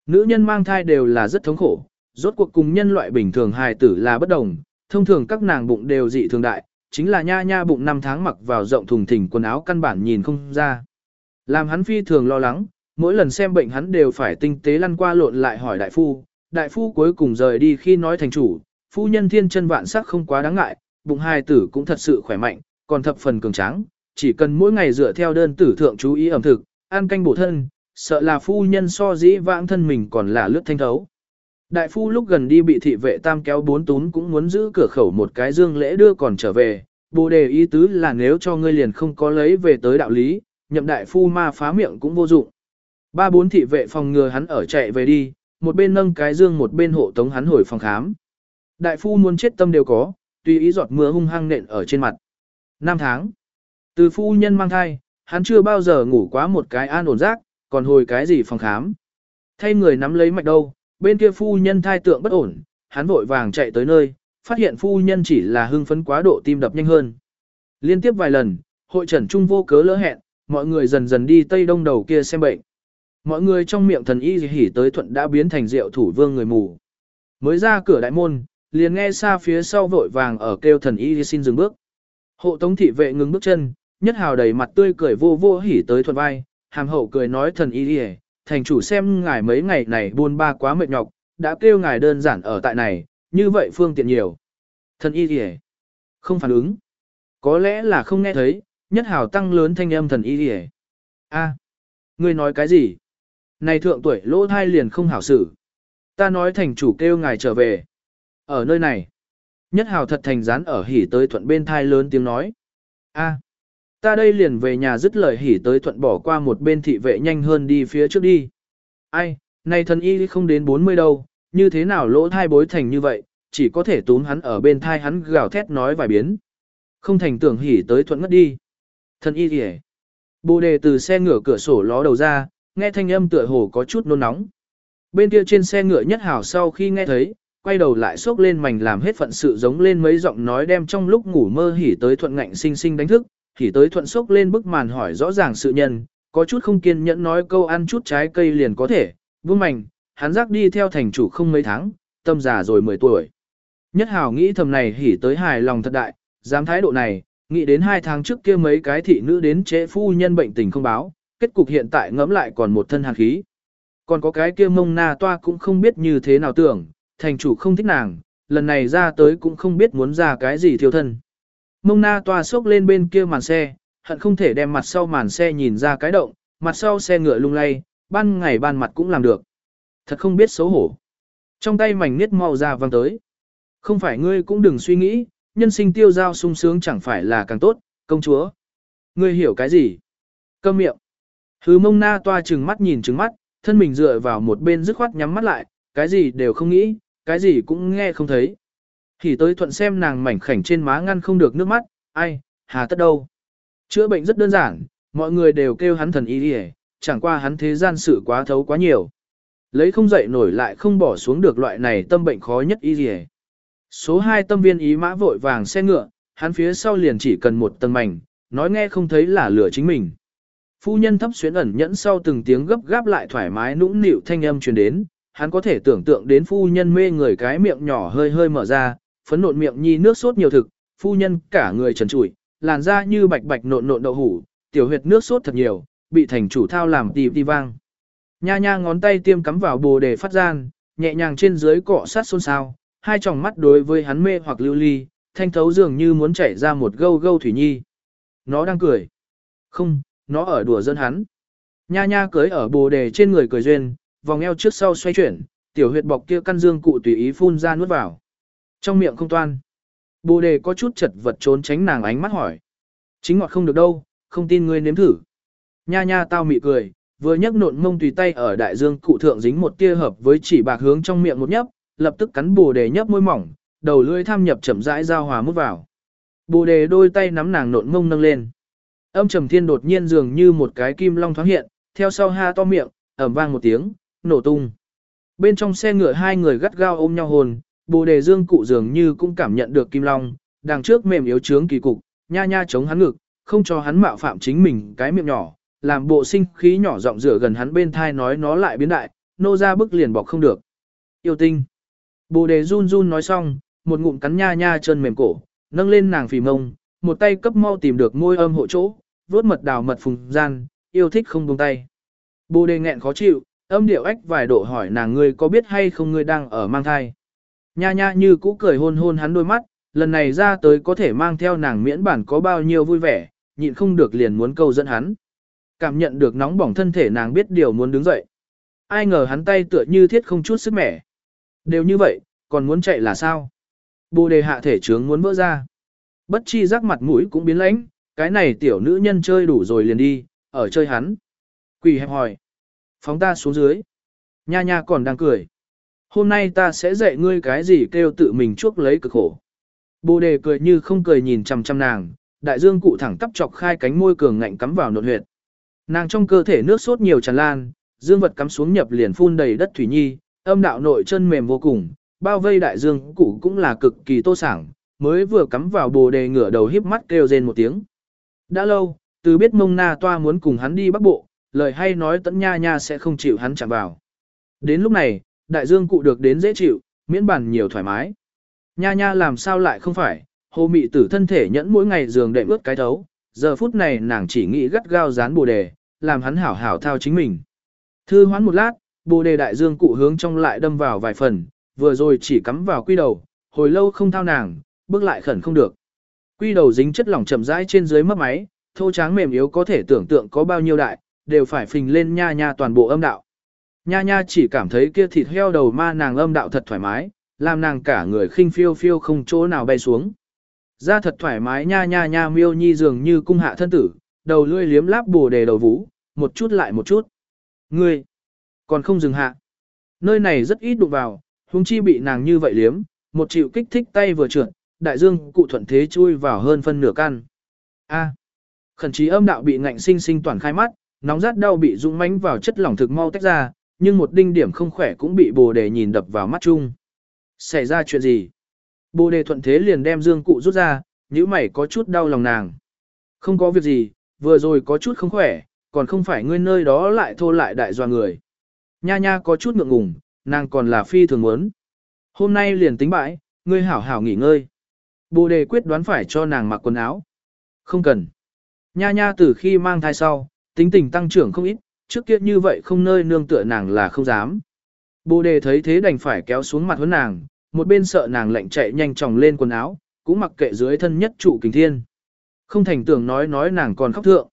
Nữ nhân mang thai đều là rất thống khổ, rốt cuộc cùng nhân loại bình thường hài tử là bất đồng, thông thường các nàng bụng đều dị thường đại, chính là nha nha bụng 5 tháng mặc vào rộng thùng thình quần áo căn bản nhìn không ra. Làm hắn phi thường lo lắng, mỗi lần xem bệnh hắn đều phải tinh tế lăn qua lộn lại hỏi đại phu, đại phu cuối cùng rời đi khi nói thành chủ, phu nhân thiên chân vạn sắc không quá đáng ngại, bụng hài tử cũng thật sự khỏe mạnh, còn thập phần cường tráng, chỉ cần mỗi ngày dựa theo đơn tử thượng chú ý ẩm thực, ăn canh bổ thân, sợ là phu nhân so dĩ vãng thân mình còn là lướt thanh thấu. Đại phu lúc gần đi bị thị vệ tam kéo bốn tún cũng muốn giữ cửa khẩu một cái dương lễ đưa còn trở về, bồ đề ý tứ là nếu cho ngươi liền không có lấy về tới đạo lý, nhậm đại phu ma phá miệng cũng vô dụng. Ba bốn thị vệ phòng ngừa hắn ở chạy về đi, một bên nâng cái dương một bên hộ tống hắn hồi phòng khám. Đại phu muốn chết tâm đều có, tùy ý giọt mưa hung hăng nện ở trên mặt. Năm tháng. Từ phu nhân mang thai, hắn chưa bao giờ ngủ quá một cái an ổn giấc, còn hồi cái gì phòng khám. Thay người nắm lấy mạch đâu, bên kia phu nhân thai tượng bất ổn, hắn vội vàng chạy tới nơi, phát hiện phu nhân chỉ là hưng phấn quá độ tim đập nhanh hơn. Liên tiếp vài lần, hội trần trung vô cớ lỡ hẹn, mọi người dần dần đi tây đông đầu kia xem bệnh. Mọi người trong miệng thần y hỉ tới thuận đã biến thành rượu thủ vương người mù. Mới ra cửa đại môn, liền nghe xa phía sau vội vàng ở kêu thần y xin dừng bước. Hộ tống thị vệ ngừng bước chân, nhất hào đầy mặt tươi cười vô vô hỉ tới thuận vai, hàm hậu cười nói thần y hỉ, thành chủ xem ngài mấy ngày này buôn ba quá mệt nhọc, đã kêu ngài đơn giản ở tại này, như vậy phương tiện nhiều. Thần y hỉ, không phản ứng. Có lẽ là không nghe thấy, nhất hào tăng lớn thanh âm thần y đi a ngươi nói cái gì? Này thượng tuổi lỗ thai liền không hảo xử. Ta nói thành chủ kêu ngài trở về. Ở nơi này, nhất hào thật thành rán ở hỉ tới thuận bên thai lớn tiếng nói. a Ta đây liền về nhà dứt lời hỉ tới thuận bỏ qua một bên thị vệ nhanh hơn đi phía trước đi. Ai, này thần y không đến 40 đâu, như thế nào lỗ thai bối thành như vậy, chỉ có thể túm hắn ở bên thai hắn gào thét nói vài biến. Không thành tưởng hỉ tới thuận ngất đi. Thần y kìa. Bồ đề từ xe ngựa cửa sổ ló đầu ra, nghe thanh âm tựa hồ có chút nôn nóng. Bên kia trên xe ngựa nhất hảo sau khi nghe thấy, quay đầu lại xốc lên mảnh làm hết phận sự giống lên mấy giọng nói đem trong lúc ngủ mơ hỉ tới thuận ngạnh sinh sinh đánh thức, hỉ tới thuận xốc lên bức màn hỏi rõ ràng sự nhân, có chút không kiên nhẫn nói câu ăn chút trái cây liền có thể, vương mảnh, hắn giác đi theo thành chủ không mấy tháng, tâm già rồi 10 tuổi. Nhất hảo nghĩ thầm này hỉ tới hài lòng thật đại, dám thái độ này, nghĩ đến hai tháng trước kia mấy cái thị nữ đến chế phu nhân bệnh tình không báo, kết cục hiện tại ngẫm lại còn một thân hàn khí. Còn có cái kia mông na toa cũng không biết như thế nào tưởng, thành chủ không thích nàng, lần này ra tới cũng không biết muốn ra cái gì thiêu thân. Mông na toa sốc lên bên kia màn xe, hận không thể đem mặt sau màn xe nhìn ra cái động, mặt sau xe ngựa lung lay, ban ngày ban mặt cũng làm được. Thật không biết xấu hổ. Trong tay mảnh niết mau ra văng tới. Không phải ngươi cũng đừng suy nghĩ, nhân sinh tiêu giao sung sướng chẳng phải là càng tốt, công chúa. Ngươi hiểu cái gì? Câm miệng. Hứ mông na toa trừng mắt nhìn trừng mắt, thân mình dựa vào một bên dứt khoát nhắm mắt lại, cái gì đều không nghĩ, cái gì cũng nghe không thấy. Thì tới thuận xem nàng mảnh khảnh trên má ngăn không được nước mắt, ai, hà tất đâu. Chữa bệnh rất đơn giản, mọi người đều kêu hắn thần y đi chẳng qua hắn thế gian sự quá thấu quá nhiều. Lấy không dậy nổi lại không bỏ xuống được loại này tâm bệnh khó nhất y gì Số 2 tâm viên ý mã vội vàng xe ngựa, hắn phía sau liền chỉ cần một tầng mảnh, nói nghe không thấy là lửa chính mình. Phu nhân thấp xuyến ẩn nhẫn sau từng tiếng gấp gáp lại thoải mái nũng nịu thanh âm truyền đến, hắn có thể tưởng tượng đến phu nhân mê người cái miệng nhỏ hơi hơi mở ra, phấn nộn miệng nhi nước sốt nhiều thực, phu nhân cả người trần trụi, làn da như bạch bạch nộn nộn đậu hủ, tiểu huyệt nước sốt thật nhiều, bị thành chủ thao làm tì tì vang. Nha nha ngón tay tiêm cắm vào bồ đề phát gian, nhẹ nhàng trên dưới cọ sát xôn xao, hai tròng mắt đối với hắn mê hoặc lưu ly, thanh thấu dường như muốn chảy ra một gâu gâu thủy nhi. Nó đang cười. Không, nó ở đùa dân hắn. Nha nha cưới ở bồ đề trên người cười duyên, vòng eo trước sau xoay chuyển, tiểu huyệt bọc kia căn dương cụ tùy ý phun ra nuốt vào. Trong miệng không toan. Bồ đề có chút chật vật trốn tránh nàng ánh mắt hỏi. Chính ngọt không được đâu, không tin ngươi nếm thử. Nha nha tao mị cười, vừa nhấc nộn mông tùy tay ở đại dương cụ thượng dính một tia hợp với chỉ bạc hướng trong miệng một nhấp, lập tức cắn bồ đề nhấp môi mỏng, đầu lưỡi tham nhập chậm rãi giao hòa mút vào. Bồ đề đôi tay nắm nàng nộn mông nâng lên. Âm trầm thiên đột nhiên dường như một cái kim long thoáng hiện, theo sau ha to miệng, ẩm vang một tiếng, nổ tung. Bên trong xe ngựa hai người gắt gao ôm nhau hồn, bồ đề dương cụ dường như cũng cảm nhận được kim long, đằng trước mềm yếu trướng kỳ cục, nha nha chống hắn ngực, không cho hắn mạo phạm chính mình cái miệng nhỏ, làm bộ sinh khí nhỏ giọng rửa gần hắn bên thai nói nó lại biến đại, nô ra bức liền bọc không được. Yêu tinh. Bồ đề run run nói xong, một ngụm cắn nha nha chân mềm cổ, nâng lên nàng phì mông, một tay cấp mau tìm được môi âm hộ chỗ, vuốt mật đào mật phùng gian, yêu thích không buông tay. Bồ đề nghẹn khó chịu, âm điệu ách vài độ hỏi nàng ngươi có biết hay không ngươi đang ở mang thai. Nha nha như cũ cười hôn hôn hắn đôi mắt, lần này ra tới có thể mang theo nàng miễn bản có bao nhiêu vui vẻ, nhịn không được liền muốn câu dẫn hắn. Cảm nhận được nóng bỏng thân thể nàng biết điều muốn đứng dậy. Ai ngờ hắn tay tựa như thiết không chút sức mẻ. Đều như vậy, còn muốn chạy là sao? Bồ đề hạ thể trướng muốn vỡ ra. Bất chi rắc mặt mũi cũng biến lãnh, cái này tiểu nữ nhân chơi đủ rồi liền đi, ở chơi hắn. Quỳ hẹp hỏi. Phóng ta xuống dưới. Nha nha còn đang cười. Hôm nay ta sẽ dạy ngươi cái gì kêu tự mình chuốc lấy cực khổ. Bồ đề cười như không cười nhìn chằm chằm nàng, đại dương cụ thẳng tắp chọc khai cánh môi cường ngạnh cắm vào nội huyệt. Nàng trong cơ thể nước sốt nhiều tràn lan, dương vật cắm xuống nhập liền phun đầy đất thủy nhi, âm đạo nội chân mềm vô cùng, bao vây đại dương cụ cũng là cực kỳ tô sảng, mới vừa cắm vào bồ đề ngửa đầu híp mắt kêu rên một tiếng. Đã lâu, từ biết mông na toa muốn cùng hắn đi bắc bộ, lời hay nói tẫn nha nha sẽ không chịu hắn chạm vào. Đến lúc này, đại dương cụ được đến dễ chịu, miễn bản nhiều thoải mái. Nha nha làm sao lại không phải, hồ mị tử thân thể nhẫn mỗi ngày giường đệm ướt cái thấu, giờ phút này nàng chỉ nghĩ gắt gao dán bồ đề, làm hắn hảo hảo thao chính mình. Thư hoán một lát, bồ đề đại dương cụ hướng trong lại đâm vào vài phần, vừa rồi chỉ cắm vào quy đầu, hồi lâu không thao nàng, bước lại khẩn không được. Quy đầu dính chất lỏng chậm rãi trên dưới mấp máy, thô tráng mềm yếu có thể tưởng tượng có bao nhiêu đại, đều phải phình lên nha nha toàn bộ âm đạo. Nha nha chỉ cảm thấy kia thịt heo đầu ma nàng âm đạo thật thoải mái, làm nàng cả người khinh phiêu phiêu không chỗ nào bay xuống. Ra thật thoải mái nha nha nha miêu nhi dường như cung hạ thân tử, đầu lươi liếm láp bồ đề đầu vũ, một chút lại một chút. Ngươi, còn không dừng hạ. Nơi này rất ít đụng vào, huống chi bị nàng như vậy liếm, một chịu kích thích tay vừa trượt, đại dương cụ thuận thế chui vào hơn phân nửa căn. A. Khẩn trí âm đạo bị ngạnh sinh sinh toàn khai mắt, nóng rát đau bị dũng mãnh vào chất lỏng thực mau tách ra, nhưng một đinh điểm không khỏe cũng bị bồ đề nhìn đập vào mắt chung. Xảy ra chuyện gì? Bồ đề thuận thế liền đem dương cụ rút ra, nhíu mày có chút đau lòng nàng. Không có việc gì, vừa rồi có chút không khỏe, còn không phải ngươi nơi đó lại thô lại đại doa người. Nha nha có chút ngượng ngùng, nàng còn là phi thường muốn. Hôm nay liền tính bãi, ngươi hảo hảo nghỉ ngơi. Bồ đề quyết đoán phải cho nàng mặc quần áo. Không cần. Nha nha từ khi mang thai sau, tính tình tăng trưởng không ít, trước kia như vậy không nơi nương tựa nàng là không dám. Bồ đề thấy thế đành phải kéo xuống mặt hướng nàng, một bên sợ nàng lạnh chạy nhanh chóng lên quần áo, cũng mặc kệ dưới thân nhất trụ kính thiên. Không thành tưởng nói nói nàng còn khóc thượng.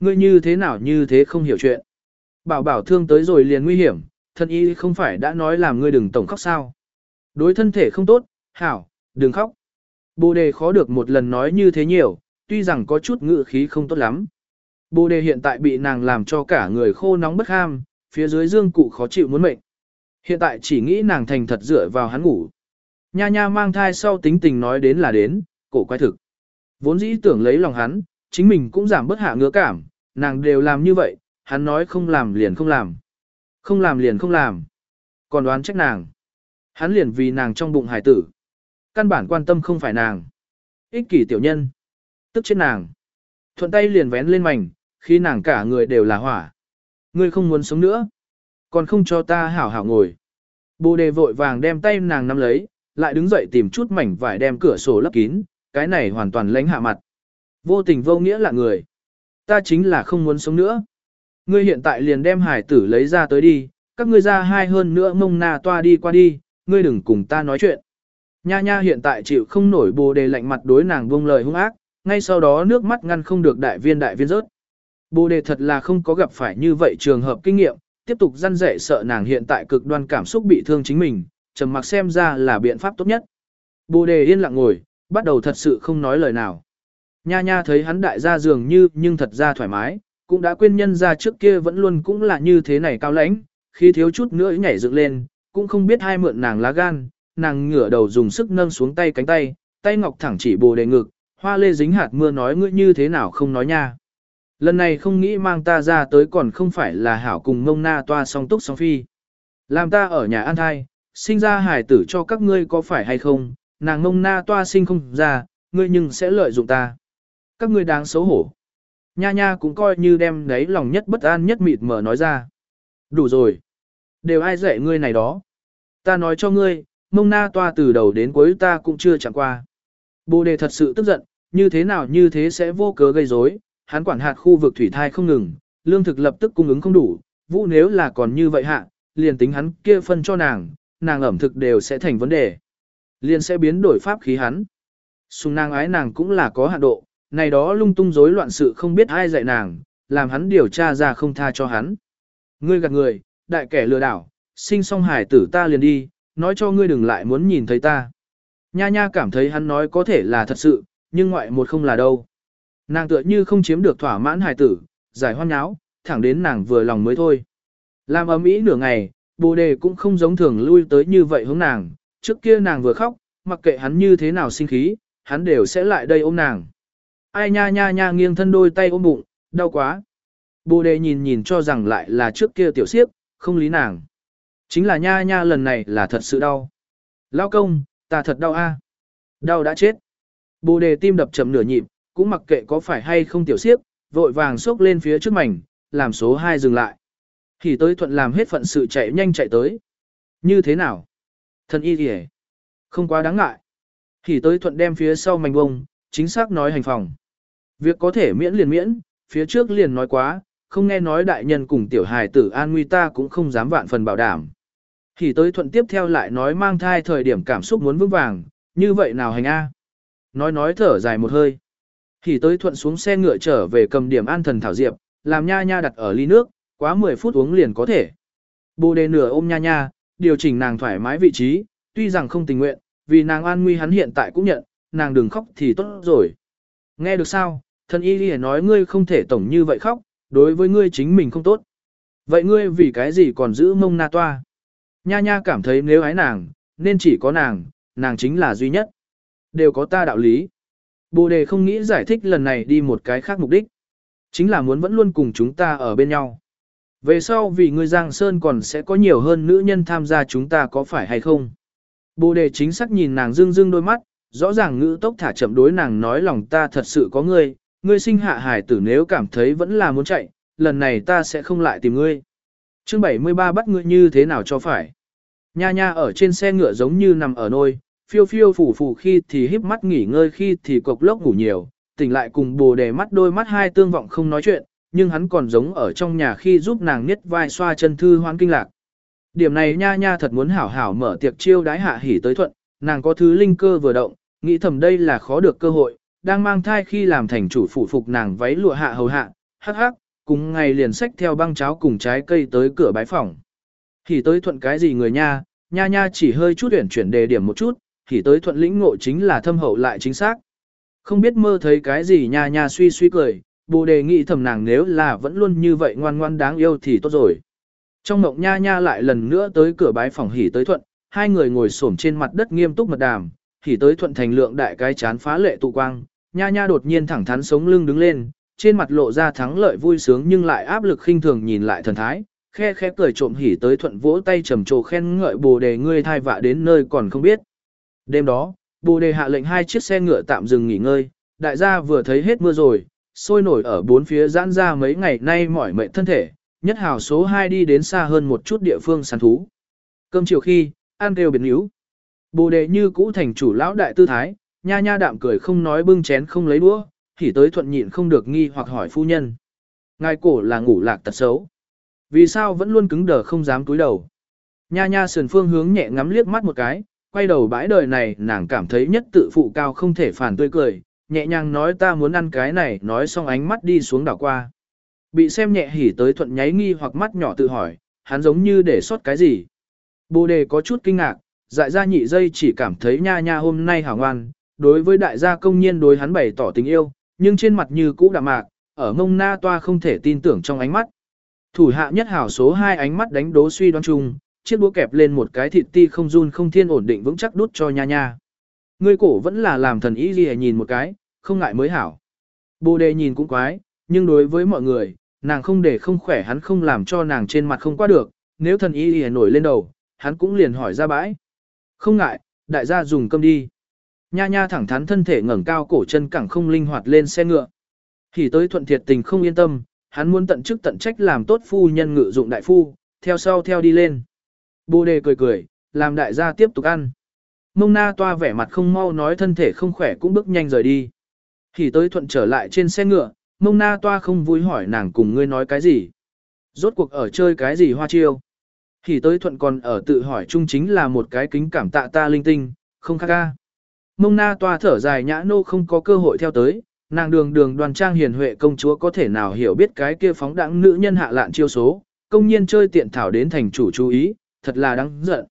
Ngươi như thế nào như thế không hiểu chuyện. Bảo bảo thương tới rồi liền nguy hiểm, thân y không phải đã nói làm ngươi đừng tổng khóc sao. Đối thân thể không tốt, hảo, đừng khóc. Bồ đề khó được một lần nói như thế nhiều, tuy rằng có chút ngự khí không tốt lắm. Bồ đề hiện tại bị nàng làm cho cả người khô nóng bất ham, phía dưới dương cụ khó chịu muốn mệnh. Hiện tại chỉ nghĩ nàng thành thật dựa vào hắn ngủ. Nha nha mang thai sau tính tình nói đến là đến, cổ quái thực. Vốn dĩ tưởng lấy lòng hắn, chính mình cũng giảm bất hạ ngứa cảm, nàng đều làm như vậy, hắn nói không làm liền không làm. Không làm liền không làm. Còn đoán trách nàng. Hắn liền vì nàng trong bụng hải tử. Căn bản quan tâm không phải nàng. Ích kỷ tiểu nhân. Tức chết nàng. Thuận tay liền vén lên mảnh, khi nàng cả người đều là hỏa. Ngươi không muốn sống nữa. Còn không cho ta hảo hảo ngồi. Bồ đề vội vàng đem tay nàng nắm lấy, lại đứng dậy tìm chút mảnh vải đem cửa sổ lấp kín, cái này hoàn toàn lánh hạ mặt. Vô tình vô nghĩa là người. Ta chính là không muốn sống nữa. Ngươi hiện tại liền đem hải tử lấy ra tới đi, các ngươi ra hai hơn nữa mông na toa đi qua đi, ngươi đừng cùng ta nói chuyện. Nha nha hiện tại chịu không nổi bồ đề lạnh mặt đối nàng buông lời hung ác, ngay sau đó nước mắt ngăn không được đại viên đại viên rớt. Bồ đề thật là không có gặp phải như vậy trường hợp kinh nghiệm, tiếp tục răn rẻ sợ nàng hiện tại cực đoan cảm xúc bị thương chính mình, trầm mặc xem ra là biện pháp tốt nhất. Bồ đề yên lặng ngồi, bắt đầu thật sự không nói lời nào. Nha nha thấy hắn đại gia dường như nhưng thật ra thoải mái, cũng đã quên nhân ra trước kia vẫn luôn cũng là như thế này cao lãnh, khi thiếu chút nữa nhảy dựng lên, cũng không biết hai mượn nàng lá gan, nàng ngửa đầu dùng sức nâng xuống tay cánh tay, tay ngọc thẳng chỉ bồ đề ngực, hoa lê dính hạt mưa nói ngươi như thế nào không nói nha. Lần này không nghĩ mang ta ra tới còn không phải là hảo cùng mông na toa song túc song phi. Làm ta ở nhà an thai, sinh ra hải tử cho các ngươi có phải hay không, nàng mông na toa sinh không ra, ngươi nhưng sẽ lợi dụng ta. Các ngươi đáng xấu hổ. Nha nha cũng coi như đem đấy lòng nhất bất an nhất mịt mờ nói ra. Đủ rồi. Đều ai dạy ngươi này đó. Ta nói cho ngươi, mông na toa từ đầu đến cuối ta cũng chưa chẳng qua. Bồ đề thật sự tức giận, như thế nào như thế sẽ vô cớ gây rối. hắn quản hạt khu vực thủy thai không ngừng, lương thực lập tức cung ứng không đủ, vũ nếu là còn như vậy hạ, liền tính hắn kia phân cho nàng, nàng ẩm thực đều sẽ thành vấn đề. Liền sẽ biến đổi pháp khí hắn. Sùng nàng ái nàng cũng là có hạn độ, này đó lung tung rối loạn sự không biết ai dạy nàng, làm hắn điều tra ra không tha cho hắn. Ngươi gạt người, đại kẻ lừa đảo, sinh xong hải tử ta liền đi, nói cho ngươi đừng lại muốn nhìn thấy ta. Nha nha cảm thấy hắn nói có thể là thật sự, nhưng ngoại một không là đâu. Nàng tựa như không chiếm được thỏa mãn hải tử, giải hoan nháo, thẳng đến nàng vừa lòng mới thôi. Làm ấm ý nửa ngày, bồ đề cũng không giống thường lui tới như vậy hướng nàng, trước kia nàng vừa khóc, mặc kệ hắn như thế nào sinh khí, hắn đều sẽ lại đây ôm nàng. Ai nha nha nha nghiêng thân đôi tay ôm bụng, đau quá. Bồ đề nhìn nhìn cho rằng lại là trước kia tiểu siếp, không lý nàng. Chính là nha nha lần này là thật sự đau. Lao công, ta thật đau a. À? Đau đã chết. Bồ đề tim đập chậm nửa nhịp, cũng mặc kệ có phải hay không tiểu siếp, vội vàng xốc lên phía trước mảnh, làm số 2 dừng lại. Thì tới thuận làm hết phận sự chạy nhanh chạy tới. Như thế nào? Thân y kìa. Không quá đáng ngại. Thì tới thuận đem phía sau mảnh bông, chính xác nói hành phòng. Việc có thể miễn liền miễn, phía trước liền nói quá, không nghe nói đại nhân cùng tiểu hài tử an nguy ta cũng không dám vạn phần bảo đảm. Thì tới thuận tiếp theo lại nói mang thai thời điểm cảm xúc muốn vững vàng, như vậy nào hành A. Nói nói thở dài một hơi. Thì tới thuận xuống xe ngựa trở về cầm điểm an thần thảo diệp, làm nha nha đặt ở ly nước, quá 10 phút uống liền có thể. Bồ đề nửa ôm nha nha, điều chỉnh nàng thoải mái vị trí, tuy rằng không tình nguyện, vì nàng an nguy hắn hiện tại cũng nhận, nàng đừng khóc thì tốt rồi. Nghe được sao, thần y ghi nói ngươi không thể tổng như vậy khóc, đối với ngươi chính mình không tốt. Vậy ngươi vì cái gì còn giữ mông na toa? Nha nha cảm thấy nếu ái nàng, nên chỉ có nàng, nàng chính là duy nhất. Đều có ta đạo lý. Bồ đề không nghĩ giải thích lần này đi một cái khác mục đích. Chính là muốn vẫn luôn cùng chúng ta ở bên nhau. Về sau vì ngươi Giang Sơn còn sẽ có nhiều hơn nữ nhân tham gia chúng ta có phải hay không? Bồ đề chính xác nhìn nàng dương dương đôi mắt, rõ ràng ngữ tốc thả chậm đối nàng nói lòng ta thật sự có ngươi, ngươi sinh hạ hải tử nếu cảm thấy vẫn là muốn chạy, lần này ta sẽ không lại tìm ngươi. Chương 73 bắt ngươi như thế nào cho phải. Nha nha ở trên xe ngựa giống như nằm ở nôi, phiêu phiêu phủ phủ khi thì híp mắt nghỉ ngơi khi thì cộc lốc ngủ nhiều, tỉnh lại cùng bồ đề mắt đôi mắt hai tương vọng không nói chuyện, nhưng hắn còn giống ở trong nhà khi giúp nàng niết vai xoa chân thư hoan kinh lạc. Điểm này nha nha thật muốn hảo hảo mở tiệc chiêu đái hạ hỉ tới thuận, nàng có thứ linh cơ vừa động, nghĩ thầm đây là khó được cơ hội, đang mang thai khi làm thành chủ phủ phục nàng váy lụa hạ hầu hạ, hắc hắc, cùng ngày liền xách theo băng cháo cùng trái cây tới cửa bái phòng. Thì tới thuận cái gì người nha, nha nha chỉ hơi chút tuyển chuyển đề điểm một chút, thì tới thuận lĩnh ngộ chính là thâm hậu lại chính xác. Không biết mơ thấy cái gì nha nha suy suy cười, bồ đề nghị thầm nàng nếu là vẫn luôn như vậy ngoan ngoan đáng yêu thì tốt rồi. Trong mộng nha nha lại lần nữa tới cửa bái phòng hỉ tới thuận, hai người ngồi xổm trên mặt đất nghiêm túc mật đàm, hỉ tới thuận thành lượng đại cái chán phá lệ tụ quang, nha nha đột nhiên thẳng thắn sống lưng đứng lên, trên mặt lộ ra thắng lợi vui sướng nhưng lại áp lực khinh thường nhìn lại thần thái, khe khẽ cười trộm hỉ tới thuận vỗ tay trầm trồ khen ngợi bồ đề ngươi thai vạ đến nơi còn không biết. Đêm đó, bồ đề hạ lệnh hai chiếc xe ngựa tạm dừng nghỉ ngơi, đại gia vừa thấy hết mưa rồi, sôi nổi ở bốn phía giãn ra mấy ngày nay mỏi mệt thân thể, nhất hào số 2 đi đến xa hơn một chút địa phương săn thú. Cơm chiều khi, ăn Đều biến yếu, Bồ đề như cũ thành chủ lão đại tư thái, nha nha đạm cười không nói bưng chén không lấy đũa, thì tới thuận nhịn không được nghi hoặc hỏi phu nhân. Ngài cổ là ngủ lạc tật xấu. Vì sao vẫn luôn cứng đờ không dám cúi đầu. Nha nha sườn phương hướng nhẹ ngắm liếc mắt một cái, quay đầu bãi đời này nàng cảm thấy nhất tự phụ cao không thể phản tươi cười, nhẹ nhàng nói ta muốn ăn cái này nói xong ánh mắt đi xuống đảo qua. Bị xem nhẹ hỉ tới thuận nháy nghi hoặc mắt nhỏ tự hỏi, hắn giống như để sót cái gì. Bồ đề có chút kinh ngạc, dại ra nhị dây chỉ cảm thấy nha nha hôm nay hảo ngoan, đối với đại gia công nhiên đối hắn bày tỏ tình yêu, nhưng trên mặt như cũ đạm mạc, ở mông na toa không thể tin tưởng trong ánh mắt. Thủ hạ nhất hảo số 2 ánh mắt đánh đố suy đoán chung, chiếc đũa kẹp lên một cái thịt ti không run không thiên ổn định vững chắc đút cho nha nha. Ngươi cổ vẫn là làm thần ý gì nhìn một cái, không ngại mới hảo. Bồ đề nhìn cũng quái, nhưng đối với mọi người, nàng không để không khỏe hắn không làm cho nàng trên mặt không qua được, nếu thần ý gì nổi lên đầu, hắn cũng liền hỏi ra bãi. Không ngại, đại gia dùng cơm đi. Nha nha thẳng thắn thân thể ngẩng cao cổ chân cẳng không linh hoạt lên xe ngựa. Thì tới thuận thiệt tình không yên tâm, hắn muốn tận chức tận trách làm tốt phu nhân ngự dụng đại phu, theo sau theo đi lên. Bồ đề cười cười, làm đại gia tiếp tục ăn. Mông na toa vẻ mặt không mau nói thân thể không khỏe cũng bước nhanh rời đi. Thì tới thuận trở lại trên xe ngựa, mông na toa không vui hỏi nàng cùng ngươi nói cái gì. Rốt cuộc ở chơi cái gì hoa chiêu. Thì tới thuận còn ở tự hỏi chung chính là một cái kính cảm tạ ta linh tinh, không khác ca. Mông na toa thở dài nhã nô không có cơ hội theo tới, nàng đường đường đoàn trang hiền huệ công chúa có thể nào hiểu biết cái kia phóng đẳng nữ nhân hạ lạn chiêu số, công nhiên chơi tiện thảo đến thành chủ chú ý, thật là đáng giận.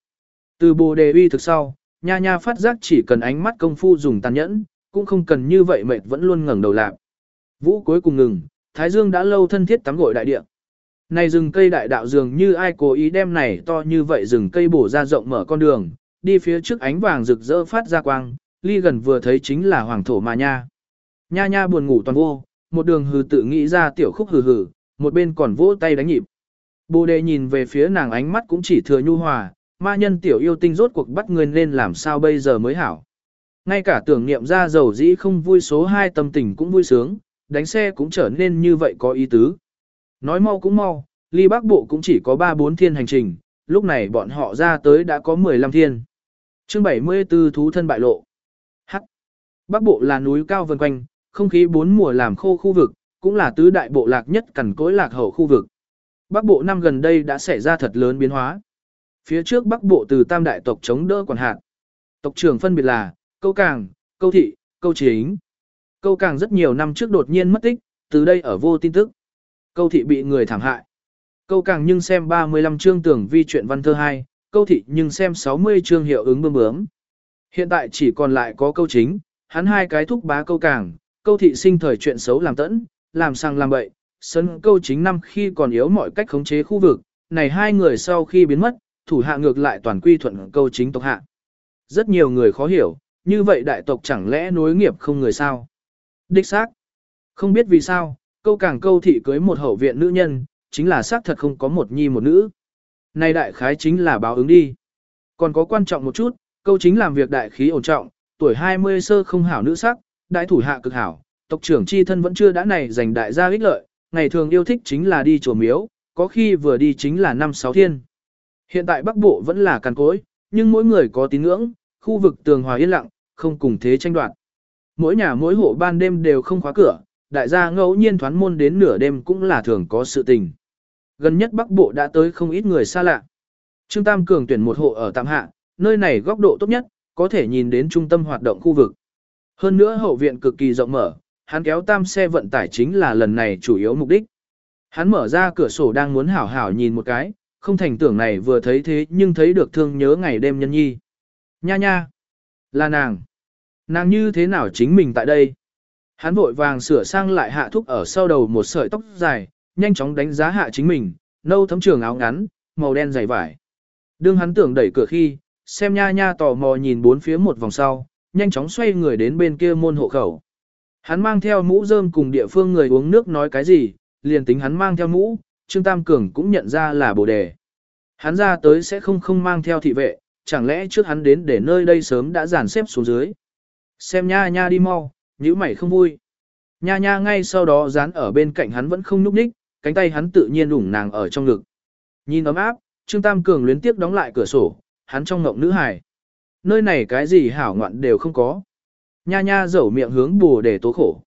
Từ bồ đề uy thực sau, nha nha phát giác chỉ cần ánh mắt công phu dùng tàn nhẫn, cũng không cần như vậy mệt vẫn luôn ngẩng đầu lạc. Vũ cuối cùng ngừng, Thái Dương đã lâu thân thiết tắm gội đại địa. Này rừng cây đại đạo dường như ai cố ý đem này to như vậy rừng cây bổ ra rộng mở con đường, đi phía trước ánh vàng rực rỡ phát ra quang, ly gần vừa thấy chính là hoàng thổ mà nha. Nha nha buồn ngủ toàn vô, một đường hừ tự nghĩ ra tiểu khúc hừ hừ, một bên còn vỗ tay đánh nhịp. Bồ đề nhìn về phía nàng ánh mắt cũng chỉ thừa nhu hòa, ma nhân tiểu yêu tinh rốt cuộc bắt người nên làm sao bây giờ mới hảo. Ngay cả tưởng niệm ra dầu dĩ không vui số 2 tâm tình cũng vui sướng, đánh xe cũng trở nên như vậy có ý tứ. Nói mau cũng mau, ly bắc bộ cũng chỉ có 3-4 thiên hành trình, lúc này bọn họ ra tới đã có 15 thiên. chương 74 thú thân bại lộ. Bắc bộ là núi cao vần quanh, không khí bốn mùa làm khô khu vực, cũng là tứ đại bộ lạc nhất cẩn cối lạc hậu khu vực. Bắc bộ năm gần đây đã xảy ra thật lớn biến hóa. Phía trước Bắc bộ từ tam đại tộc chống đỡ quản hạt. Tộc trưởng phân biệt là, câu càng, câu thị, câu chính. Câu càng rất nhiều năm trước đột nhiên mất tích, từ đây ở vô tin tức. Câu thị bị người thảm hại. Câu càng nhưng xem 35 chương tưởng vi chuyện văn thơ 2, câu thị nhưng xem 60 chương hiệu ứng bơm bướm. Hiện tại chỉ còn lại có câu chính, hắn hai cái thúc bá câu càng, câu thị sinh thời chuyện xấu làm tẫn, làm sang làm bậy, sân câu chính năm khi còn yếu mọi cách khống chế khu vực, này hai người sau khi biến mất, thủ hạ ngược lại toàn quy thuận câu chính tộc hạ. Rất nhiều người khó hiểu, như vậy đại tộc chẳng lẽ nối nghiệp không người sao? Đích xác. Không biết vì sao, câu càng câu thị cưới một hậu viện nữ nhân, chính là xác thật không có một nhi một nữ. Này đại khái chính là báo ứng đi. Còn có quan trọng một chút, câu chính làm việc đại khí ổn trọng, tuổi 20 sơ không hảo nữ sắc, đại thủ hạ cực hảo, tộc trưởng chi thân vẫn chưa đã này giành đại gia ích lợi, ngày thường yêu thích chính là đi chùa miếu, có khi vừa đi chính là năm sáu thiên. Hiện tại Bắc Bộ vẫn là càn cối, nhưng mỗi người có tín ngưỡng, khu vực tường hòa yên lặng, không cùng thế tranh đoạt. Mỗi nhà mỗi hộ ban đêm đều không khóa cửa, đại gia ngẫu nhiên thoán môn đến nửa đêm cũng là thường có sự tình. Gần nhất Bắc Bộ đã tới không ít người xa lạ. Trương Tam Cường tuyển một hộ ở Tam Hạ, nơi này góc độ tốt nhất, có thể nhìn đến trung tâm hoạt động khu vực. Hơn nữa hậu viện cực kỳ rộng mở, hắn kéo tam xe vận tải chính là lần này chủ yếu mục đích. Hắn mở ra cửa sổ đang muốn hảo hảo nhìn một cái, không thành tưởng này vừa thấy thế nhưng thấy được thương nhớ ngày đêm nhân nhi. Nha nha, là nàng. Nàng như thế nào chính mình tại đây? Hắn vội vàng sửa sang lại hạ thúc ở sau đầu một sợi tóc dài, nhanh chóng đánh giá hạ chính mình, nâu thấm trường áo ngắn, màu đen dày vải. Đương hắn tưởng đẩy cửa khi, xem nha nha tò mò nhìn bốn phía một vòng sau, nhanh chóng xoay người đến bên kia môn hộ khẩu. Hắn mang theo mũ rơm cùng địa phương người uống nước nói cái gì, liền tính hắn mang theo mũ, Trương Tam Cường cũng nhận ra là bồ đề. Hắn ra tới sẽ không không mang theo thị vệ, chẳng lẽ trước hắn đến để nơi đây sớm đã dàn xếp xuống dưới. Xem nha nha đi mau, nhữ mày không vui. Nha nha ngay sau đó dán ở bên cạnh hắn vẫn không nhúc nhích, cánh tay hắn tự nhiên đủng nàng ở trong ngực. Nhìn ấm áp, Trương Tam Cường luyến tiếp đóng lại cửa sổ, hắn trong ngộng nữ hài. Nơi này cái gì hảo ngoạn đều không có. Nha nha dẩu miệng hướng bồ đề tố khổ.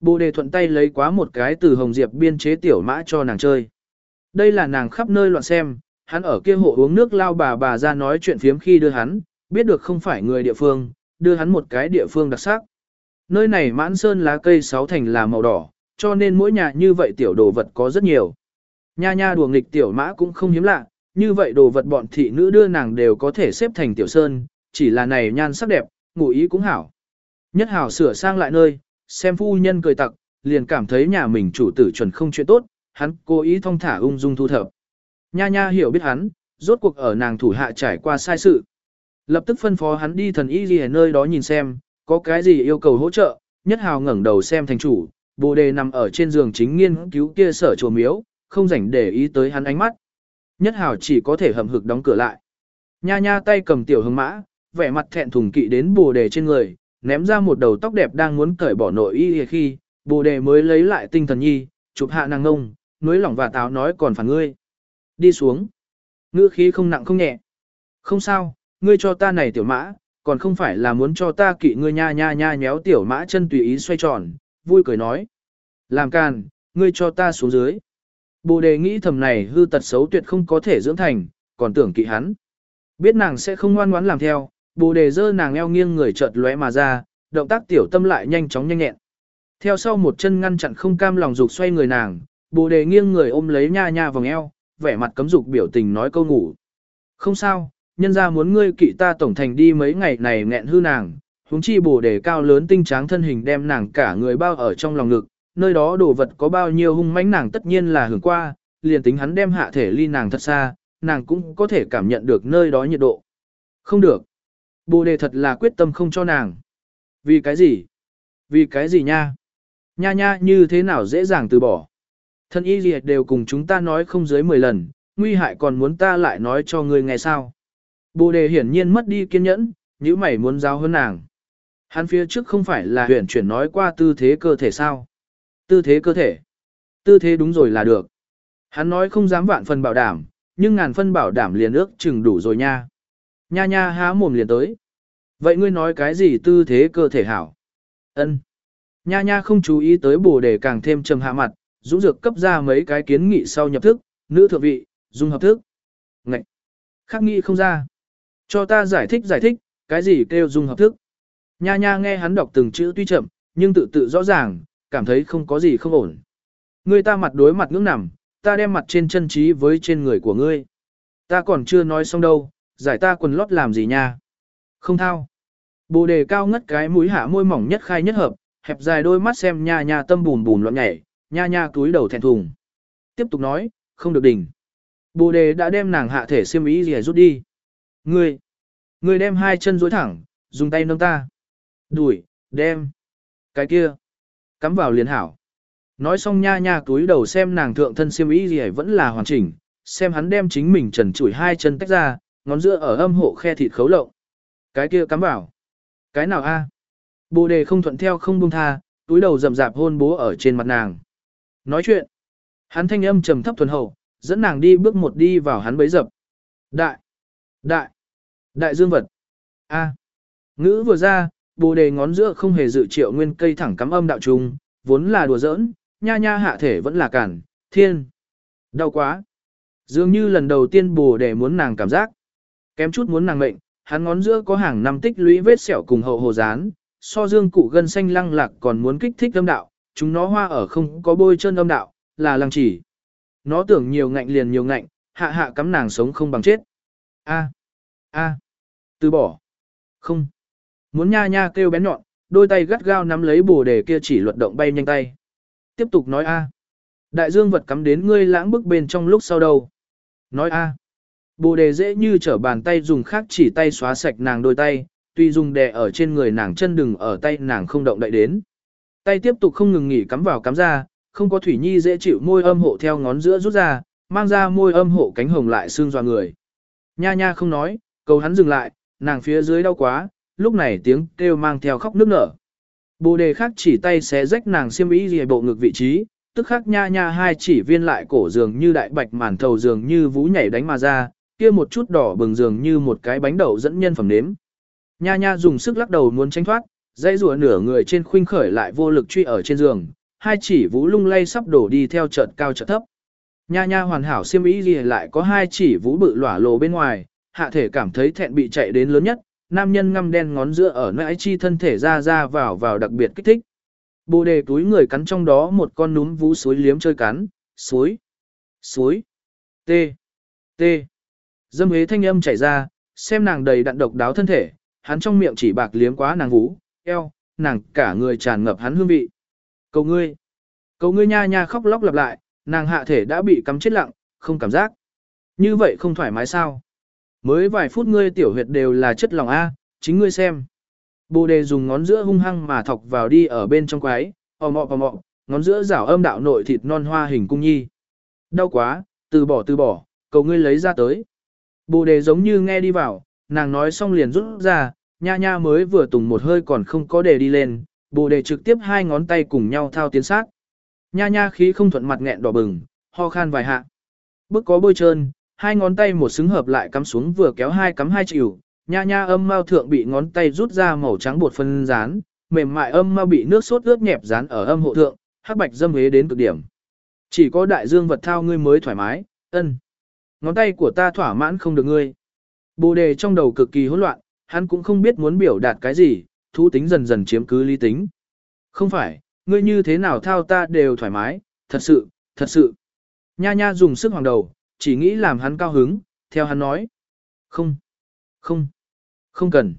Bồ đề thuận tay lấy quá một cái từ Hồng Diệp biên chế tiểu mã cho nàng chơi. Đây là nàng khắp nơi loạn xem, hắn ở kia hộ uống nước lao bà bà ra nói chuyện phiếm khi đưa hắn, biết được không phải người địa phương, đưa hắn một cái địa phương đặc sắc. Nơi này mãn sơn lá cây sáu thành là màu đỏ, cho nên mỗi nhà như vậy tiểu đồ vật có rất nhiều. Nha nha đùa nghịch tiểu mã cũng không hiếm lạ, như vậy đồ vật bọn thị nữ đưa nàng đều có thể xếp thành tiểu sơn, chỉ là này nhan sắc đẹp, ngụ ý cũng hảo. Nhất hảo sửa sang lại nơi, xem phu nhân cười tặc, liền cảm thấy nhà mình chủ tử chuẩn không chuyện tốt, hắn cố ý thong thả ung dung thu thập. Nha nha hiểu biết hắn, rốt cuộc ở nàng thủ hạ trải qua sai sự. Lập tức phân phó hắn đi thần y gì nơi đó nhìn xem, có cái gì yêu cầu hỗ trợ, nhất hào ngẩng đầu xem thành chủ, bồ đề nằm ở trên giường chính nghiên cứu kia sở chùa miếu, không rảnh để ý tới hắn ánh mắt. Nhất hào chỉ có thể hầm hực đóng cửa lại. Nha nha tay cầm tiểu hương mã, vẻ mặt thẹn thùng kỵ đến bồ đề trên người, ném ra một đầu tóc đẹp đang muốn cởi bỏ nội y khi, bồ đề mới lấy lại tinh thần nhi, chụp hạ nàng ngông, núi lỏng và táo nói còn phản ngươi. Đi xuống. Ngữ khí không nặng không nhẹ. Không sao, ngươi cho ta này tiểu mã, còn không phải là muốn cho ta kỵ ngươi nha nha nha nhéo tiểu mã chân tùy ý xoay tròn, vui cười nói. Làm càn, ngươi cho ta xuống dưới. Bồ đề nghĩ thầm này hư tật xấu tuyệt không có thể dưỡng thành, còn tưởng kỵ hắn. Biết nàng sẽ không ngoan ngoãn làm theo, bồ đề dơ nàng eo nghiêng người chợt lóe mà ra, động tác tiểu tâm lại nhanh chóng nhanh nhẹn. Theo sau một chân ngăn chặn không cam lòng dục xoay người nàng, bồ đề nghiêng người ôm lấy nha nha vòng eo, vẻ mặt cấm dục biểu tình nói câu ngủ. Không sao, nhân ra muốn ngươi kỵ ta tổng thành đi mấy ngày này nghẹn hư nàng, huống chi bồ đề cao lớn tinh tráng thân hình đem nàng cả người bao ở trong lòng ngực, nơi đó đồ vật có bao nhiêu hung mãnh nàng tất nhiên là hưởng qua, liền tính hắn đem hạ thể ly nàng thật xa, nàng cũng có thể cảm nhận được nơi đó nhiệt độ. Không được. Bồ đề thật là quyết tâm không cho nàng. Vì cái gì? Vì cái gì nha? Nha nha như thế nào dễ dàng từ bỏ? Thân y liệt đều cùng chúng ta nói không dưới 10 lần, nguy hại còn muốn ta lại nói cho ngươi nghe sao. Bồ đề hiển nhiên mất đi kiên nhẫn, nếu mày muốn giáo hơn nàng. Hắn phía trước không phải là huyền chuyển nói qua tư thế cơ thể sao. Tư thế cơ thể. Tư thế đúng rồi là được. Hắn nói không dám vạn phần bảo đảm, nhưng ngàn phân bảo đảm liền ước chừng đủ rồi nha. Nha nha há mồm liền tới. Vậy ngươi nói cái gì tư thế cơ thể hảo? Ân. Nha nha không chú ý tới bồ đề càng thêm trầm hạ mặt, dũng dược cấp ra mấy cái kiến nghị sau nhập thức, nữ thượng vị, dung hợp thức. Ngậy! Khắc nghị không ra. Cho ta giải thích giải thích, cái gì kêu dung hợp thức. Nha nha nghe hắn đọc từng chữ tuy chậm, nhưng tự tự rõ ràng, cảm thấy không có gì không ổn. Ngươi ta mặt đối mặt ngưỡng nằm, ta đem mặt trên chân trí với trên người của ngươi. Ta còn chưa nói xong đâu, giải ta quần lót làm gì nha. Không thao. Bồ đề cao ngất cái mũi hạ môi mỏng nhất khai nhất hợp, hẹp dài đôi mắt xem nha nha tâm bùn bùn loạn nhảy, nha nha túi đầu thẹn thùng. Tiếp tục nói, không được đỉnh. Bồ đề đã đem nàng hạ thể xiêm ý gì rút đi. Ngươi, ngươi đem hai chân duỗi thẳng, dùng tay nâng ta. Đuổi, đem. Cái kia, cắm vào liền hảo. Nói xong nha nha túi đầu xem nàng thượng thân xiêm ý gì vẫn là hoàn chỉnh, xem hắn đem chính mình trần chủi hai chân tách ra, ngón giữa ở âm hộ khe thịt khấu lộng. Cái kia cắm vào. Cái nào a? Bồ đề không thuận theo không buông tha, túi đầu rậm rạp hôn bố ở trên mặt nàng. Nói chuyện. Hắn thanh âm trầm thấp thuần hậu, dẫn nàng đi bước một đi vào hắn bấy dập. Đại. Đại. Đại dương vật. A. Ngữ vừa ra, bồ đề ngón giữa không hề dự triệu nguyên cây thẳng cắm âm đạo trùng, vốn là đùa giỡn, nha nha hạ thể vẫn là cản, thiên. Đau quá. Dường như lần đầu tiên bồ đề muốn nàng cảm giác. Kém chút muốn nàng mệnh, hắn ngón giữa có hàng năm tích lũy vết sẹo cùng hậu hồ dán, so dương cụ gân xanh lăng lạc còn muốn kích thích âm đạo, chúng nó hoa ở không có bôi chân âm đạo, là lăng chỉ. Nó tưởng nhiều ngạnh liền nhiều ngạnh, hạ hạ cắm nàng sống không bằng chết. A, a, từ bỏ. Không. Muốn nha nha kêu bén nhọn, đôi tay gắt gao nắm lấy bồ đề kia chỉ luật động bay nhanh tay. Tiếp tục nói a. Đại dương vật cắm đến ngươi lãng bức bên trong lúc sau đâu. Nói a. Bồ đề dễ như trở bàn tay dùng khác chỉ tay xóa sạch nàng đôi tay, tuy dùng đè ở trên người nàng chân đừng ở tay nàng không động đậy đến. Tay tiếp tục không ngừng nghỉ cắm vào cắm ra, không có thủy nhi dễ chịu môi âm hộ theo ngón giữa rút ra, mang ra môi âm hộ cánh hồng lại xương dọa người. Nha nha không nói, cầu hắn dừng lại, nàng phía dưới đau quá, lúc này tiếng kêu mang theo khóc nước nở. Bồ đề khác chỉ tay xé rách nàng xiêm y gì bộ ngực vị trí, tức khắc nha nha hai chỉ viên lại cổ dường như đại bạch màn thầu dường như vũ nhảy đánh mà ra, kia một chút đỏ bừng dường như một cái bánh đậu dẫn nhân phẩm nếm. Nha nha dùng sức lắc đầu muốn tránh thoát, dây rùa nửa người trên khuynh khởi lại vô lực truy ở trên giường, hai chỉ vũ lung lay sắp đổ đi theo chợt cao chợt thấp. Nha nha hoàn hảo xiêm y gì lại có hai chỉ vũ bự lỏa lồ bên ngoài, hạ thể cảm thấy thẹn bị chạy đến lớn nhất, nam nhân ngăm đen ngón giữa ở nãi chi thân thể ra ra vào vào đặc biệt kích thích. Bồ đề túi người cắn trong đó một con núm vú suối liếm chơi cắn, suối, suối, tê, tê. Dâm hế thanh âm chảy ra, xem nàng đầy đặn độc đáo thân thể, hắn trong miệng chỉ bạc liếm quá nàng vú, eo, nàng cả người tràn ngập hắn hương vị. Cầu ngươi, cầu ngươi nha nha khóc lóc lặp lại, nàng hạ thể đã bị cắm chết lặng, không cảm giác. Như vậy không thoải mái sao? Mới vài phút ngươi tiểu huyệt đều là chất lòng A, chính ngươi xem. Bồ đề dùng ngón giữa hung hăng mà thọc vào đi ở bên trong quái, ò mọ ò mọ, ngón giữa rảo âm đạo nội thịt non hoa hình cung nhi. Đau quá, từ bỏ từ bỏ, cầu ngươi lấy ra tới. Bồ đề giống như nghe đi vào, nàng nói xong liền rút ra, nha nha mới vừa tùng một hơi còn không có đề đi lên, bồ đề trực tiếp hai ngón tay cùng nhau thao tiến sát. Nha nha khí không thuận mặt nghẹn đỏ bừng, ho khan vài hạ. Bức có bôi trơn, hai ngón tay một xứng hợp lại cắm xuống vừa kéo hai cắm hai chịu, nha nha âm mao thượng bị ngón tay rút ra màu trắng bột phân rán, mềm mại âm mao bị nước sốt ướt nhẹp rán ở âm hộ thượng, hắc bạch dâm hế đến cực điểm. Chỉ có đại dương vật thao ngươi mới thoải mái, ân. Ngón tay của ta thỏa mãn không được ngươi. Bồ đề trong đầu cực kỳ hỗn loạn, hắn cũng không biết muốn biểu đạt cái gì, thú tính dần dần chiếm cứ lý tính. Không phải, ngươi như thế nào thao ta đều thoải mái, thật sự, thật sự. Nha nha dùng sức hoàng đầu, chỉ nghĩ làm hắn cao hứng, theo hắn nói. Không, không, không cần.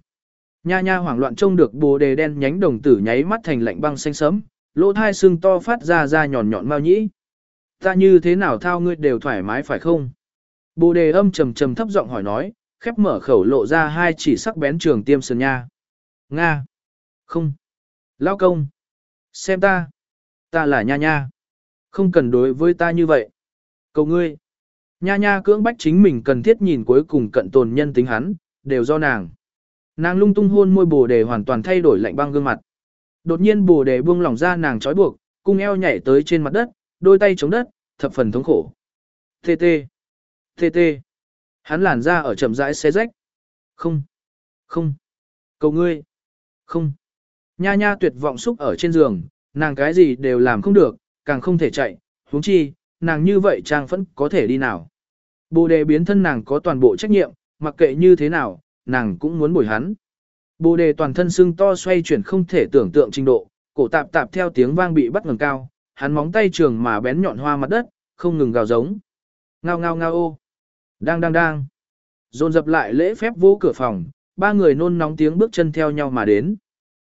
Nha nha hoảng loạn trông được bồ đề đen nhánh đồng tử nháy mắt thành lạnh băng xanh sấm, lỗ thai xương to phát ra ra nhọn nhọn mau nhĩ. Ta như thế nào thao ngươi đều thoải mái phải không? Bồ đề âm trầm trầm thấp giọng hỏi nói, khép mở khẩu lộ ra hai chỉ sắc bén trường tiêm sơn nha. Nga. Không. Lao công. Xem ta. Ta là nha nha. Không cần đối với ta như vậy. Cầu ngươi. Nha nha cưỡng bách chính mình cần thiết nhìn cuối cùng cận tồn nhân tính hắn, đều do nàng. Nàng lung tung hôn môi bồ đề hoàn toàn thay đổi lạnh băng gương mặt. Đột nhiên bồ đề buông lỏng ra nàng trói buộc, cung eo nhảy tới trên mặt đất, đôi tay chống đất, thập phần thống khổ. Tê tê. Tê tê. Hắn làn ra ở chậm rãi xé rách. Không. Không. Cầu ngươi. Không. Nha nha tuyệt vọng xúc ở trên giường, nàng cái gì đều làm không được, càng không thể chạy, huống chi, nàng như vậy trang phẫn có thể đi nào. Bồ đề biến thân nàng có toàn bộ trách nhiệm, mặc kệ như thế nào, nàng cũng muốn bồi hắn. Bồ đề toàn thân xương to xoay chuyển không thể tưởng tượng trình độ, cổ tạp tạp theo tiếng vang bị bắt ngừng cao, hắn móng tay trường mà bén nhọn hoa mặt đất, không ngừng gào giống. Ngao ngao ngao ô. Đang đang đang. Dồn dập lại lễ phép vô cửa phòng, ba người nôn nóng tiếng bước chân theo nhau mà đến.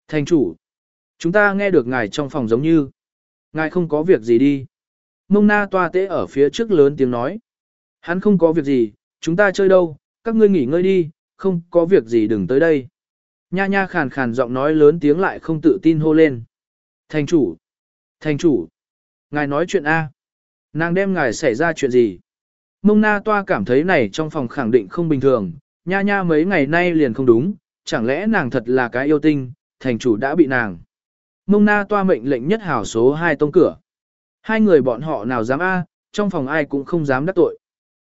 Thành chủ. Chúng ta nghe được ngài trong phòng giống như. Ngài không có việc gì đi. Mông na toa tế ở phía trước lớn tiếng nói. Hắn không có việc gì, chúng ta chơi đâu, các ngươi nghỉ ngơi đi, không có việc gì đừng tới đây. Nha nha khàn khàn giọng nói lớn tiếng lại không tự tin hô lên. Thành chủ, thành chủ, ngài nói chuyện A. Nàng đem ngài xảy ra chuyện gì? Mông na toa cảm thấy này trong phòng khẳng định không bình thường, nha nha mấy ngày nay liền không đúng, chẳng lẽ nàng thật là cái yêu tinh, thành chủ đã bị nàng. Mông na toa mệnh lệnh nhất hảo số 2 tông cửa. Hai người bọn họ nào dám A, trong phòng ai cũng không dám đắc tội.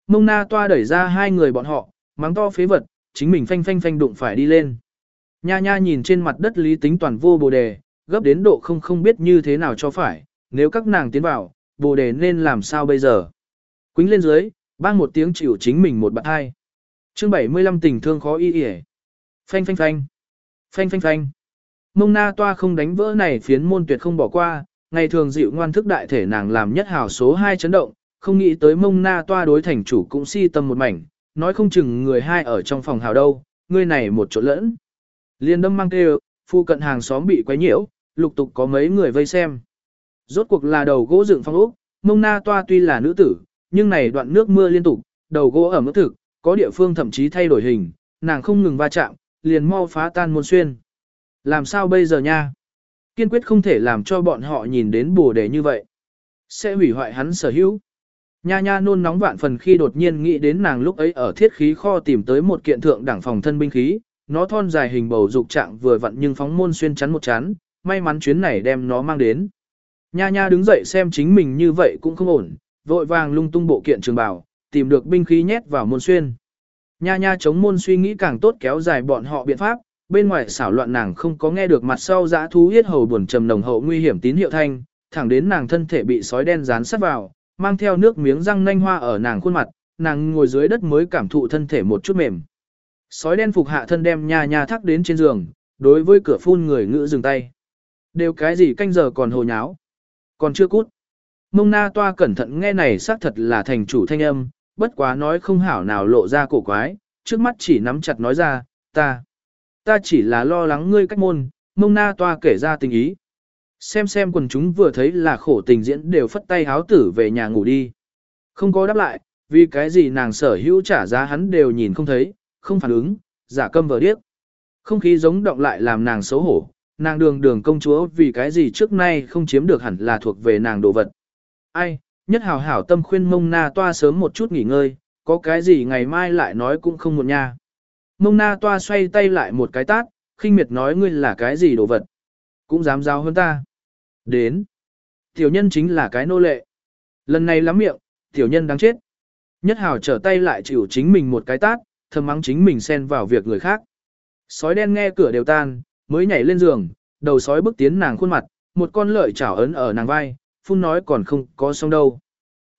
Mông na toa đẩy ra hai người bọn họ, mắng to phế vật, chính mình phanh phanh phanh đụng phải đi lên. Nha nha nhìn trên mặt đất lý tính toàn vô bồ đề, gấp đến độ không không biết như thế nào cho phải, nếu các nàng tiến vào, bồ đề nên làm sao bây giờ. Quýnh lên dưới, bang một tiếng chịu chính mình một bạn hai. chương 75 tình thương khó y ỉa. Phanh phanh phanh. Phanh phanh phanh. Mông na toa không đánh vỡ này phiến môn tuyệt không bỏ qua, ngày thường dịu ngoan thức đại thể nàng làm nhất hào số 2 chấn động, không nghĩ tới mông na toa đối thành chủ cũng si tâm một mảnh, nói không chừng người hai ở trong phòng hào đâu, người này một chỗ lẫn. Liên đâm mang kêu, phu cận hàng xóm bị quấy nhiễu, lục tục có mấy người vây xem. Rốt cuộc là đầu gỗ dựng phong ốc, mông na toa tuy là nữ tử, nhưng này đoạn nước mưa liên tục, đầu gỗ ở mức thực, có địa phương thậm chí thay đổi hình, nàng không ngừng va chạm, liền mau phá tan môn xuyên. Làm sao bây giờ nha? Kiên quyết không thể làm cho bọn họ nhìn đến bồ đề như vậy. Sẽ hủy hoại hắn sở hữu. Nha nha nôn nóng vạn phần khi đột nhiên nghĩ đến nàng lúc ấy ở thiết khí kho tìm tới một kiện thượng đẳng phòng thân binh khí, nó thon dài hình bầu dục trạng vừa vặn nhưng phóng môn xuyên chắn một chán. may mắn chuyến này đem nó mang đến. Nha nha đứng dậy xem chính mình như vậy cũng không ổn, vội vàng lung tung bộ kiện trường bảo tìm được binh khí nhét vào môn xuyên. Nha nha chống môn suy nghĩ càng tốt kéo dài bọn họ biện pháp, bên ngoài xảo loạn nàng không có nghe được mặt sau dã thú huyết hầu buồn trầm nồng hậu nguy hiểm tín hiệu thanh, thẳng đến nàng thân thể bị sói đen dán sát vào, mang theo nước miếng răng nanh hoa ở nàng khuôn mặt, nàng ngồi dưới đất mới cảm thụ thân thể một chút mềm. Sói đen phục hạ thân đem nha nha thắc đến trên giường, đối với cửa phun người ngữ dừng tay. Đều cái gì canh giờ còn hồ nháo, còn chưa cút. Mông na toa cẩn thận nghe này xác thật là thành chủ thanh âm, bất quá nói không hảo nào lộ ra cổ quái, trước mắt chỉ nắm chặt nói ra, ta, ta chỉ là lo lắng ngươi cách môn, mông na toa kể ra tình ý. Xem xem quần chúng vừa thấy là khổ tình diễn đều phất tay háo tử về nhà ngủ đi. Không có đáp lại, vì cái gì nàng sở hữu trả giá hắn đều nhìn không thấy, không phản ứng, giả câm vờ điếc. Không khí giống động lại làm nàng xấu hổ, nàng đường đường công chúa vì cái gì trước nay không chiếm được hẳn là thuộc về nàng đồ vật. Ai, nhất hào hảo tâm khuyên mông na toa sớm một chút nghỉ ngơi, có cái gì ngày mai lại nói cũng không muộn nha. Mông na toa xoay tay lại một cái tát, khinh miệt nói ngươi là cái gì đồ vật. Cũng dám giao hơn ta. Đến. Tiểu nhân chính là cái nô lệ. Lần này lắm miệng, tiểu nhân đáng chết. Nhất hào trở tay lại chịu chính mình một cái tát, thầm mắng chính mình xen vào việc người khác. Sói đen nghe cửa đều tan, mới nhảy lên giường, đầu sói bước tiến nàng khuôn mặt, một con lợi chảo ấn ở nàng vai, phun nói còn không có xong đâu.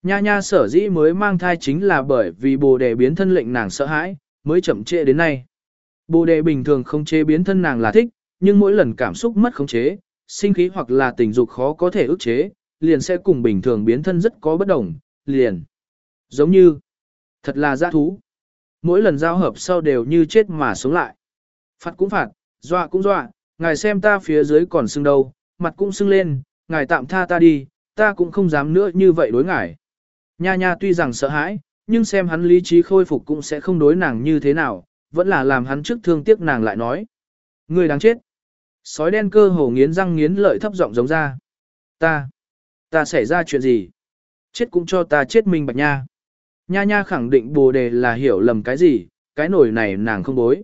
Nha nha sở dĩ mới mang thai chính là bởi vì bồ đề biến thân lệnh nàng sợ hãi, mới chậm trễ đến nay. Bồ đề bình thường không chế biến thân nàng là thích, nhưng mỗi lần cảm xúc mất khống chế, sinh khí hoặc là tình dục khó có thể ức chế, liền sẽ cùng bình thường biến thân rất có bất đồng, liền. Giống như, thật là giã thú. Mỗi lần giao hợp sau đều như chết mà sống lại. Phạt cũng phạt, dọa cũng dọa, ngài xem ta phía dưới còn sưng đâu, mặt cũng sưng lên, ngài tạm tha ta đi, ta cũng không dám nữa như vậy đối ngài. Nha nha tuy rằng sợ hãi, nhưng xem hắn lý trí khôi phục cũng sẽ không đối nàng như thế nào, vẫn là làm hắn trước thương tiếc nàng lại nói. Người đáng chết. Sói đen cơ hồ nghiến răng nghiến lợi thấp giọng giống ra. Ta, ta xảy ra chuyện gì? Chết cũng cho ta chết mình bạch nha. Nha nha khẳng định bồ đề là hiểu lầm cái gì, cái nổi này nàng không bối.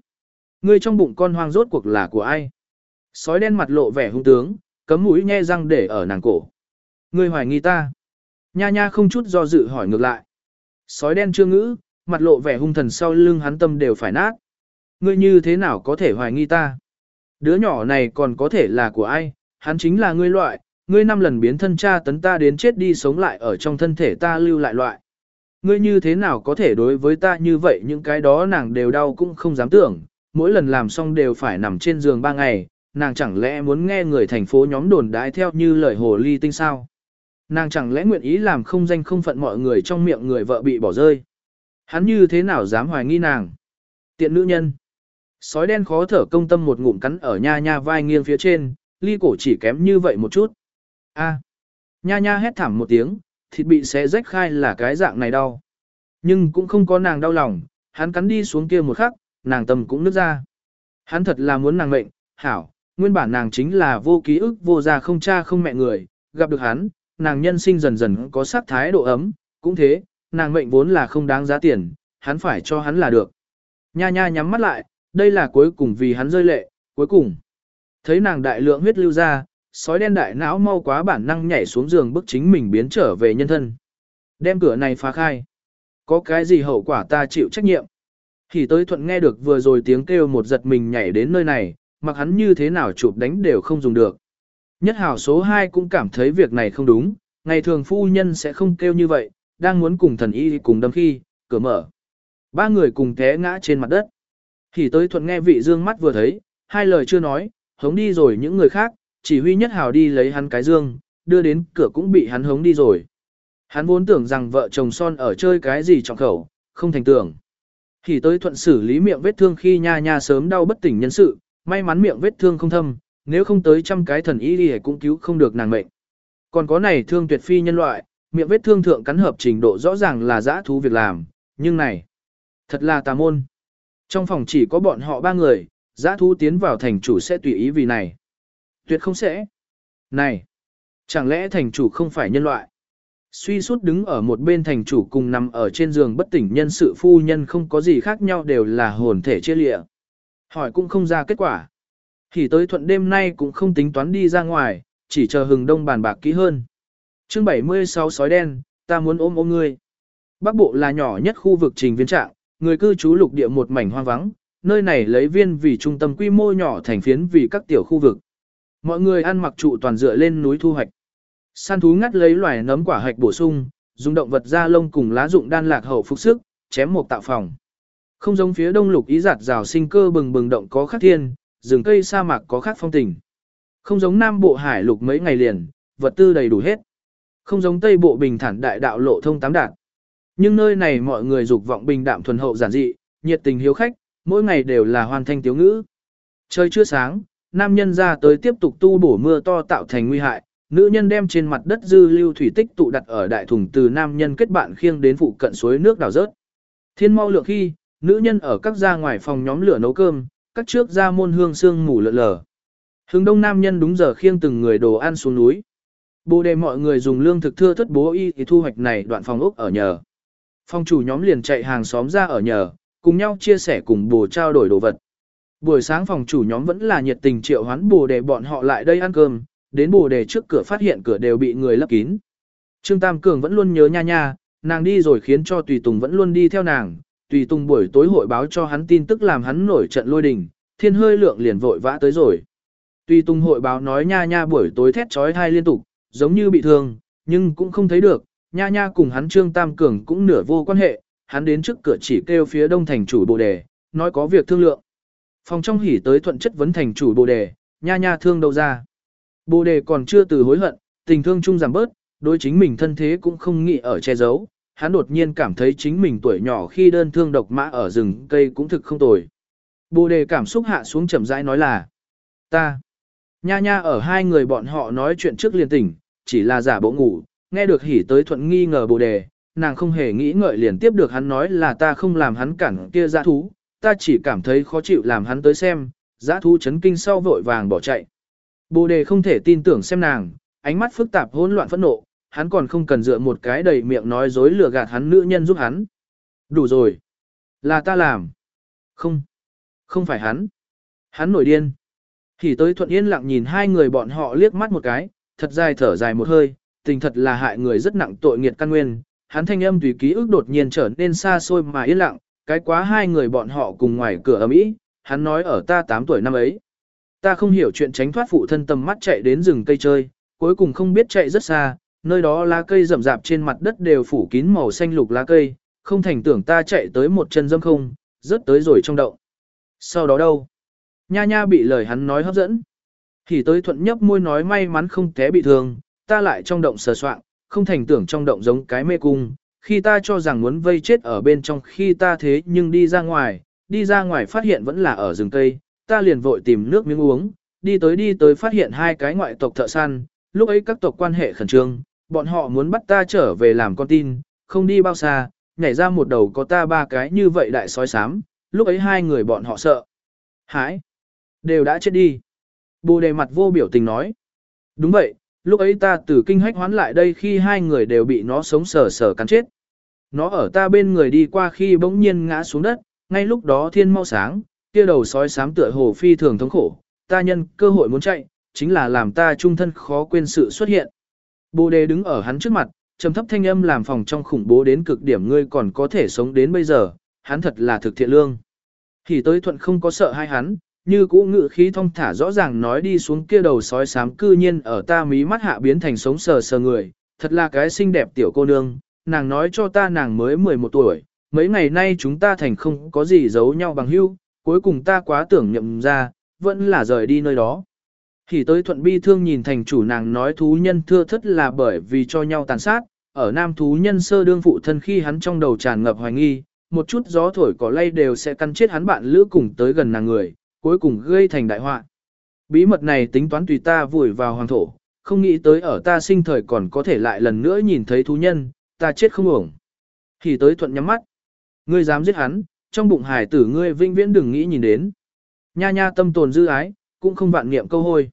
Ngươi trong bụng con hoang rốt cuộc là của ai? Sói đen mặt lộ vẻ hung tướng, cấm mũi nhe răng để ở nàng cổ. Ngươi hoài nghi ta. Nha nha không chút do dự hỏi ngược lại. Sói đen chưa ngữ, mặt lộ vẻ hung thần sau lưng hắn tâm đều phải nát. Ngươi như thế nào có thể hoài nghi ta? Đứa nhỏ này còn có thể là của ai? Hắn chính là ngươi loại, ngươi năm lần biến thân cha tấn ta đến chết đi sống lại ở trong thân thể ta lưu lại loại. Ngươi như thế nào có thể đối với ta như vậy những cái đó nàng đều đau cũng không dám tưởng, mỗi lần làm xong đều phải nằm trên giường ba ngày, nàng chẳng lẽ muốn nghe người thành phố nhóm đồn đái theo như lời hồ ly tinh sao? Nàng chẳng lẽ nguyện ý làm không danh không phận mọi người trong miệng người vợ bị bỏ rơi? Hắn như thế nào dám hoài nghi nàng? Tiện nữ nhân. Sói đen khó thở công tâm một ngụm cắn ở nha nha vai nghiêng phía trên, ly cổ chỉ kém như vậy một chút. A. Nha nha hét thảm một tiếng, thịt bị xé rách khai là cái dạng này đau. Nhưng cũng không có nàng đau lòng, hắn cắn đi xuống kia một khắc, nàng tâm cũng nứt ra. Hắn thật là muốn nàng mệnh, hảo, nguyên bản nàng chính là vô ký ức vô gia không cha không mẹ người, gặp được hắn, nàng nhân sinh dần dần có sắc thái độ ấm, cũng thế, nàng mệnh vốn là không đáng giá tiền, hắn phải cho hắn là được. Nha nha nhắm mắt lại, đây là cuối cùng vì hắn rơi lệ, cuối cùng. Thấy nàng đại lượng huyết lưu ra, sói đen đại não mau quá bản năng nhảy xuống giường bức chính mình biến trở về nhân thân. Đem cửa này phá khai. Có cái gì hậu quả ta chịu trách nhiệm. Thì tới thuận nghe được vừa rồi tiếng kêu một giật mình nhảy đến nơi này, mặc hắn như thế nào chụp đánh đều không dùng được. Nhất hảo số 2 cũng cảm thấy việc này không đúng, ngày thường phu nhân sẽ không kêu như vậy, đang muốn cùng thần y cùng đâm khi, cửa mở. Ba người cùng té ngã trên mặt đất. Thì tới thuận nghe vị dương mắt vừa thấy, hai lời chưa nói, hống đi rồi những người khác, chỉ huy nhất hào đi lấy hắn cái dương, đưa đến cửa cũng bị hắn hống đi rồi. Hắn vốn tưởng rằng vợ chồng son ở chơi cái gì trọng khẩu, không thành tưởng. Thì tới thuận xử lý miệng vết thương khi nha nha sớm đau bất tỉnh nhân sự, may mắn miệng vết thương không thâm, nếu không tới trăm cái thần y thì cũng cứu không được nàng mệnh. Còn có này thương tuyệt phi nhân loại, miệng vết thương thượng cắn hợp trình độ rõ ràng là dã thú việc làm, nhưng này, thật là tà môn. Trong phòng chỉ có bọn họ ba người, dã thú tiến vào thành chủ sẽ tùy ý vì này. Tuyệt không sẽ. Này, chẳng lẽ thành chủ không phải nhân loại? Suy suốt đứng ở một bên thành chủ cùng nằm ở trên giường bất tỉnh nhân sự phu nhân không có gì khác nhau đều là hồn thể chia lịa. Hỏi cũng không ra kết quả. Thì tới thuận đêm nay cũng không tính toán đi ra ngoài, chỉ chờ hừng đông bàn bạc kỹ hơn. chương 76 sói đen, ta muốn ôm ôm ngươi. Bắc Bộ là nhỏ nhất khu vực trình viên trạng, người cư trú lục địa một mảnh hoang vắng, nơi này lấy viên vì trung tâm quy mô nhỏ thành phiến vì các tiểu khu vực. Mọi người ăn mặc trụ toàn dựa lên núi thu hoạch. Săn thú ngắt lấy loài nấm quả hạch bổ sung, dùng động vật da lông cùng lá dụng đan lạc hậu phục sức, chém một tạo phòng. Không giống phía đông lục ý giạt rào sinh cơ bừng bừng động có khắc thiên, rừng cây sa mạc có khác phong tình. Không giống nam bộ hải lục mấy ngày liền, vật tư đầy đủ hết. Không giống tây bộ bình thản đại đạo lộ thông tám đạt. Nhưng nơi này mọi người dục vọng bình đạm thuần hậu giản dị, nhiệt tình hiếu khách, mỗi ngày đều là hoàn thanh tiếu ngữ. Trời chưa sáng, nam nhân ra tới tiếp tục tu bổ mưa to tạo thành nguy hại, nữ nhân đem trên mặt đất dư lưu thủy tích tụ đặt ở đại thùng từ nam nhân kết bạn khiêng đến phụ cận suối nước đào rớt. Thiên mau lượng khi, nữ nhân ở các gia ngoài phòng nhóm lửa nấu cơm, các trước ra môn hương sương ngủ lợn lờ. Hướng đông nam nhân đúng giờ khiêng từng người đồ ăn xuống núi. Bồ đề mọi người dùng lương thực thưa thất bố y thì thu hoạch này đoạn phòng ốc ở nhờ. Phòng chủ nhóm liền chạy hàng xóm ra ở nhờ, cùng nhau chia sẻ cùng bồ trao đổi đồ vật. Buổi sáng phòng chủ nhóm vẫn là nhiệt tình triệu hoán bồ đề bọn họ lại đây ăn cơm, đến bồ đề trước cửa phát hiện cửa đều bị người lấp kín. Trương Tam Cường vẫn luôn nhớ nha nha, nàng đi rồi khiến cho Tùy Tùng vẫn luôn đi theo nàng, Tùy Tung buổi tối hội báo cho hắn tin tức làm hắn nổi trận lôi đình, thiên hơi lượng liền vội vã tới rồi. Tùy Tung hội báo nói nha nha buổi tối thét trói thai liên tục, giống như bị thương, nhưng cũng không thấy được, nha nha cùng hắn Trương Tam Cường cũng nửa vô quan hệ, hắn đến trước cửa chỉ kêu phía đông thành chủ bồ đề, nói có việc thương lượng. Phòng trong hỉ tới thuận chất vấn thành chủ bồ đề, nha nha thương đâu ra. Bồ đề còn chưa từ hối hận, tình thương chung giảm bớt, đối chính mình thân thế cũng không nghĩ ở che giấu, hắn đột nhiên cảm thấy chính mình tuổi nhỏ khi đơn thương độc mã ở rừng cây cũng thực không tồi. Bồ đề cảm xúc hạ xuống chậm rãi nói là, ta, nha nha ở hai người bọn họ nói chuyện trước liền tỉnh, chỉ là giả bộ ngủ, nghe được hỉ tới thuận nghi ngờ bồ đề, nàng không hề nghĩ ngợi liền tiếp được hắn nói là ta không làm hắn cản kia dã thú, ta chỉ cảm thấy khó chịu làm hắn tới xem, dã thú chấn kinh sau vội vàng bỏ chạy. Bồ đề không thể tin tưởng xem nàng, ánh mắt phức tạp hỗn loạn phẫn nộ, hắn còn không cần dựa một cái đầy miệng nói dối lừa gạt hắn nữ nhân giúp hắn. Đủ rồi. Là ta làm. Không. Không phải hắn. Hắn nổi điên. Thì tới thuận yên lặng nhìn hai người bọn họ liếc mắt một cái, thật dài thở dài một hơi, tình thật là hại người rất nặng tội nghiệt căn nguyên. Hắn thanh âm tùy ký ức đột nhiên trở nên xa xôi mà yên lặng, cái quá hai người bọn họ cùng ngoài cửa ấm ý, hắn nói ở ta 8 tuổi năm ấy. Ta không hiểu chuyện tránh thoát phụ thân tầm mắt chạy đến rừng cây chơi, cuối cùng không biết chạy rất xa, nơi đó lá cây rậm rạp trên mặt đất đều phủ kín màu xanh lục lá cây, không thành tưởng ta chạy tới một chân dâm không, rớt tới rồi trong động. Sau đó đâu? Nha nha bị lời hắn nói hấp dẫn. Thì tới thuận nhấp môi nói may mắn không té bị thương, ta lại trong động sờ soạn, không thành tưởng trong động giống cái mê cung, khi ta cho rằng muốn vây chết ở bên trong khi ta thế nhưng đi ra ngoài, đi ra ngoài phát hiện vẫn là ở rừng cây, ta liền vội tìm nước miếng uống, đi tới đi tới phát hiện hai cái ngoại tộc thợ săn, lúc ấy các tộc quan hệ khẩn trương, bọn họ muốn bắt ta trở về làm con tin, không đi bao xa, nhảy ra một đầu có ta ba cái như vậy đại sói sám, lúc ấy hai người bọn họ sợ. Hãi! Đều đã chết đi. Bồ đề mặt vô biểu tình nói. Đúng vậy, lúc ấy ta từ kinh hách hoán lại đây khi hai người đều bị nó sống sờ sờ cắn chết. Nó ở ta bên người đi qua khi bỗng nhiên ngã xuống đất, ngay lúc đó thiên mau sáng, kia đầu sói sám tựa hồ phi thường thống khổ, ta nhân cơ hội muốn chạy, chính là làm ta trung thân khó quên sự xuất hiện. Bồ đề đứng ở hắn trước mặt, trầm thấp thanh âm làm phòng trong khủng bố đến cực điểm ngươi còn có thể sống đến bây giờ, hắn thật là thực thiện lương. Thì tới thuận không có sợ hai hắn, như cũ ngự khí thông thả rõ ràng nói đi xuống kia đầu sói sám cư nhiên ở ta mí mắt hạ biến thành sống sờ sờ người, thật là cái xinh đẹp tiểu cô nương, nàng nói cho ta nàng mới 11 tuổi, mấy ngày nay chúng ta thành không có gì giấu nhau bằng hữu, cuối cùng ta quá tưởng nhậm ra, vẫn là rời đi nơi đó. Thì tới thuận bi thương nhìn thành chủ nàng nói thú nhân thưa thất là bởi vì cho nhau tàn sát, ở nam thú nhân sơ đương phụ thân khi hắn trong đầu tràn ngập hoài nghi, một chút gió thổi cỏ lay đều sẽ căn chết hắn bạn lữ cùng tới gần nàng người, cuối cùng gây thành đại họa. Bí mật này tính toán tùy ta vùi vào hoàng thổ, không nghĩ tới ở ta sinh thời còn có thể lại lần nữa nhìn thấy thú nhân, ta chết không ổng. Thì tới thuận nhắm mắt. Ngươi dám giết hắn, trong bụng hải tử ngươi vinh viễn đừng nghĩ nhìn đến. Nha nha tâm tồn dư ái, cũng không vạn niệm câu hôi.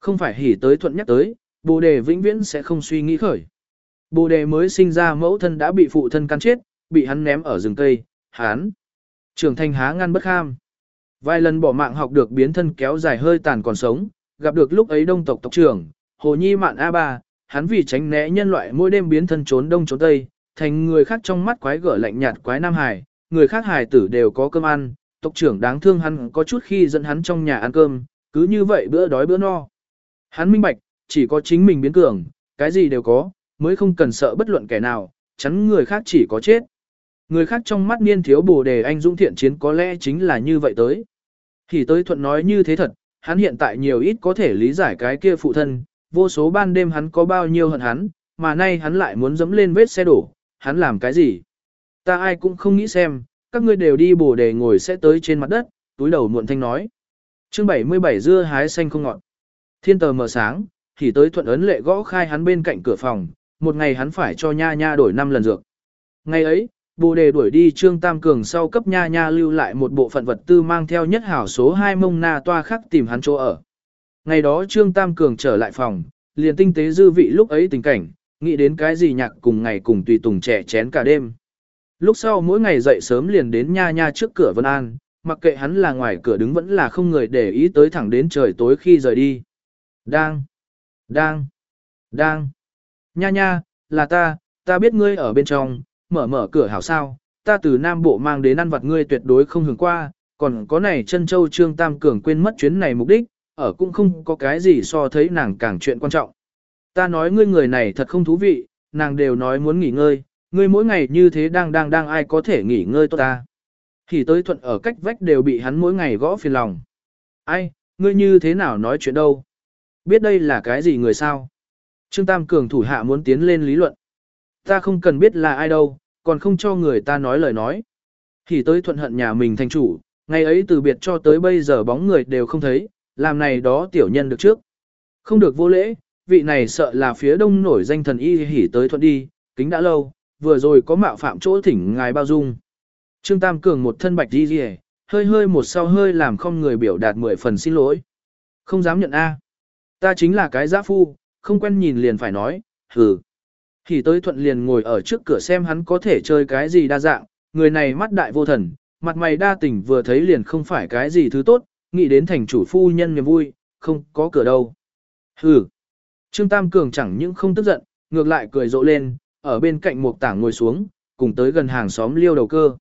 Không phải hỉ tới thuận nhắc tới, bồ đề vĩnh viễn sẽ không suy nghĩ khởi. Bồ đề mới sinh ra mẫu thân đã bị phụ thân cắn chết, bị hắn ném ở rừng cây, hắn. Trưởng thành há ngăn bất kham. Vài lần bỏ mạng học được biến thân kéo dài hơi tàn còn sống, gặp được lúc ấy đông tộc tộc trưởng, Hồ Nhi Mạn A3, hắn vì tránh né nhân loại mỗi đêm biến thân trốn đông trốn tây, thành người khác trong mắt quái gở lạnh nhạt quái nam hải, người khác hài tử đều có cơm ăn, tộc trưởng đáng thương hắn có chút khi dẫn hắn trong nhà ăn cơm, cứ như vậy bữa đói bữa no. Hắn minh bạch, chỉ có chính mình biến cường, cái gì đều có, mới không cần sợ bất luận kẻ nào, chắn người khác chỉ có chết. Người khác trong mắt niên thiếu bồ đề anh dũng thiện chiến có lẽ chính là như vậy tới. Thì tới thuận nói như thế thật, hắn hiện tại nhiều ít có thể lý giải cái kia phụ thân, vô số ban đêm hắn có bao nhiêu hận hắn, mà nay hắn lại muốn dẫm lên vết xe đổ, hắn làm cái gì? Ta ai cũng không nghĩ xem, các ngươi đều đi bồ đề ngồi sẽ tới trên mặt đất, túi đầu muộn thanh nói. chương 77 dưa hái xanh không ngọt. Thiên tờ mở sáng, thì tới thuận ấn lệ gõ khai hắn bên cạnh cửa phòng, một ngày hắn phải cho nha nha đổi 5 lần dược. Ngày ấy, bồ đề đuổi đi Trương Tam Cường sau cấp nha nha lưu lại một bộ phận vật tư mang theo nhất hảo số 2 mông na toa khắc tìm hắn chỗ ở. Ngày đó Trương Tam Cường trở lại phòng, liền tinh tế dư vị lúc ấy tình cảnh, nghĩ đến cái gì nhạc cùng ngày cùng tùy tùng trẻ chén cả đêm. Lúc sau mỗi ngày dậy sớm liền đến nha nha trước cửa Vân An, mặc kệ hắn là ngoài cửa đứng vẫn là không người để ý tới thẳng đến trời tối khi rời đi. Đang, đang, đang. Nha nha, là ta, ta biết ngươi ở bên trong, mở mở cửa hảo sao, ta từ Nam Bộ mang đến ăn vặt ngươi tuyệt đối không hưởng qua, còn có này chân châu Trương Tam Cường quên mất chuyến này mục đích, ở cũng không có cái gì so thấy nàng càng chuyện quan trọng. Ta nói ngươi người này thật không thú vị, nàng đều nói muốn nghỉ ngơi, ngươi mỗi ngày như thế đang đang đang ai có thể nghỉ ngơi tốt ta. Thì tới thuận ở cách vách đều bị hắn mỗi ngày gõ phiền lòng. Ai, ngươi như thế nào nói chuyện đâu? Biết đây là cái gì người sao? Trương Tam Cường thủ hạ muốn tiến lên lý luận. Ta không cần biết là ai đâu, còn không cho người ta nói lời nói. Thì tới thuận hận nhà mình thành chủ, ngày ấy từ biệt cho tới bây giờ bóng người đều không thấy, làm này đó tiểu nhân được trước. Không được vô lễ, vị này sợ là phía đông nổi danh thần y hỉ tới thuận đi, kính đã lâu, vừa rồi có mạo phạm chỗ thỉnh ngài bao dung. Trương Tam Cường một thân bạch đi rỉ, hơi hơi một sau hơi làm không người biểu đạt mười phần xin lỗi. Không dám nhận A. Ta chính là cái giã phu, không quen nhìn liền phải nói, hừ. Thì tới thuận liền ngồi ở trước cửa xem hắn có thể chơi cái gì đa dạng, người này mắt đại vô thần, mặt mày đa tình vừa thấy liền không phải cái gì thứ tốt, nghĩ đến thành chủ phu nhân niềm vui, không có cửa đâu. Hừ. Trương Tam Cường chẳng những không tức giận, ngược lại cười rộ lên, ở bên cạnh một tảng ngồi xuống, cùng tới gần hàng xóm liêu đầu cơ.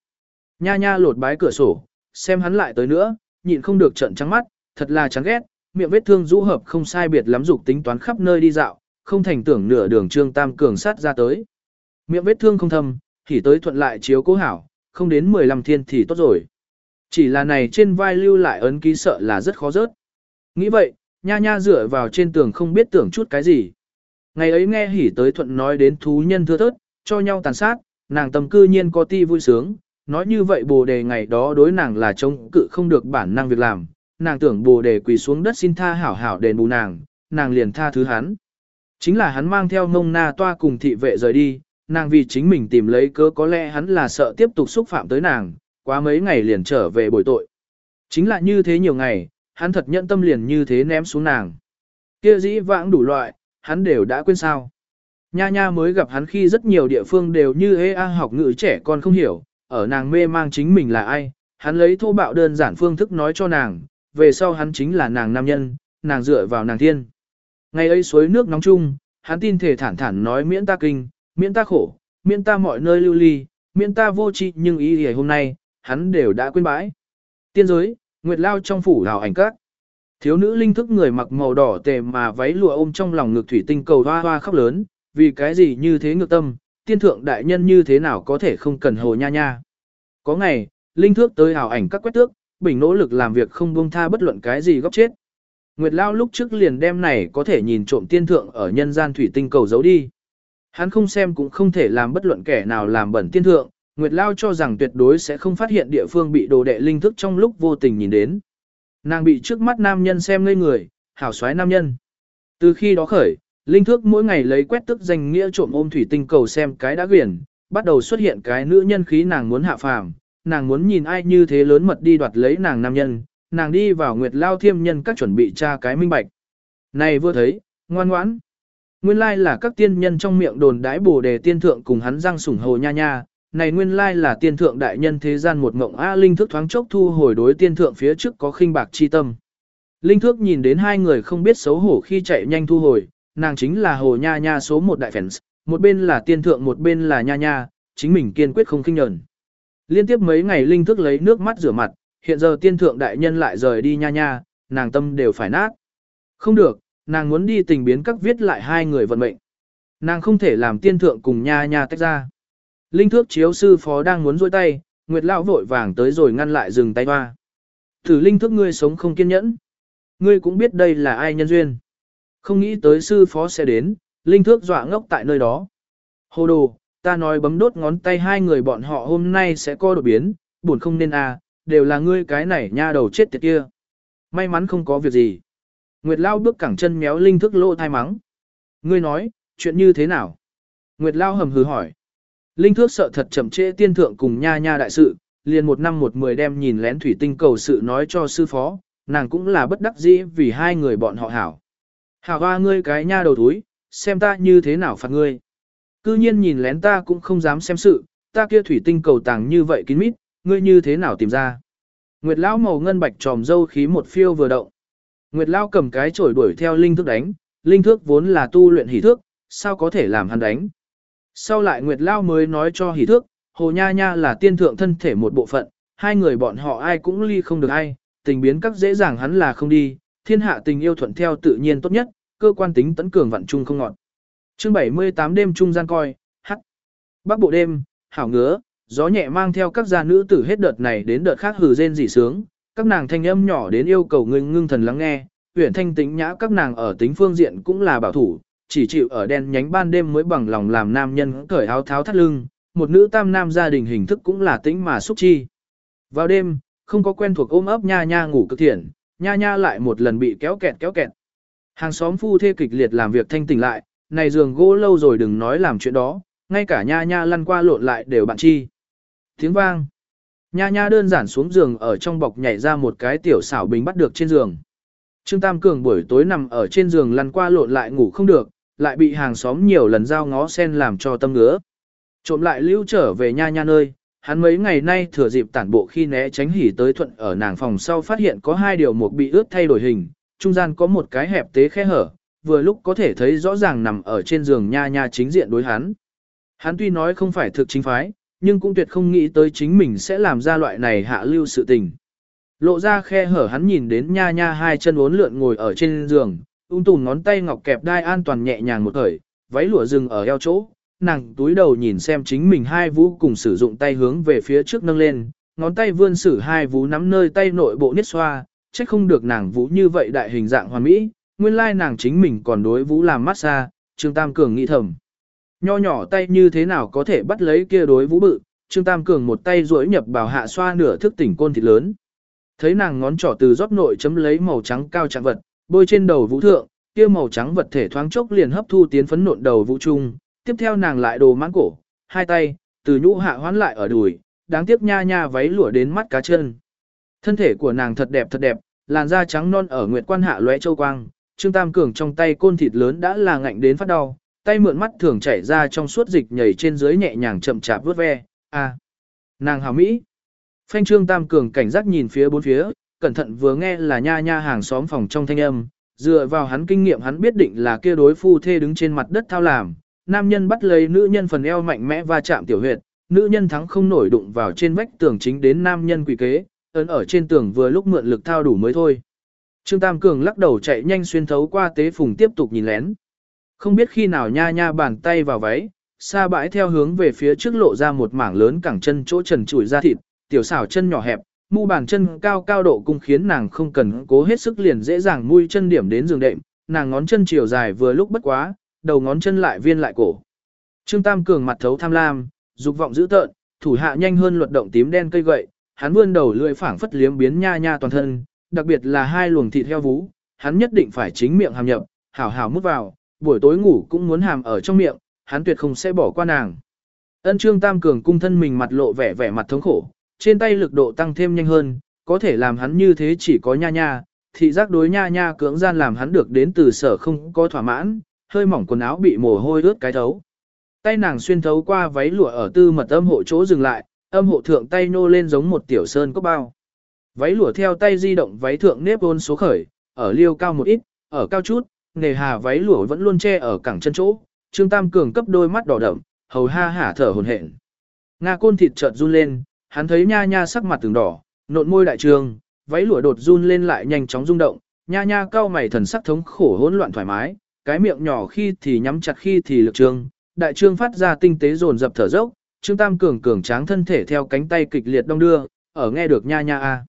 Nha nha lột bái cửa sổ, xem hắn lại tới nữa, nhịn không được trận trắng mắt, thật là chán ghét, miệng vết thương rũ hợp không sai biệt lắm dục tính toán khắp nơi đi dạo, không thành tưởng nửa đường Trương Tam Cường sát ra tới. Miệng vết thương không thâm, thì tới thuận lại chiếu cố hảo, không đến 15 thiên thì tốt rồi. Chỉ là này trên vai lưu lại ấn ký sợ là rất khó rớt. Nghĩ vậy, nha nha dựa vào trên tường không biết tưởng chút cái gì. Ngày ấy nghe hỉ tới thuận nói đến thú nhân thưa thớt, cho nhau tàn sát, nàng tâm cư nhiên có ti vui sướng, nói như vậy bồ đề ngày đó đối nàng là chống cự không được bản năng việc làm, nàng tưởng bồ đề quỳ xuống đất xin tha hảo hảo đền bù nàng, nàng liền tha thứ hắn. Chính là hắn mang theo mông na toa cùng thị vệ rời đi, nàng vì chính mình tìm lấy cớ có lẽ hắn là sợ tiếp tục xúc phạm tới nàng, quá mấy ngày liền trở về bồi tội. Chính là như thế nhiều ngày, hắn thật nhận tâm liền như thế ném xuống nàng. Kia dĩ vãng đủ loại, hắn đều đã quên sao. Nha nha mới gặp hắn khi rất nhiều địa phương đều như hê a học ngữ trẻ con không hiểu, ở nàng mê mang chính mình là ai, hắn lấy thô bạo đơn giản phương thức nói cho nàng, về sau hắn chính là nàng nam nhân, nàng dựa vào nàng thiên. Ngày ấy suối nước nóng chung, hắn tin thể thản thản nói miễn ta kinh, miễn ta khổ, miễn ta mọi nơi lưu ly, miễn ta vô tri nhưng ý ngày hôm nay, hắn đều đã quên bãi. Tiên giới, Nguyệt Lao trong phủ hào ảnh các. Thiếu nữ linh thức người mặc màu đỏ tề mà váy lụa ôm trong lòng ngực thủy tinh cầu hoa hoa khóc lớn, vì cái gì như thế ngược tâm, tiên thượng đại nhân như thế nào có thể không cần hồ nha nha. Có ngày, linh thước tới hào ảnh các quét tước, bình nỗ lực làm việc không buông tha bất luận cái gì góc chết. Nguyệt Lao lúc trước liền đem này có thể nhìn trộm tiên thượng ở nhân gian thủy tinh cầu giấu đi. Hắn không xem cũng không thể làm bất luận kẻ nào làm bẩn tiên thượng, Nguyệt Lao cho rằng tuyệt đối sẽ không phát hiện địa phương bị đồ đệ linh thức trong lúc vô tình nhìn đến. Nàng bị trước mắt nam nhân xem ngây người, hảo xoái nam nhân. Từ khi đó khởi, Linh thức mỗi ngày lấy quét tức danh nghĩa trộm ôm thủy tinh cầu xem cái đã quyển, bắt đầu xuất hiện cái nữ nhân khí nàng muốn hạ phàm, nàng muốn nhìn ai như thế lớn mật đi đoạt lấy nàng nam nhân, nàng đi vào nguyệt lao thiêm nhân các chuẩn bị tra cái minh bạch. Này vừa thấy, ngoan ngoãn. Nguyên lai là các tiên nhân trong miệng đồn đái bồ đề tiên thượng cùng hắn răng sủng hồ nha nha, này nguyên lai là tiên thượng đại nhân thế gian một mộng A Linh Thước thoáng chốc thu hồi đối tiên thượng phía trước có khinh bạc chi tâm. Linh Thước nhìn đến hai người không biết xấu hổ khi chạy nhanh thu hồi, nàng chính là hồ nha nha số một đại fans, một bên là tiên thượng một bên là nha nha, chính mình kiên quyết không khinh nhẫn. Liên tiếp mấy ngày Linh Thước lấy nước mắt rửa mặt, hiện giờ tiên thượng đại nhân lại rời đi nha nha, nàng tâm đều phải nát. Không được, nàng muốn đi tình biến các viết lại hai người vận mệnh. Nàng không thể làm tiên thượng cùng nha nha tách ra. Linh thước chiếu sư phó đang muốn rôi tay, Nguyệt Lão vội vàng tới rồi ngăn lại dừng tay hoa. Thử linh thước ngươi sống không kiên nhẫn. Ngươi cũng biết đây là ai nhân duyên. Không nghĩ tới sư phó sẽ đến, linh thước dọa ngốc tại nơi đó. Hồ đồ, ta nói bấm đốt ngón tay hai người bọn họ hôm nay sẽ co đột biến, buồn không nên à, đều là ngươi cái này nha đầu chết tiệt kia. May mắn không có việc gì. Nguyệt Lao bước cẳng chân méo linh thức lô thai mắng. Ngươi nói, chuyện như thế nào? Nguyệt Lao hầm hừ hỏi. Linh thước sợ thật chậm trễ tiên thượng cùng nha nha đại sự, liền một năm một mười đem nhìn lén thủy tinh cầu sự nói cho sư phó, nàng cũng là bất đắc dĩ vì hai người bọn họ hảo. Hảo hoa ngươi cái nha đầu túi, xem ta như thế nào phạt ngươi. Cư nhiên nhìn lén ta cũng không dám xem sự, ta kia thủy tinh cầu tàng như vậy kín mít, ngươi như thế nào tìm ra. Nguyệt lão màu ngân bạch tròm dâu khí một phiêu vừa động. Nguyệt lão cầm cái chổi đuổi theo linh thước đánh, linh thước vốn là tu luyện hỷ thước, sao có thể làm hắn đánh. Sau lại Nguyệt lão mới nói cho hỷ thước, hồ nha nha là tiên thượng thân thể một bộ phận, hai người bọn họ ai cũng ly không được ai, tình biến các dễ dàng hắn là không đi, thiên hạ tình yêu thuận theo tự nhiên tốt nhất, cơ quan tính tấn cường vạn trung không ngọt. Chương 78 đêm trung gian coi, hắc. Bắc bộ đêm, hảo ngứa, gió nhẹ mang theo các gia nữ tử hết đợt này đến đợt khác hừ rên rỉ sướng, các nàng thanh âm nhỏ đến yêu cầu ngưng ngưng thần lắng nghe, uyển thanh tính nhã các nàng ở tính phương diện cũng là bảo thủ, chỉ chịu ở đen nhánh ban đêm mới bằng lòng làm nam nhân cởi áo tháo thắt lưng, một nữ tam nam gia đình hình thức cũng là tĩnh mà xúc chi. Vào đêm, không có quen thuộc ôm ấp nha nha ngủ cực thiện, nha nha lại một lần bị kéo kẹt kéo kẹt. Hàng xóm phu thê kịch liệt làm việc thanh tỉnh lại, này giường gỗ lâu rồi đừng nói làm chuyện đó, ngay cả nha nha lăn qua lộn lại đều bạn chi. Tiếng vang. Nha nha đơn giản xuống giường ở trong bọc nhảy ra một cái tiểu xảo bình bắt được trên giường. Trương Tam Cường buổi tối nằm ở trên giường lăn qua lộn lại ngủ không được, lại bị hàng xóm nhiều lần giao ngó sen làm cho tâm ngứa. Trộm lại lưu trở về nha nha nơi, hắn mấy ngày nay thừa dịp tản bộ khi né tránh hỉ tới thuận ở nàng phòng sau phát hiện có hai điều một bị ướt thay đổi hình, trung gian có một cái hẹp tế khe hở, vừa lúc có thể thấy rõ ràng nằm ở trên giường nha nha chính diện đối hắn. Hắn tuy nói không phải thực chính phái, nhưng cũng tuyệt không nghĩ tới chính mình sẽ làm ra loại này hạ lưu sự tình. Lộ ra khe hở hắn nhìn đến nha nha hai chân uốn lượn ngồi ở trên giường, ung tùm ngón tay ngọc kẹp đai an toàn nhẹ nhàng một khởi, váy lụa rừng ở eo chỗ, nàng túi đầu nhìn xem chính mình hai vũ cùng sử dụng tay hướng về phía trước nâng lên, ngón tay vươn sử hai vũ nắm nơi tay nội bộ niết xoa, chắc không được nàng vũ như vậy đại hình dạng hoàn mỹ, nguyên lai nàng chính mình còn đối vũ làm massage, Trương Tam Cường nghĩ thầm. Nho nhỏ tay như thế nào có thể bắt lấy kia đối vũ bự, Trương Tam Cường một tay duỗi nhập bảo hạ xoa nửa thức tỉnh côn thịt lớn. Thấy nàng ngón trỏ từ rót nội chấm lấy màu trắng cao trạng vật, bôi trên đầu vũ thượng, kia màu trắng vật thể thoáng chốc liền hấp thu tiến phấn nộn đầu vũ trung, tiếp theo nàng lại đồ mãn cổ, hai tay, từ nhũ hạ hoán lại ở đùi, đáng tiếc nha nha váy lụa đến mắt cá chân. Thân thể của nàng thật đẹp thật đẹp, làn da trắng non ở nguyệt quan hạ lóe châu quang, Trương Tam Cường trong tay côn thịt lớn đã là ngạnh đến phát đau, tay mượn mắt thường chảy ra trong suốt dịch nhảy trên dưới nhẹ nhàng chậm chạp vớt ve, a, nàng hào mỹ. Phanh Trương Tam Cường cảnh giác nhìn phía bốn phía, cẩn thận vừa nghe là nha nha hàng xóm phòng trong thanh âm, dựa vào hắn kinh nghiệm hắn biết định là kia đối phu thê đứng trên mặt đất thao làm, nam nhân bắt lấy nữ nhân phần eo mạnh mẽ va chạm tiểu huyệt, nữ nhân thắng không nổi đụng vào trên vách tường chính đến nam nhân quỷ kế, ấn ở trên tường vừa lúc mượn lực thao đủ mới thôi. Trương Tam Cường lắc đầu chạy nhanh xuyên thấu qua tế phùng tiếp tục nhìn lén. Không biết khi nào nha nha bàn tay vào váy, xa bãi theo hướng về phía trước lộ ra một mảng lớn cẳng chân chỗ trần trụi ra thịt, tiểu xảo chân nhỏ hẹp, mu bàn chân cao cao độ cung khiến nàng không cần cố hết sức liền dễ dàng mui chân điểm đến giường đệm, nàng ngón chân chiều dài vừa lúc bất quá, đầu ngón chân lại viên lại cổ. Trương Tam Cường mặt thấu tham lam, dục vọng dữ tợn, thủ hạ nhanh hơn luật động tím đen cây gậy, hắn vươn đầu lưỡi phảng phất liếm biến nha nha toàn thân, đặc biệt là hai luồng thịt heo vú, hắn nhất định phải chính miệng hàm nhập, hảo hảo mút vào, buổi tối ngủ cũng muốn hàm ở trong miệng, hắn tuyệt không sẽ bỏ qua nàng. Ân Trương Tam Cường cung thân mình mặt lộ vẻ vẻ mặt thống khổ, trên tay lực độ tăng thêm nhanh hơn, có thể làm hắn như thế chỉ có nha nha, thị giác đối nha nha cưỡng gian làm hắn được đến từ sở không có thỏa mãn, hơi mỏng quần áo bị mồ hôi ướt cái thấu. Tay nàng xuyên thấu qua váy lụa ở tư mật âm hộ chỗ dừng lại, âm hộ thượng tay nô lên giống một tiểu sơn có bao. Váy lụa theo tay di động váy thượng nếp ôn số khởi, ở liêu cao một ít, ở cao chút, nghề hà váy lụa vẫn luôn che ở cẳng chân chỗ, Trương Tam Cường cấp đôi mắt đỏ đậm, hầu ha hả thở hồn hển. Nga côn thịt chợt run lên, hắn thấy nha nha sắc mặt từng đỏ, nộn môi đại trường, váy lụa đột run lên lại nhanh chóng rung động, nha nha cao mày thần sắc thống khổ hỗn loạn thoải mái, cái miệng nhỏ khi thì nhắm chặt khi thì lực trương, đại trương phát ra tinh tế dồn dập thở dốc, Trương Tam cường cường tráng thân thể theo cánh tay kịch liệt đong đưa, ở nghe được nha nha a.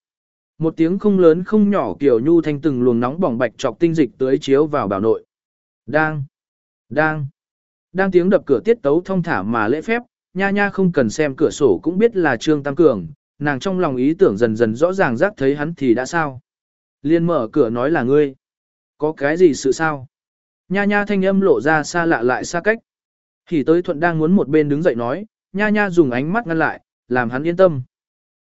Một tiếng không lớn không nhỏ kiểu nhu thanh từng luồng nóng bỏng bạch trọc tinh dịch tưới chiếu vào bảo nội. Đang, đang, đang tiếng đập cửa tiết tấu thông thả mà lễ phép, nha nha không cần xem cửa sổ cũng biết là Trương Tam Cường, nàng trong lòng ý tưởng dần dần rõ ràng giác thấy hắn thì đã sao. Liên mở cửa nói là ngươi. Có cái gì sự sao? Nha nha thanh âm lộ ra xa lạ lại xa cách. Thì tới thuận đang muốn một bên đứng dậy nói, nha nha dùng ánh mắt ngăn lại, làm hắn yên tâm.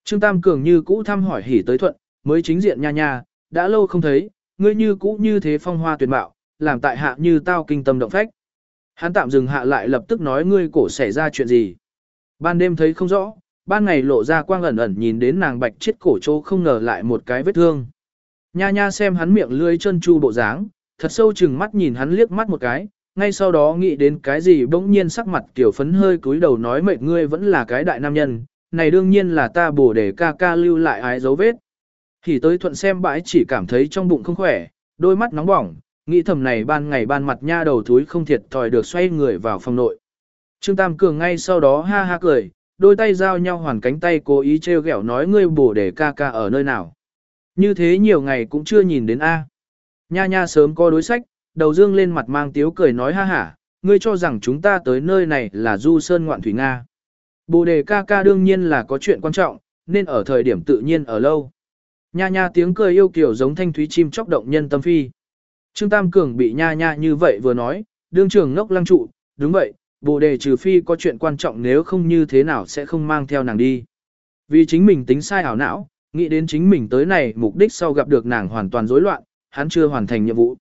Trương Tam Cường như cũ thăm hỏi hỉ tới thuận, mới chính diện nha nha, đã lâu không thấy, ngươi như cũ như thế phong hoa tuyệt mạo, làm tại hạ như tao kinh tâm động phách. Hắn tạm dừng hạ lại lập tức nói ngươi cổ xảy ra chuyện gì. Ban đêm thấy không rõ, ban ngày lộ ra quang ẩn ẩn nhìn đến nàng bạch chết cổ chỗ không ngờ lại một cái vết thương. Nha nha xem hắn miệng lươi chân chu bộ dáng, thật sâu chừng mắt nhìn hắn liếc mắt một cái, ngay sau đó nghĩ đến cái gì bỗng nhiên sắc mặt kiểu phấn hơi cúi đầu nói mệt ngươi vẫn là cái đại nam nhân, này đương nhiên là ta bổ để ca ca lưu lại ái dấu vết. Thì tới thuận xem bãi chỉ cảm thấy trong bụng không khỏe, đôi mắt nóng bỏng, nghĩ thầm này ban ngày ban mặt nha đầu thúi không thiệt thòi được xoay người vào phòng nội. Trương Tam Cường ngay sau đó ha ha cười, đôi tay giao nhau hoàn cánh tay cố ý treo ghẹo nói ngươi bổ để ca ca ở nơi nào. Như thế nhiều ngày cũng chưa nhìn đến A. Nha nha sớm có đối sách, đầu dương lên mặt mang tiếu cười nói ha hả, ngươi cho rằng chúng ta tới nơi này là du sơn ngoạn thủy Nga. Bồ đề ca ca đương nhiên là có chuyện quan trọng, nên ở thời điểm tự nhiên ở lâu. Nha nha tiếng cười yêu kiểu giống thanh thúy chim chóc động nhân tâm phi. Trương Tam Cường bị nha nha như vậy vừa nói, đương trường ngốc lăng trụ, đúng vậy, bồ đề trừ phi có chuyện quan trọng nếu không như thế nào sẽ không mang theo nàng đi. Vì chính mình tính sai ảo não, nghĩ đến chính mình tới này mục đích sau gặp được nàng hoàn toàn rối loạn, hắn chưa hoàn thành nhiệm vụ.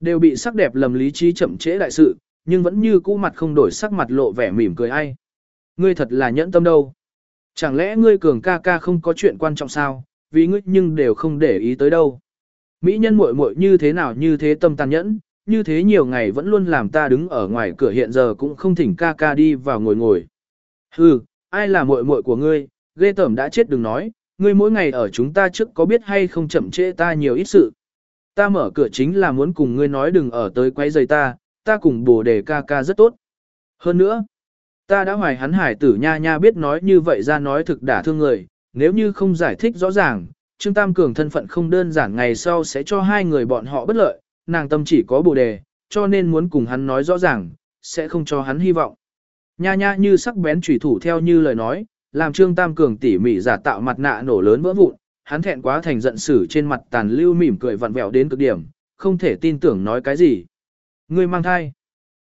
Đều bị sắc đẹp lầm lý trí chậm trễ đại sự, nhưng vẫn như cũ mặt không đổi sắc mặt lộ vẻ mỉm cười ai. Ngươi thật là nhẫn tâm đâu. Chẳng lẽ ngươi cường ca ca không có chuyện quan trọng sao, vì ngươi nhưng đều không để ý tới đâu. Mỹ nhân muội muội như thế nào như thế tâm tàn nhẫn, như thế nhiều ngày vẫn luôn làm ta đứng ở ngoài cửa hiện giờ cũng không thỉnh ca ca đi vào ngồi ngồi. Hừ, ai là muội muội của ngươi, ghê tởm đã chết đừng nói, ngươi mỗi ngày ở chúng ta trước có biết hay không chậm trễ ta nhiều ít sự. Ta mở cửa chính là muốn cùng ngươi nói đừng ở tới quấy giày ta, ta cùng bồ đề ca ca rất tốt. Hơn nữa, ta đã hoài hắn hải tử nha nha biết nói như vậy ra nói thực đả thương người, nếu như không giải thích rõ ràng, Trương Tam Cường thân phận không đơn giản ngày sau sẽ cho hai người bọn họ bất lợi, nàng tâm chỉ có bồ đề, cho nên muốn cùng hắn nói rõ ràng, sẽ không cho hắn hy vọng. Nha nha như sắc bén chủy thủ theo như lời nói, làm Trương Tam Cường tỉ mỉ giả tạo mặt nạ nổ lớn vỡ vụn, hắn thẹn quá thành giận sử trên mặt tàn lưu mỉm cười vặn vẹo đến cực điểm, không thể tin tưởng nói cái gì. Ngươi mang thai.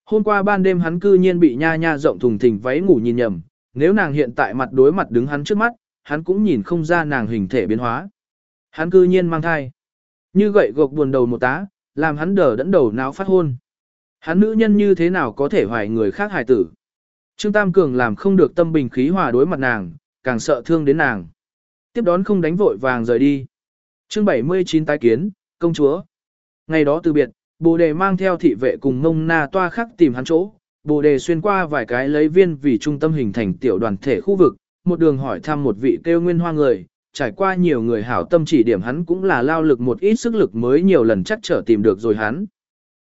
Hôm qua ban đêm hắn cư nhiên bị nha nha rộng thùng thình váy ngủ nhìn nhầm, nếu nàng hiện tại mặt đối mặt đứng hắn trước mắt, hắn cũng nhìn không ra nàng hình thể biến hóa. Hắn cư nhiên mang thai. Như gậy gộc buồn đầu một tá, làm hắn đờ đẫn đầu não phát hôn. Hắn nữ nhân như thế nào có thể hoài người khác hài tử. Trương Tam Cường làm không được tâm bình khí hòa đối mặt nàng, càng sợ thương đến nàng. Tiếp đón không đánh vội vàng rời đi. Chương 79 tái kiến, công chúa. Ngày đó từ biệt, bồ đề mang theo thị vệ cùng mông na toa khắc tìm hắn chỗ. Bồ đề xuyên qua vài cái lấy viên vì trung tâm hình thành tiểu đoàn thể khu vực, một đường hỏi thăm một vị kêu nguyên hoa người, trải qua nhiều người hảo tâm chỉ điểm hắn cũng là lao lực một ít sức lực mới nhiều lần chắc trở tìm được rồi hắn.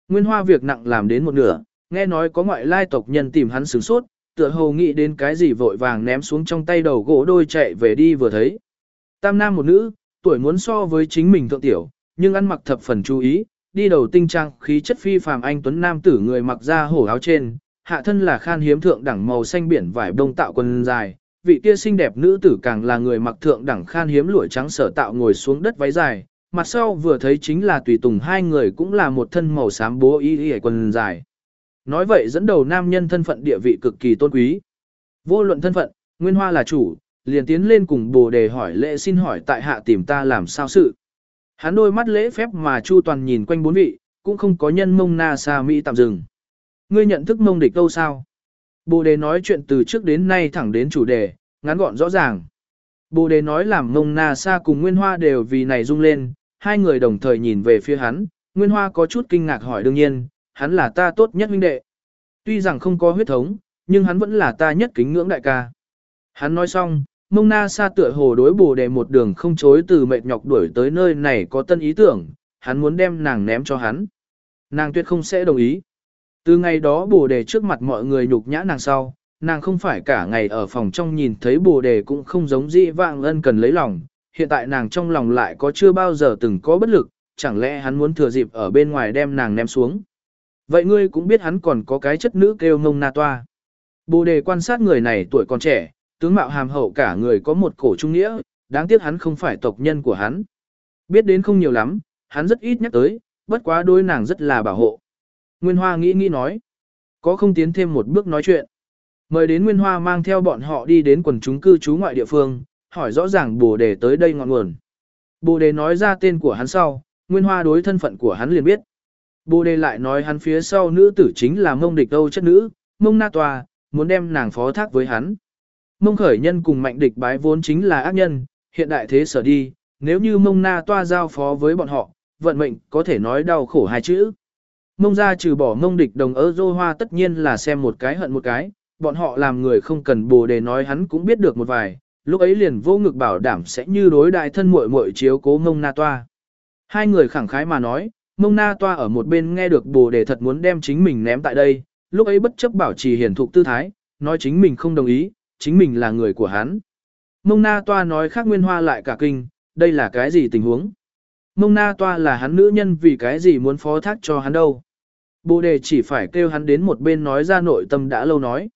Nguyên hoa việc nặng làm đến một nửa, nghe nói có ngoại lai tộc nhân tìm hắn sướng sốt, tựa hồ nghĩ đến cái gì vội vàng ném xuống trong tay đầu gỗ đôi chạy về đi vừa thấy. Tam nam một nữ, tuổi muốn so với chính mình thượng tiểu, nhưng ăn mặc thập phần chú ý, đi đầu tinh trang khí chất phi phàm anh tuấn nam tử người mặc ra hổ áo trên, hạ thân là khan hiếm thượng đẳng màu xanh biển vải đông tạo quần dài, vị kia xinh đẹp nữ tử càng là người mặc thượng đẳng khan hiếm lụa trắng sở tạo ngồi xuống đất váy dài, mặt sau vừa thấy chính là tùy tùng hai người cũng là một thân màu xám bố y y quần dài. Nói vậy dẫn đầu nam nhân thân phận địa vị cực kỳ tôn quý. Vô luận thân phận, Nguyên Hoa là chủ, liền tiến lên cùng bồ đề hỏi lễ xin hỏi tại hạ tìm ta làm sao sự. Hắn đôi mắt lễ phép mà chu toàn nhìn quanh bốn vị, cũng không có nhân mông na xa Mỹ tạm dừng. Ngươi nhận thức mông địch đâu sao? Bồ đề nói chuyện từ trước đến nay thẳng đến chủ đề, ngắn gọn rõ ràng. Bồ đề nói làm mông na Sa cùng Nguyên Hoa đều vì này rung lên, hai người đồng thời nhìn về phía hắn, Nguyên Hoa có chút kinh ngạc hỏi đương nhiên, hắn là ta tốt nhất huynh đệ. Tuy rằng không có huyết thống, nhưng hắn vẫn là ta nhất kính ngưỡng đại ca. Hắn nói xong, mông na Sa tựa hồ đối bồ đề một đường không chối từ mệt nhọc đuổi tới nơi này có tân ý tưởng, hắn muốn đem nàng ném cho hắn. Nàng tuyệt không sẽ đồng ý. Từ ngày đó bồ đề trước mặt mọi người nhục nhã nàng sau, nàng không phải cả ngày ở phòng trong nhìn thấy bồ đề cũng không giống dị vạng ân cần lấy lòng, hiện tại nàng trong lòng lại có chưa bao giờ từng có bất lực, chẳng lẽ hắn muốn thừa dịp ở bên ngoài đem nàng ném xuống. Vậy ngươi cũng biết hắn còn có cái chất nữ kêu ngông na toa. Bồ đề quan sát người này tuổi còn trẻ, tướng mạo hàm hậu cả người có một cổ trung nghĩa, đáng tiếc hắn không phải tộc nhân của hắn. Biết đến không nhiều lắm, hắn rất ít nhắc tới, bất quá đối nàng rất là bảo hộ. Nguyên Hoa nghĩ nghĩ nói, có không tiến thêm một bước nói chuyện. Mời đến Nguyên Hoa mang theo bọn họ đi đến quần chúng cư trú ngoại địa phương, hỏi rõ ràng bồ đề tới đây ngọn nguồn. Bồ đề nói ra tên của hắn sau, Nguyên Hoa đối thân phận của hắn liền biết. Bồ đề lại nói hắn phía sau nữ tử chính là mông địch đâu chất nữ, mông na tòa, muốn đem nàng phó thác với hắn. Mông khởi nhân cùng mạnh địch bái vốn chính là ác nhân, hiện đại thế sở đi, nếu như mông na toa giao phó với bọn họ, vận mệnh có thể nói đau khổ hai chữ. Mông ra trừ bỏ mông địch đồng ở dô hoa tất nhiên là xem một cái hận một cái, bọn họ làm người không cần bồ đề nói hắn cũng biết được một vài, lúc ấy liền vô ngực bảo đảm sẽ như đối đại thân muội muội chiếu cố mông na toa. Hai người khẳng khái mà nói, mông na toa ở một bên nghe được bồ đề thật muốn đem chính mình ném tại đây, lúc ấy bất chấp bảo trì hiển thục tư thái, nói chính mình không đồng ý, chính mình là người của hắn. Mông na toa nói khác nguyên hoa lại cả kinh, đây là cái gì tình huống? Mông na toa là hắn nữ nhân vì cái gì muốn phó thác cho hắn đâu? Bồ đề chỉ phải kêu hắn đến một bên nói ra nội tâm đã lâu nói.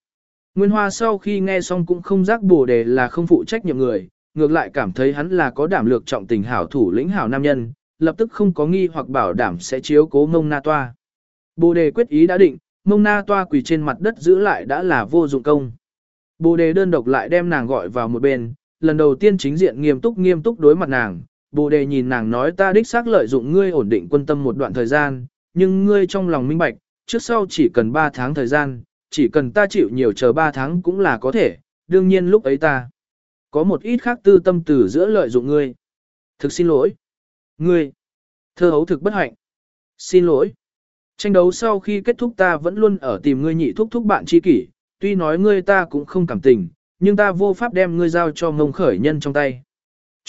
Nguyên Hoa sau khi nghe xong cũng không giác bồ đề là không phụ trách nhiệm người, ngược lại cảm thấy hắn là có đảm lược trọng tình hảo thủ lĩnh hảo nam nhân, lập tức không có nghi hoặc bảo đảm sẽ chiếu cố mông na toa. Bồ đề quyết ý đã định, mông na toa quỳ trên mặt đất giữ lại đã là vô dụng công. Bồ đề đơn độc lại đem nàng gọi vào một bên, lần đầu tiên chính diện nghiêm túc nghiêm túc đối mặt nàng. Bồ đề nhìn nàng nói ta đích xác lợi dụng ngươi ổn định quân tâm một đoạn thời gian, nhưng ngươi trong lòng minh bạch, trước sau chỉ cần 3 tháng thời gian, chỉ cần ta chịu nhiều chờ 3 tháng cũng là có thể, đương nhiên lúc ấy ta có một ít khác tư tâm từ giữa lợi dụng ngươi. Thực xin lỗi. Ngươi. Thơ hấu thực bất hạnh. Xin lỗi. Tranh đấu sau khi kết thúc ta vẫn luôn ở tìm ngươi nhị thúc thúc bạn tri kỷ, tuy nói ngươi ta cũng không cảm tình, nhưng ta vô pháp đem ngươi giao cho ngông khởi nhân trong tay.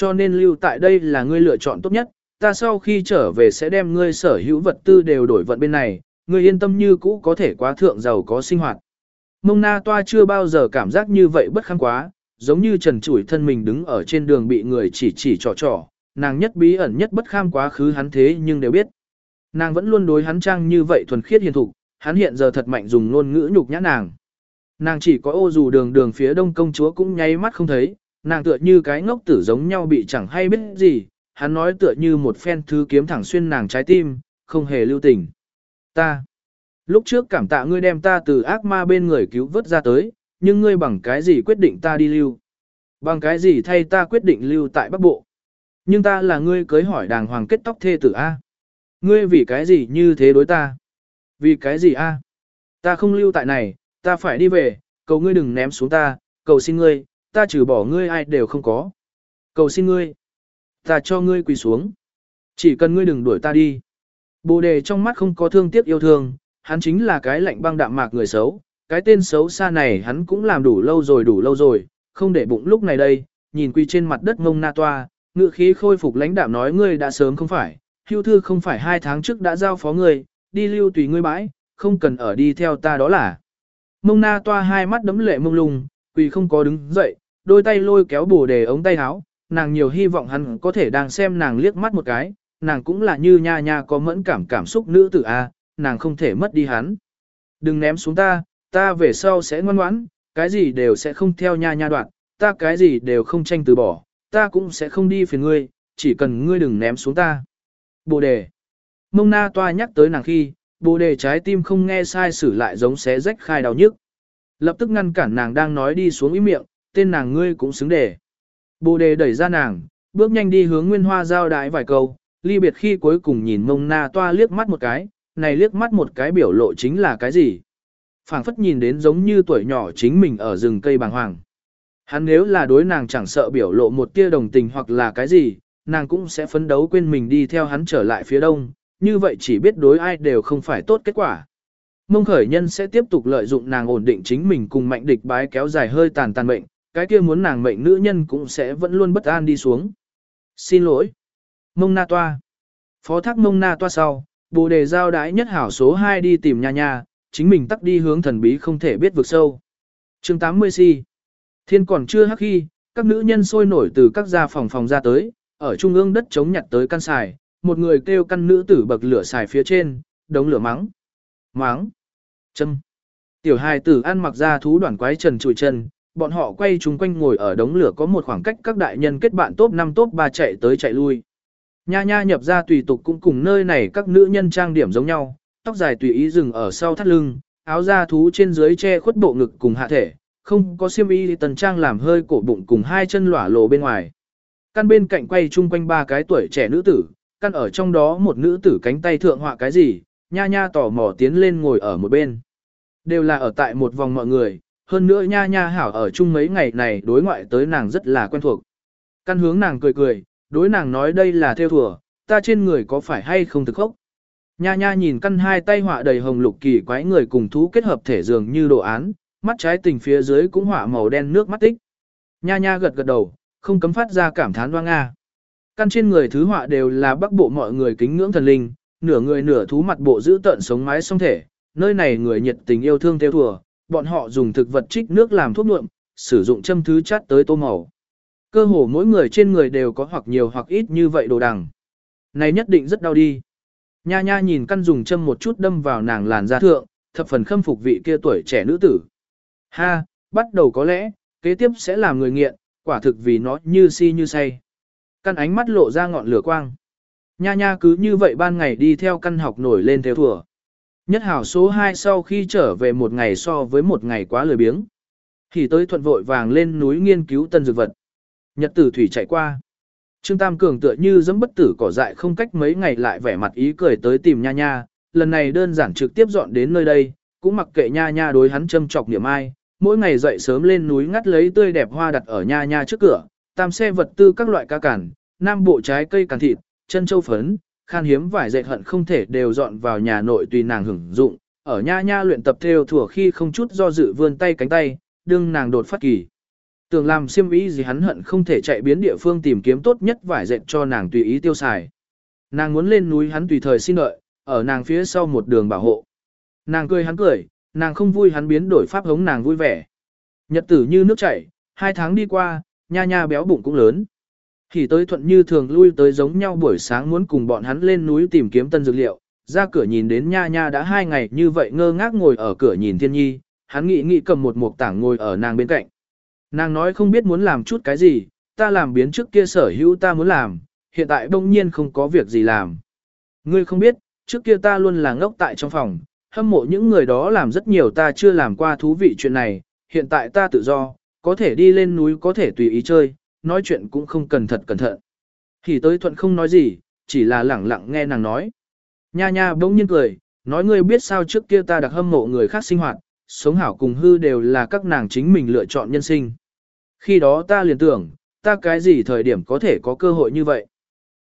Cho nên lưu tại đây là ngươi lựa chọn tốt nhất, ta sau khi trở về sẽ đem ngươi sở hữu vật tư đều đổi vận bên này, ngươi yên tâm như cũ có thể quá thượng giàu có sinh hoạt. Mông na toa chưa bao giờ cảm giác như vậy bất kháng quá, giống như trần trụi thân mình đứng ở trên đường bị người chỉ chỉ trò trò, nàng nhất bí ẩn nhất bất kham quá khứ hắn thế nhưng đều biết. Nàng vẫn luôn đối hắn trang như vậy thuần khiết hiền thục, hắn hiện giờ thật mạnh dùng ngôn ngữ nhục nhã nàng. Nàng chỉ có ô dù đường đường phía đông công chúa cũng nháy mắt không thấy, nàng tựa như cái ngốc tử giống nhau bị chẳng hay biết gì, hắn nói tựa như một phen thứ kiếm thẳng xuyên nàng trái tim, không hề lưu tình. Ta, lúc trước cảm tạ ngươi đem ta từ ác ma bên người cứu vớt ra tới, nhưng ngươi bằng cái gì quyết định ta đi lưu? Bằng cái gì thay ta quyết định lưu tại Bắc Bộ? Nhưng ta là ngươi cưới hỏi đàng hoàng kết tóc thê tử A. Ngươi vì cái gì như thế đối ta? Vì cái gì A? Ta không lưu tại này, ta phải đi về, cầu ngươi đừng ném xuống ta, cầu xin ngươi, ta trừ bỏ ngươi ai đều không có. Cầu xin ngươi, ta cho ngươi quỳ xuống. Chỉ cần ngươi đừng đuổi ta đi. Bồ đề trong mắt không có thương tiếc yêu thương, hắn chính là cái lạnh băng đạm mạc người xấu, cái tên xấu xa này hắn cũng làm đủ lâu rồi đủ lâu rồi, không để bụng lúc này đây, nhìn quỳ trên mặt đất ngông na toa, ngự khí khôi phục lãnh đạm nói ngươi đã sớm không phải, hưu thư không phải hai tháng trước đã giao phó ngươi, đi lưu tùy ngươi bãi, không cần ở đi theo ta đó là. Mông na toa hai mắt đấm lệ mông lung, quỳ không có đứng dậy, đôi tay lôi kéo bồ đề ống tay áo, nàng nhiều hy vọng hắn có thể đang xem nàng liếc mắt một cái, nàng cũng là như nha nha có mẫn cảm cảm xúc nữ tử A, nàng không thể mất đi hắn. Đừng ném xuống ta, ta về sau sẽ ngoan ngoãn, cái gì đều sẽ không theo nha nha đoạn, ta cái gì đều không tranh từ bỏ, ta cũng sẽ không đi phiền ngươi, chỉ cần ngươi đừng ném xuống ta. Bồ đề. Mông na toa nhắc tới nàng khi, bồ đề trái tim không nghe sai sử lại giống xé rách khai đau nhức. Lập tức ngăn cản nàng đang nói đi xuống ý miệng, tên nàng ngươi cũng xứng đề. Bồ đề đẩy ra nàng, bước nhanh đi hướng nguyên hoa giao đái vài câu, ly biệt khi cuối cùng nhìn mông na toa liếc mắt một cái, này liếc mắt một cái biểu lộ chính là cái gì? phảng phất nhìn đến giống như tuổi nhỏ chính mình ở rừng cây bàng hoàng. Hắn nếu là đối nàng chẳng sợ biểu lộ một tia đồng tình hoặc là cái gì, nàng cũng sẽ phấn đấu quên mình đi theo hắn trở lại phía đông, như vậy chỉ biết đối ai đều không phải tốt kết quả. Mông khởi nhân sẽ tiếp tục lợi dụng nàng ổn định chính mình cùng mạnh địch bái kéo dài hơi tàn tàn mệnh, cái kia muốn nàng mệnh nữ nhân cũng sẽ vẫn luôn bất an đi xuống. Xin lỗi. Mông na toa. Phó thác mông na toa sau, bồ đề giao đái nhất hảo số 2 đi tìm nha nha, chính mình tắt đi hướng thần bí không thể biết vực sâu. chương 80 si. Thiên còn chưa hắc khi, các nữ nhân sôi nổi từ các gia phòng phòng ra tới, ở trung ương đất chống nhặt tới căn xài, một người kêu căn nữ tử bậc lửa xài phía trên, đống lửa mắng. Mắng. Châm. Tiểu hài tử ăn mặc ra thú đoàn quái trần trụi chân, bọn họ quay chung quanh ngồi ở đống lửa có một khoảng cách các đại nhân kết bạn top 5 top 3 chạy tới chạy lui. Nha nha nhập ra tùy tục cũng cùng nơi này các nữ nhân trang điểm giống nhau, tóc dài tùy ý dừng ở sau thắt lưng, áo da thú trên dưới che khuất bộ ngực cùng hạ thể, không có xiêm y tần trang làm hơi cổ bụng cùng hai chân lỏa lộ bên ngoài. Căn bên cạnh quay chung quanh ba cái tuổi trẻ nữ tử, căn ở trong đó một nữ tử cánh tay thượng họa cái gì, nha nha tỏ mò tiến lên ngồi ở một bên. Đều là ở tại một vòng mọi người, hơn nữa nha nha hảo ở chung mấy ngày này đối ngoại tới nàng rất là quen thuộc. Căn hướng nàng cười cười, đối nàng nói đây là theo thùa, ta trên người có phải hay không thực khốc. Nha nha nhìn căn hai tay họa đầy hồng lục kỳ quái người cùng thú kết hợp thể dường như đồ án, mắt trái tình phía dưới cũng họa màu đen nước mắt tích. Nha nha gật gật đầu, không cấm phát ra cảm thán đoan nga. Căn trên người thứ họa đều là bắc bộ mọi người kính ngưỡng thần linh, nửa người nửa thú mặt bộ giữ tận sống mái song thể, nơi này người nhiệt tình yêu thương theo thùa, bọn họ dùng thực vật trích nước làm thuốc nhuộm, sử dụng châm thứ chát tới tô màu. Cơ hồ mỗi người trên người đều có hoặc nhiều hoặc ít như vậy đồ đằng. Này nhất định rất đau đi. Nha nha nhìn căn dùng châm một chút đâm vào nàng làn da thượng, thập phần khâm phục vị kia tuổi trẻ nữ tử. Ha, bắt đầu có lẽ, kế tiếp sẽ làm người nghiện, quả thực vì nó như si như say. Căn ánh mắt lộ ra ngọn lửa quang. Nha nha cứ như vậy ban ngày đi theo căn học nổi lên theo thùa. Nhất hảo số 2 sau khi trở về một ngày so với một ngày quá lười biếng. Thì tới thuận vội vàng lên núi nghiên cứu tân dược vật. Nhật tử thủy chạy qua. Trương Tam Cường tựa như dẫm bất tử cỏ dại không cách mấy ngày lại vẻ mặt ý cười tới tìm nha nha, lần này đơn giản trực tiếp dọn đến nơi đây, cũng mặc kệ nha nha đối hắn châm chọc niệm ai, mỗi ngày dậy sớm lên núi ngắt lấy tươi đẹp hoa đặt ở nha nha trước cửa, tam xe vật tư các loại ca cản, nam bộ trái cây càn thịt, chân châu phấn, khan hiếm vải dệt hận không thể đều dọn vào nhà nội tùy nàng hưởng dụng, ở nha nha luyện tập theo thủa khi không chút do dự vươn tay cánh tay, đương nàng đột phát kỳ. Tưởng làm xiêm ý gì hắn hận không thể chạy biến địa phương tìm kiếm tốt nhất vải dệt cho nàng tùy ý tiêu xài. Nàng muốn lên núi hắn tùy thời xin đợi, ở nàng phía sau một đường bảo hộ. Nàng cười hắn cười, nàng không vui hắn biến đổi pháp hống nàng vui vẻ. Nhật tử như nước chảy, hai tháng đi qua, nha nha béo bụng cũng lớn. Thì tới thuận như thường lui tới giống nhau buổi sáng muốn cùng bọn hắn lên núi tìm kiếm tân dược liệu, ra cửa nhìn đến nha nha đã hai ngày như vậy ngơ ngác ngồi ở cửa nhìn thiên nhi, hắn nghĩ nghĩ cầm một mục tảng ngồi ở nàng bên cạnh. Nàng nói không biết muốn làm chút cái gì, ta làm biến trước kia sở hữu ta muốn làm, hiện tại đông nhiên không có việc gì làm. Ngươi không biết, trước kia ta luôn là ngốc tại trong phòng, hâm mộ những người đó làm rất nhiều ta chưa làm qua thú vị chuyện này, hiện tại ta tự do, có thể đi lên núi có thể tùy ý chơi, nói chuyện cũng không cần thật cẩn thận. Thì tới thuận không nói gì, chỉ là lẳng lặng nghe nàng nói. Nha nha bỗng nhiên cười, nói ngươi biết sao trước kia ta đặc hâm mộ người khác sinh hoạt, sống hảo cùng hư đều là các nàng chính mình lựa chọn nhân sinh. Khi đó ta liền tưởng, ta cái gì thời điểm có thể có cơ hội như vậy.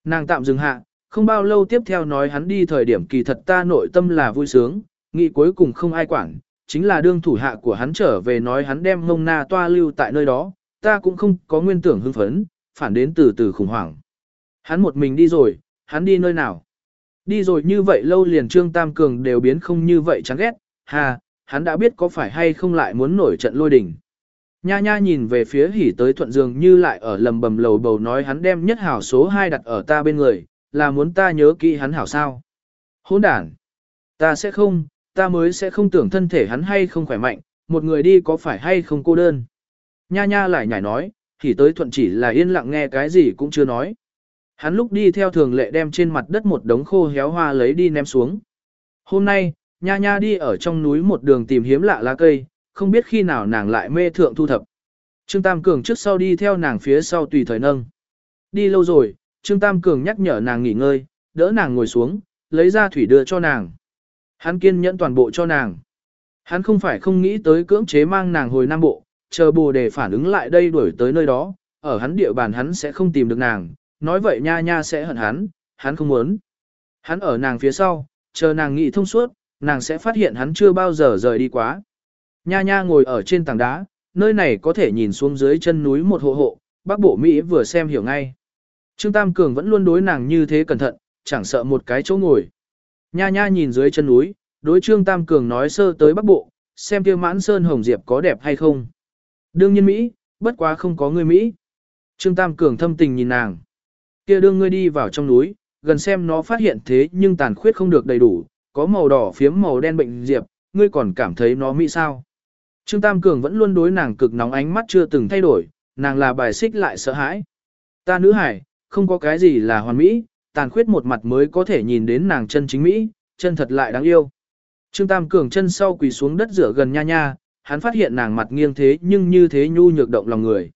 Nàng tạm dừng hạ, không bao lâu tiếp theo nói hắn đi thời điểm kỳ thật ta nội tâm là vui sướng, nghĩ cuối cùng không ai quản, chính là đương thủ hạ của hắn trở về nói hắn đem Mông na toa lưu tại nơi đó, ta cũng không có nguyên tưởng hưng phấn, phản đến từ từ khủng hoảng. Hắn một mình đi rồi, hắn đi nơi nào? Đi rồi như vậy lâu liền Trương Tam Cường đều biến không như vậy chán ghét, hà, hắn đã biết có phải hay không lại muốn nổi trận lôi đình. Nha nha nhìn về phía hỉ tới thuận dường như lại ở lầm bầm lầu bầu nói hắn đem nhất hảo số 2 đặt ở ta bên người, là muốn ta nhớ kỹ hắn hảo sao. Hỗn đản. Ta sẽ không, ta mới sẽ không tưởng thân thể hắn hay không khỏe mạnh, một người đi có phải hay không cô đơn. Nha nha lại nhảy nói, thì tới thuận chỉ là yên lặng nghe cái gì cũng chưa nói. Hắn lúc đi theo thường lệ đem trên mặt đất một đống khô héo hoa lấy đi ném xuống. Hôm nay, nha nha đi ở trong núi một đường tìm hiếm lạ lá cây, không biết khi nào nàng lại mê thượng thu thập. Trương Tam Cường trước sau đi theo nàng phía sau tùy thời nâng. Đi lâu rồi, Trương Tam Cường nhắc nhở nàng nghỉ ngơi, đỡ nàng ngồi xuống, lấy ra thủy đưa cho nàng. Hắn kiên nhẫn toàn bộ cho nàng. Hắn không phải không nghĩ tới cưỡng chế mang nàng hồi Nam Bộ, chờ bồ đề phản ứng lại đây đuổi tới nơi đó, ở hắn địa bàn hắn sẽ không tìm được nàng, nói vậy nha nha sẽ hận hắn, hắn không muốn. Hắn ở nàng phía sau, chờ nàng nghĩ thông suốt, nàng sẽ phát hiện hắn chưa bao giờ rời đi quá. Nha nha ngồi ở trên tảng đá, nơi này có thể nhìn xuống dưới chân núi một hộ hộ, bác bộ Mỹ vừa xem hiểu ngay. Trương Tam Cường vẫn luôn đối nàng như thế cẩn thận, chẳng sợ một cái chỗ ngồi. Nha nha nhìn dưới chân núi, đối Trương Tam Cường nói sơ tới bắc bộ, xem kia mãn sơn hồng diệp có đẹp hay không. Đương nhiên Mỹ, bất quá không có người Mỹ. Trương Tam Cường thâm tình nhìn nàng. Kia đương ngươi đi vào trong núi, gần xem nó phát hiện thế nhưng tàn khuyết không được đầy đủ, có màu đỏ phiếm màu đen bệnh diệp, ngươi còn cảm thấy nó Mỹ sao. Trương Tam Cường vẫn luôn đối nàng cực nóng ánh mắt chưa từng thay đổi, nàng là bài xích lại sợ hãi. Ta nữ hải, không có cái gì là hoàn mỹ, tàn khuyết một mặt mới có thể nhìn đến nàng chân chính Mỹ, chân thật lại đáng yêu. Trương Tam Cường chân sau quỳ xuống đất rửa gần nha nha, hắn phát hiện nàng mặt nghiêng thế nhưng như thế nhu nhược động lòng người.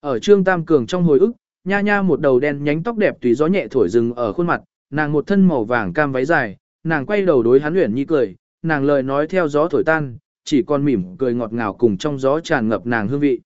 Ở Trương Tam Cường trong hồi ức, nha nha một đầu đen nhánh tóc đẹp tùy gió nhẹ thổi rừng ở khuôn mặt, nàng một thân màu vàng cam váy dài, nàng quay đầu đối hắn luyện nhi cười, nàng lời nói theo gió thổi tan, chỉ còn mỉm cười ngọt ngào cùng trong gió tràn ngập nàng hương vị.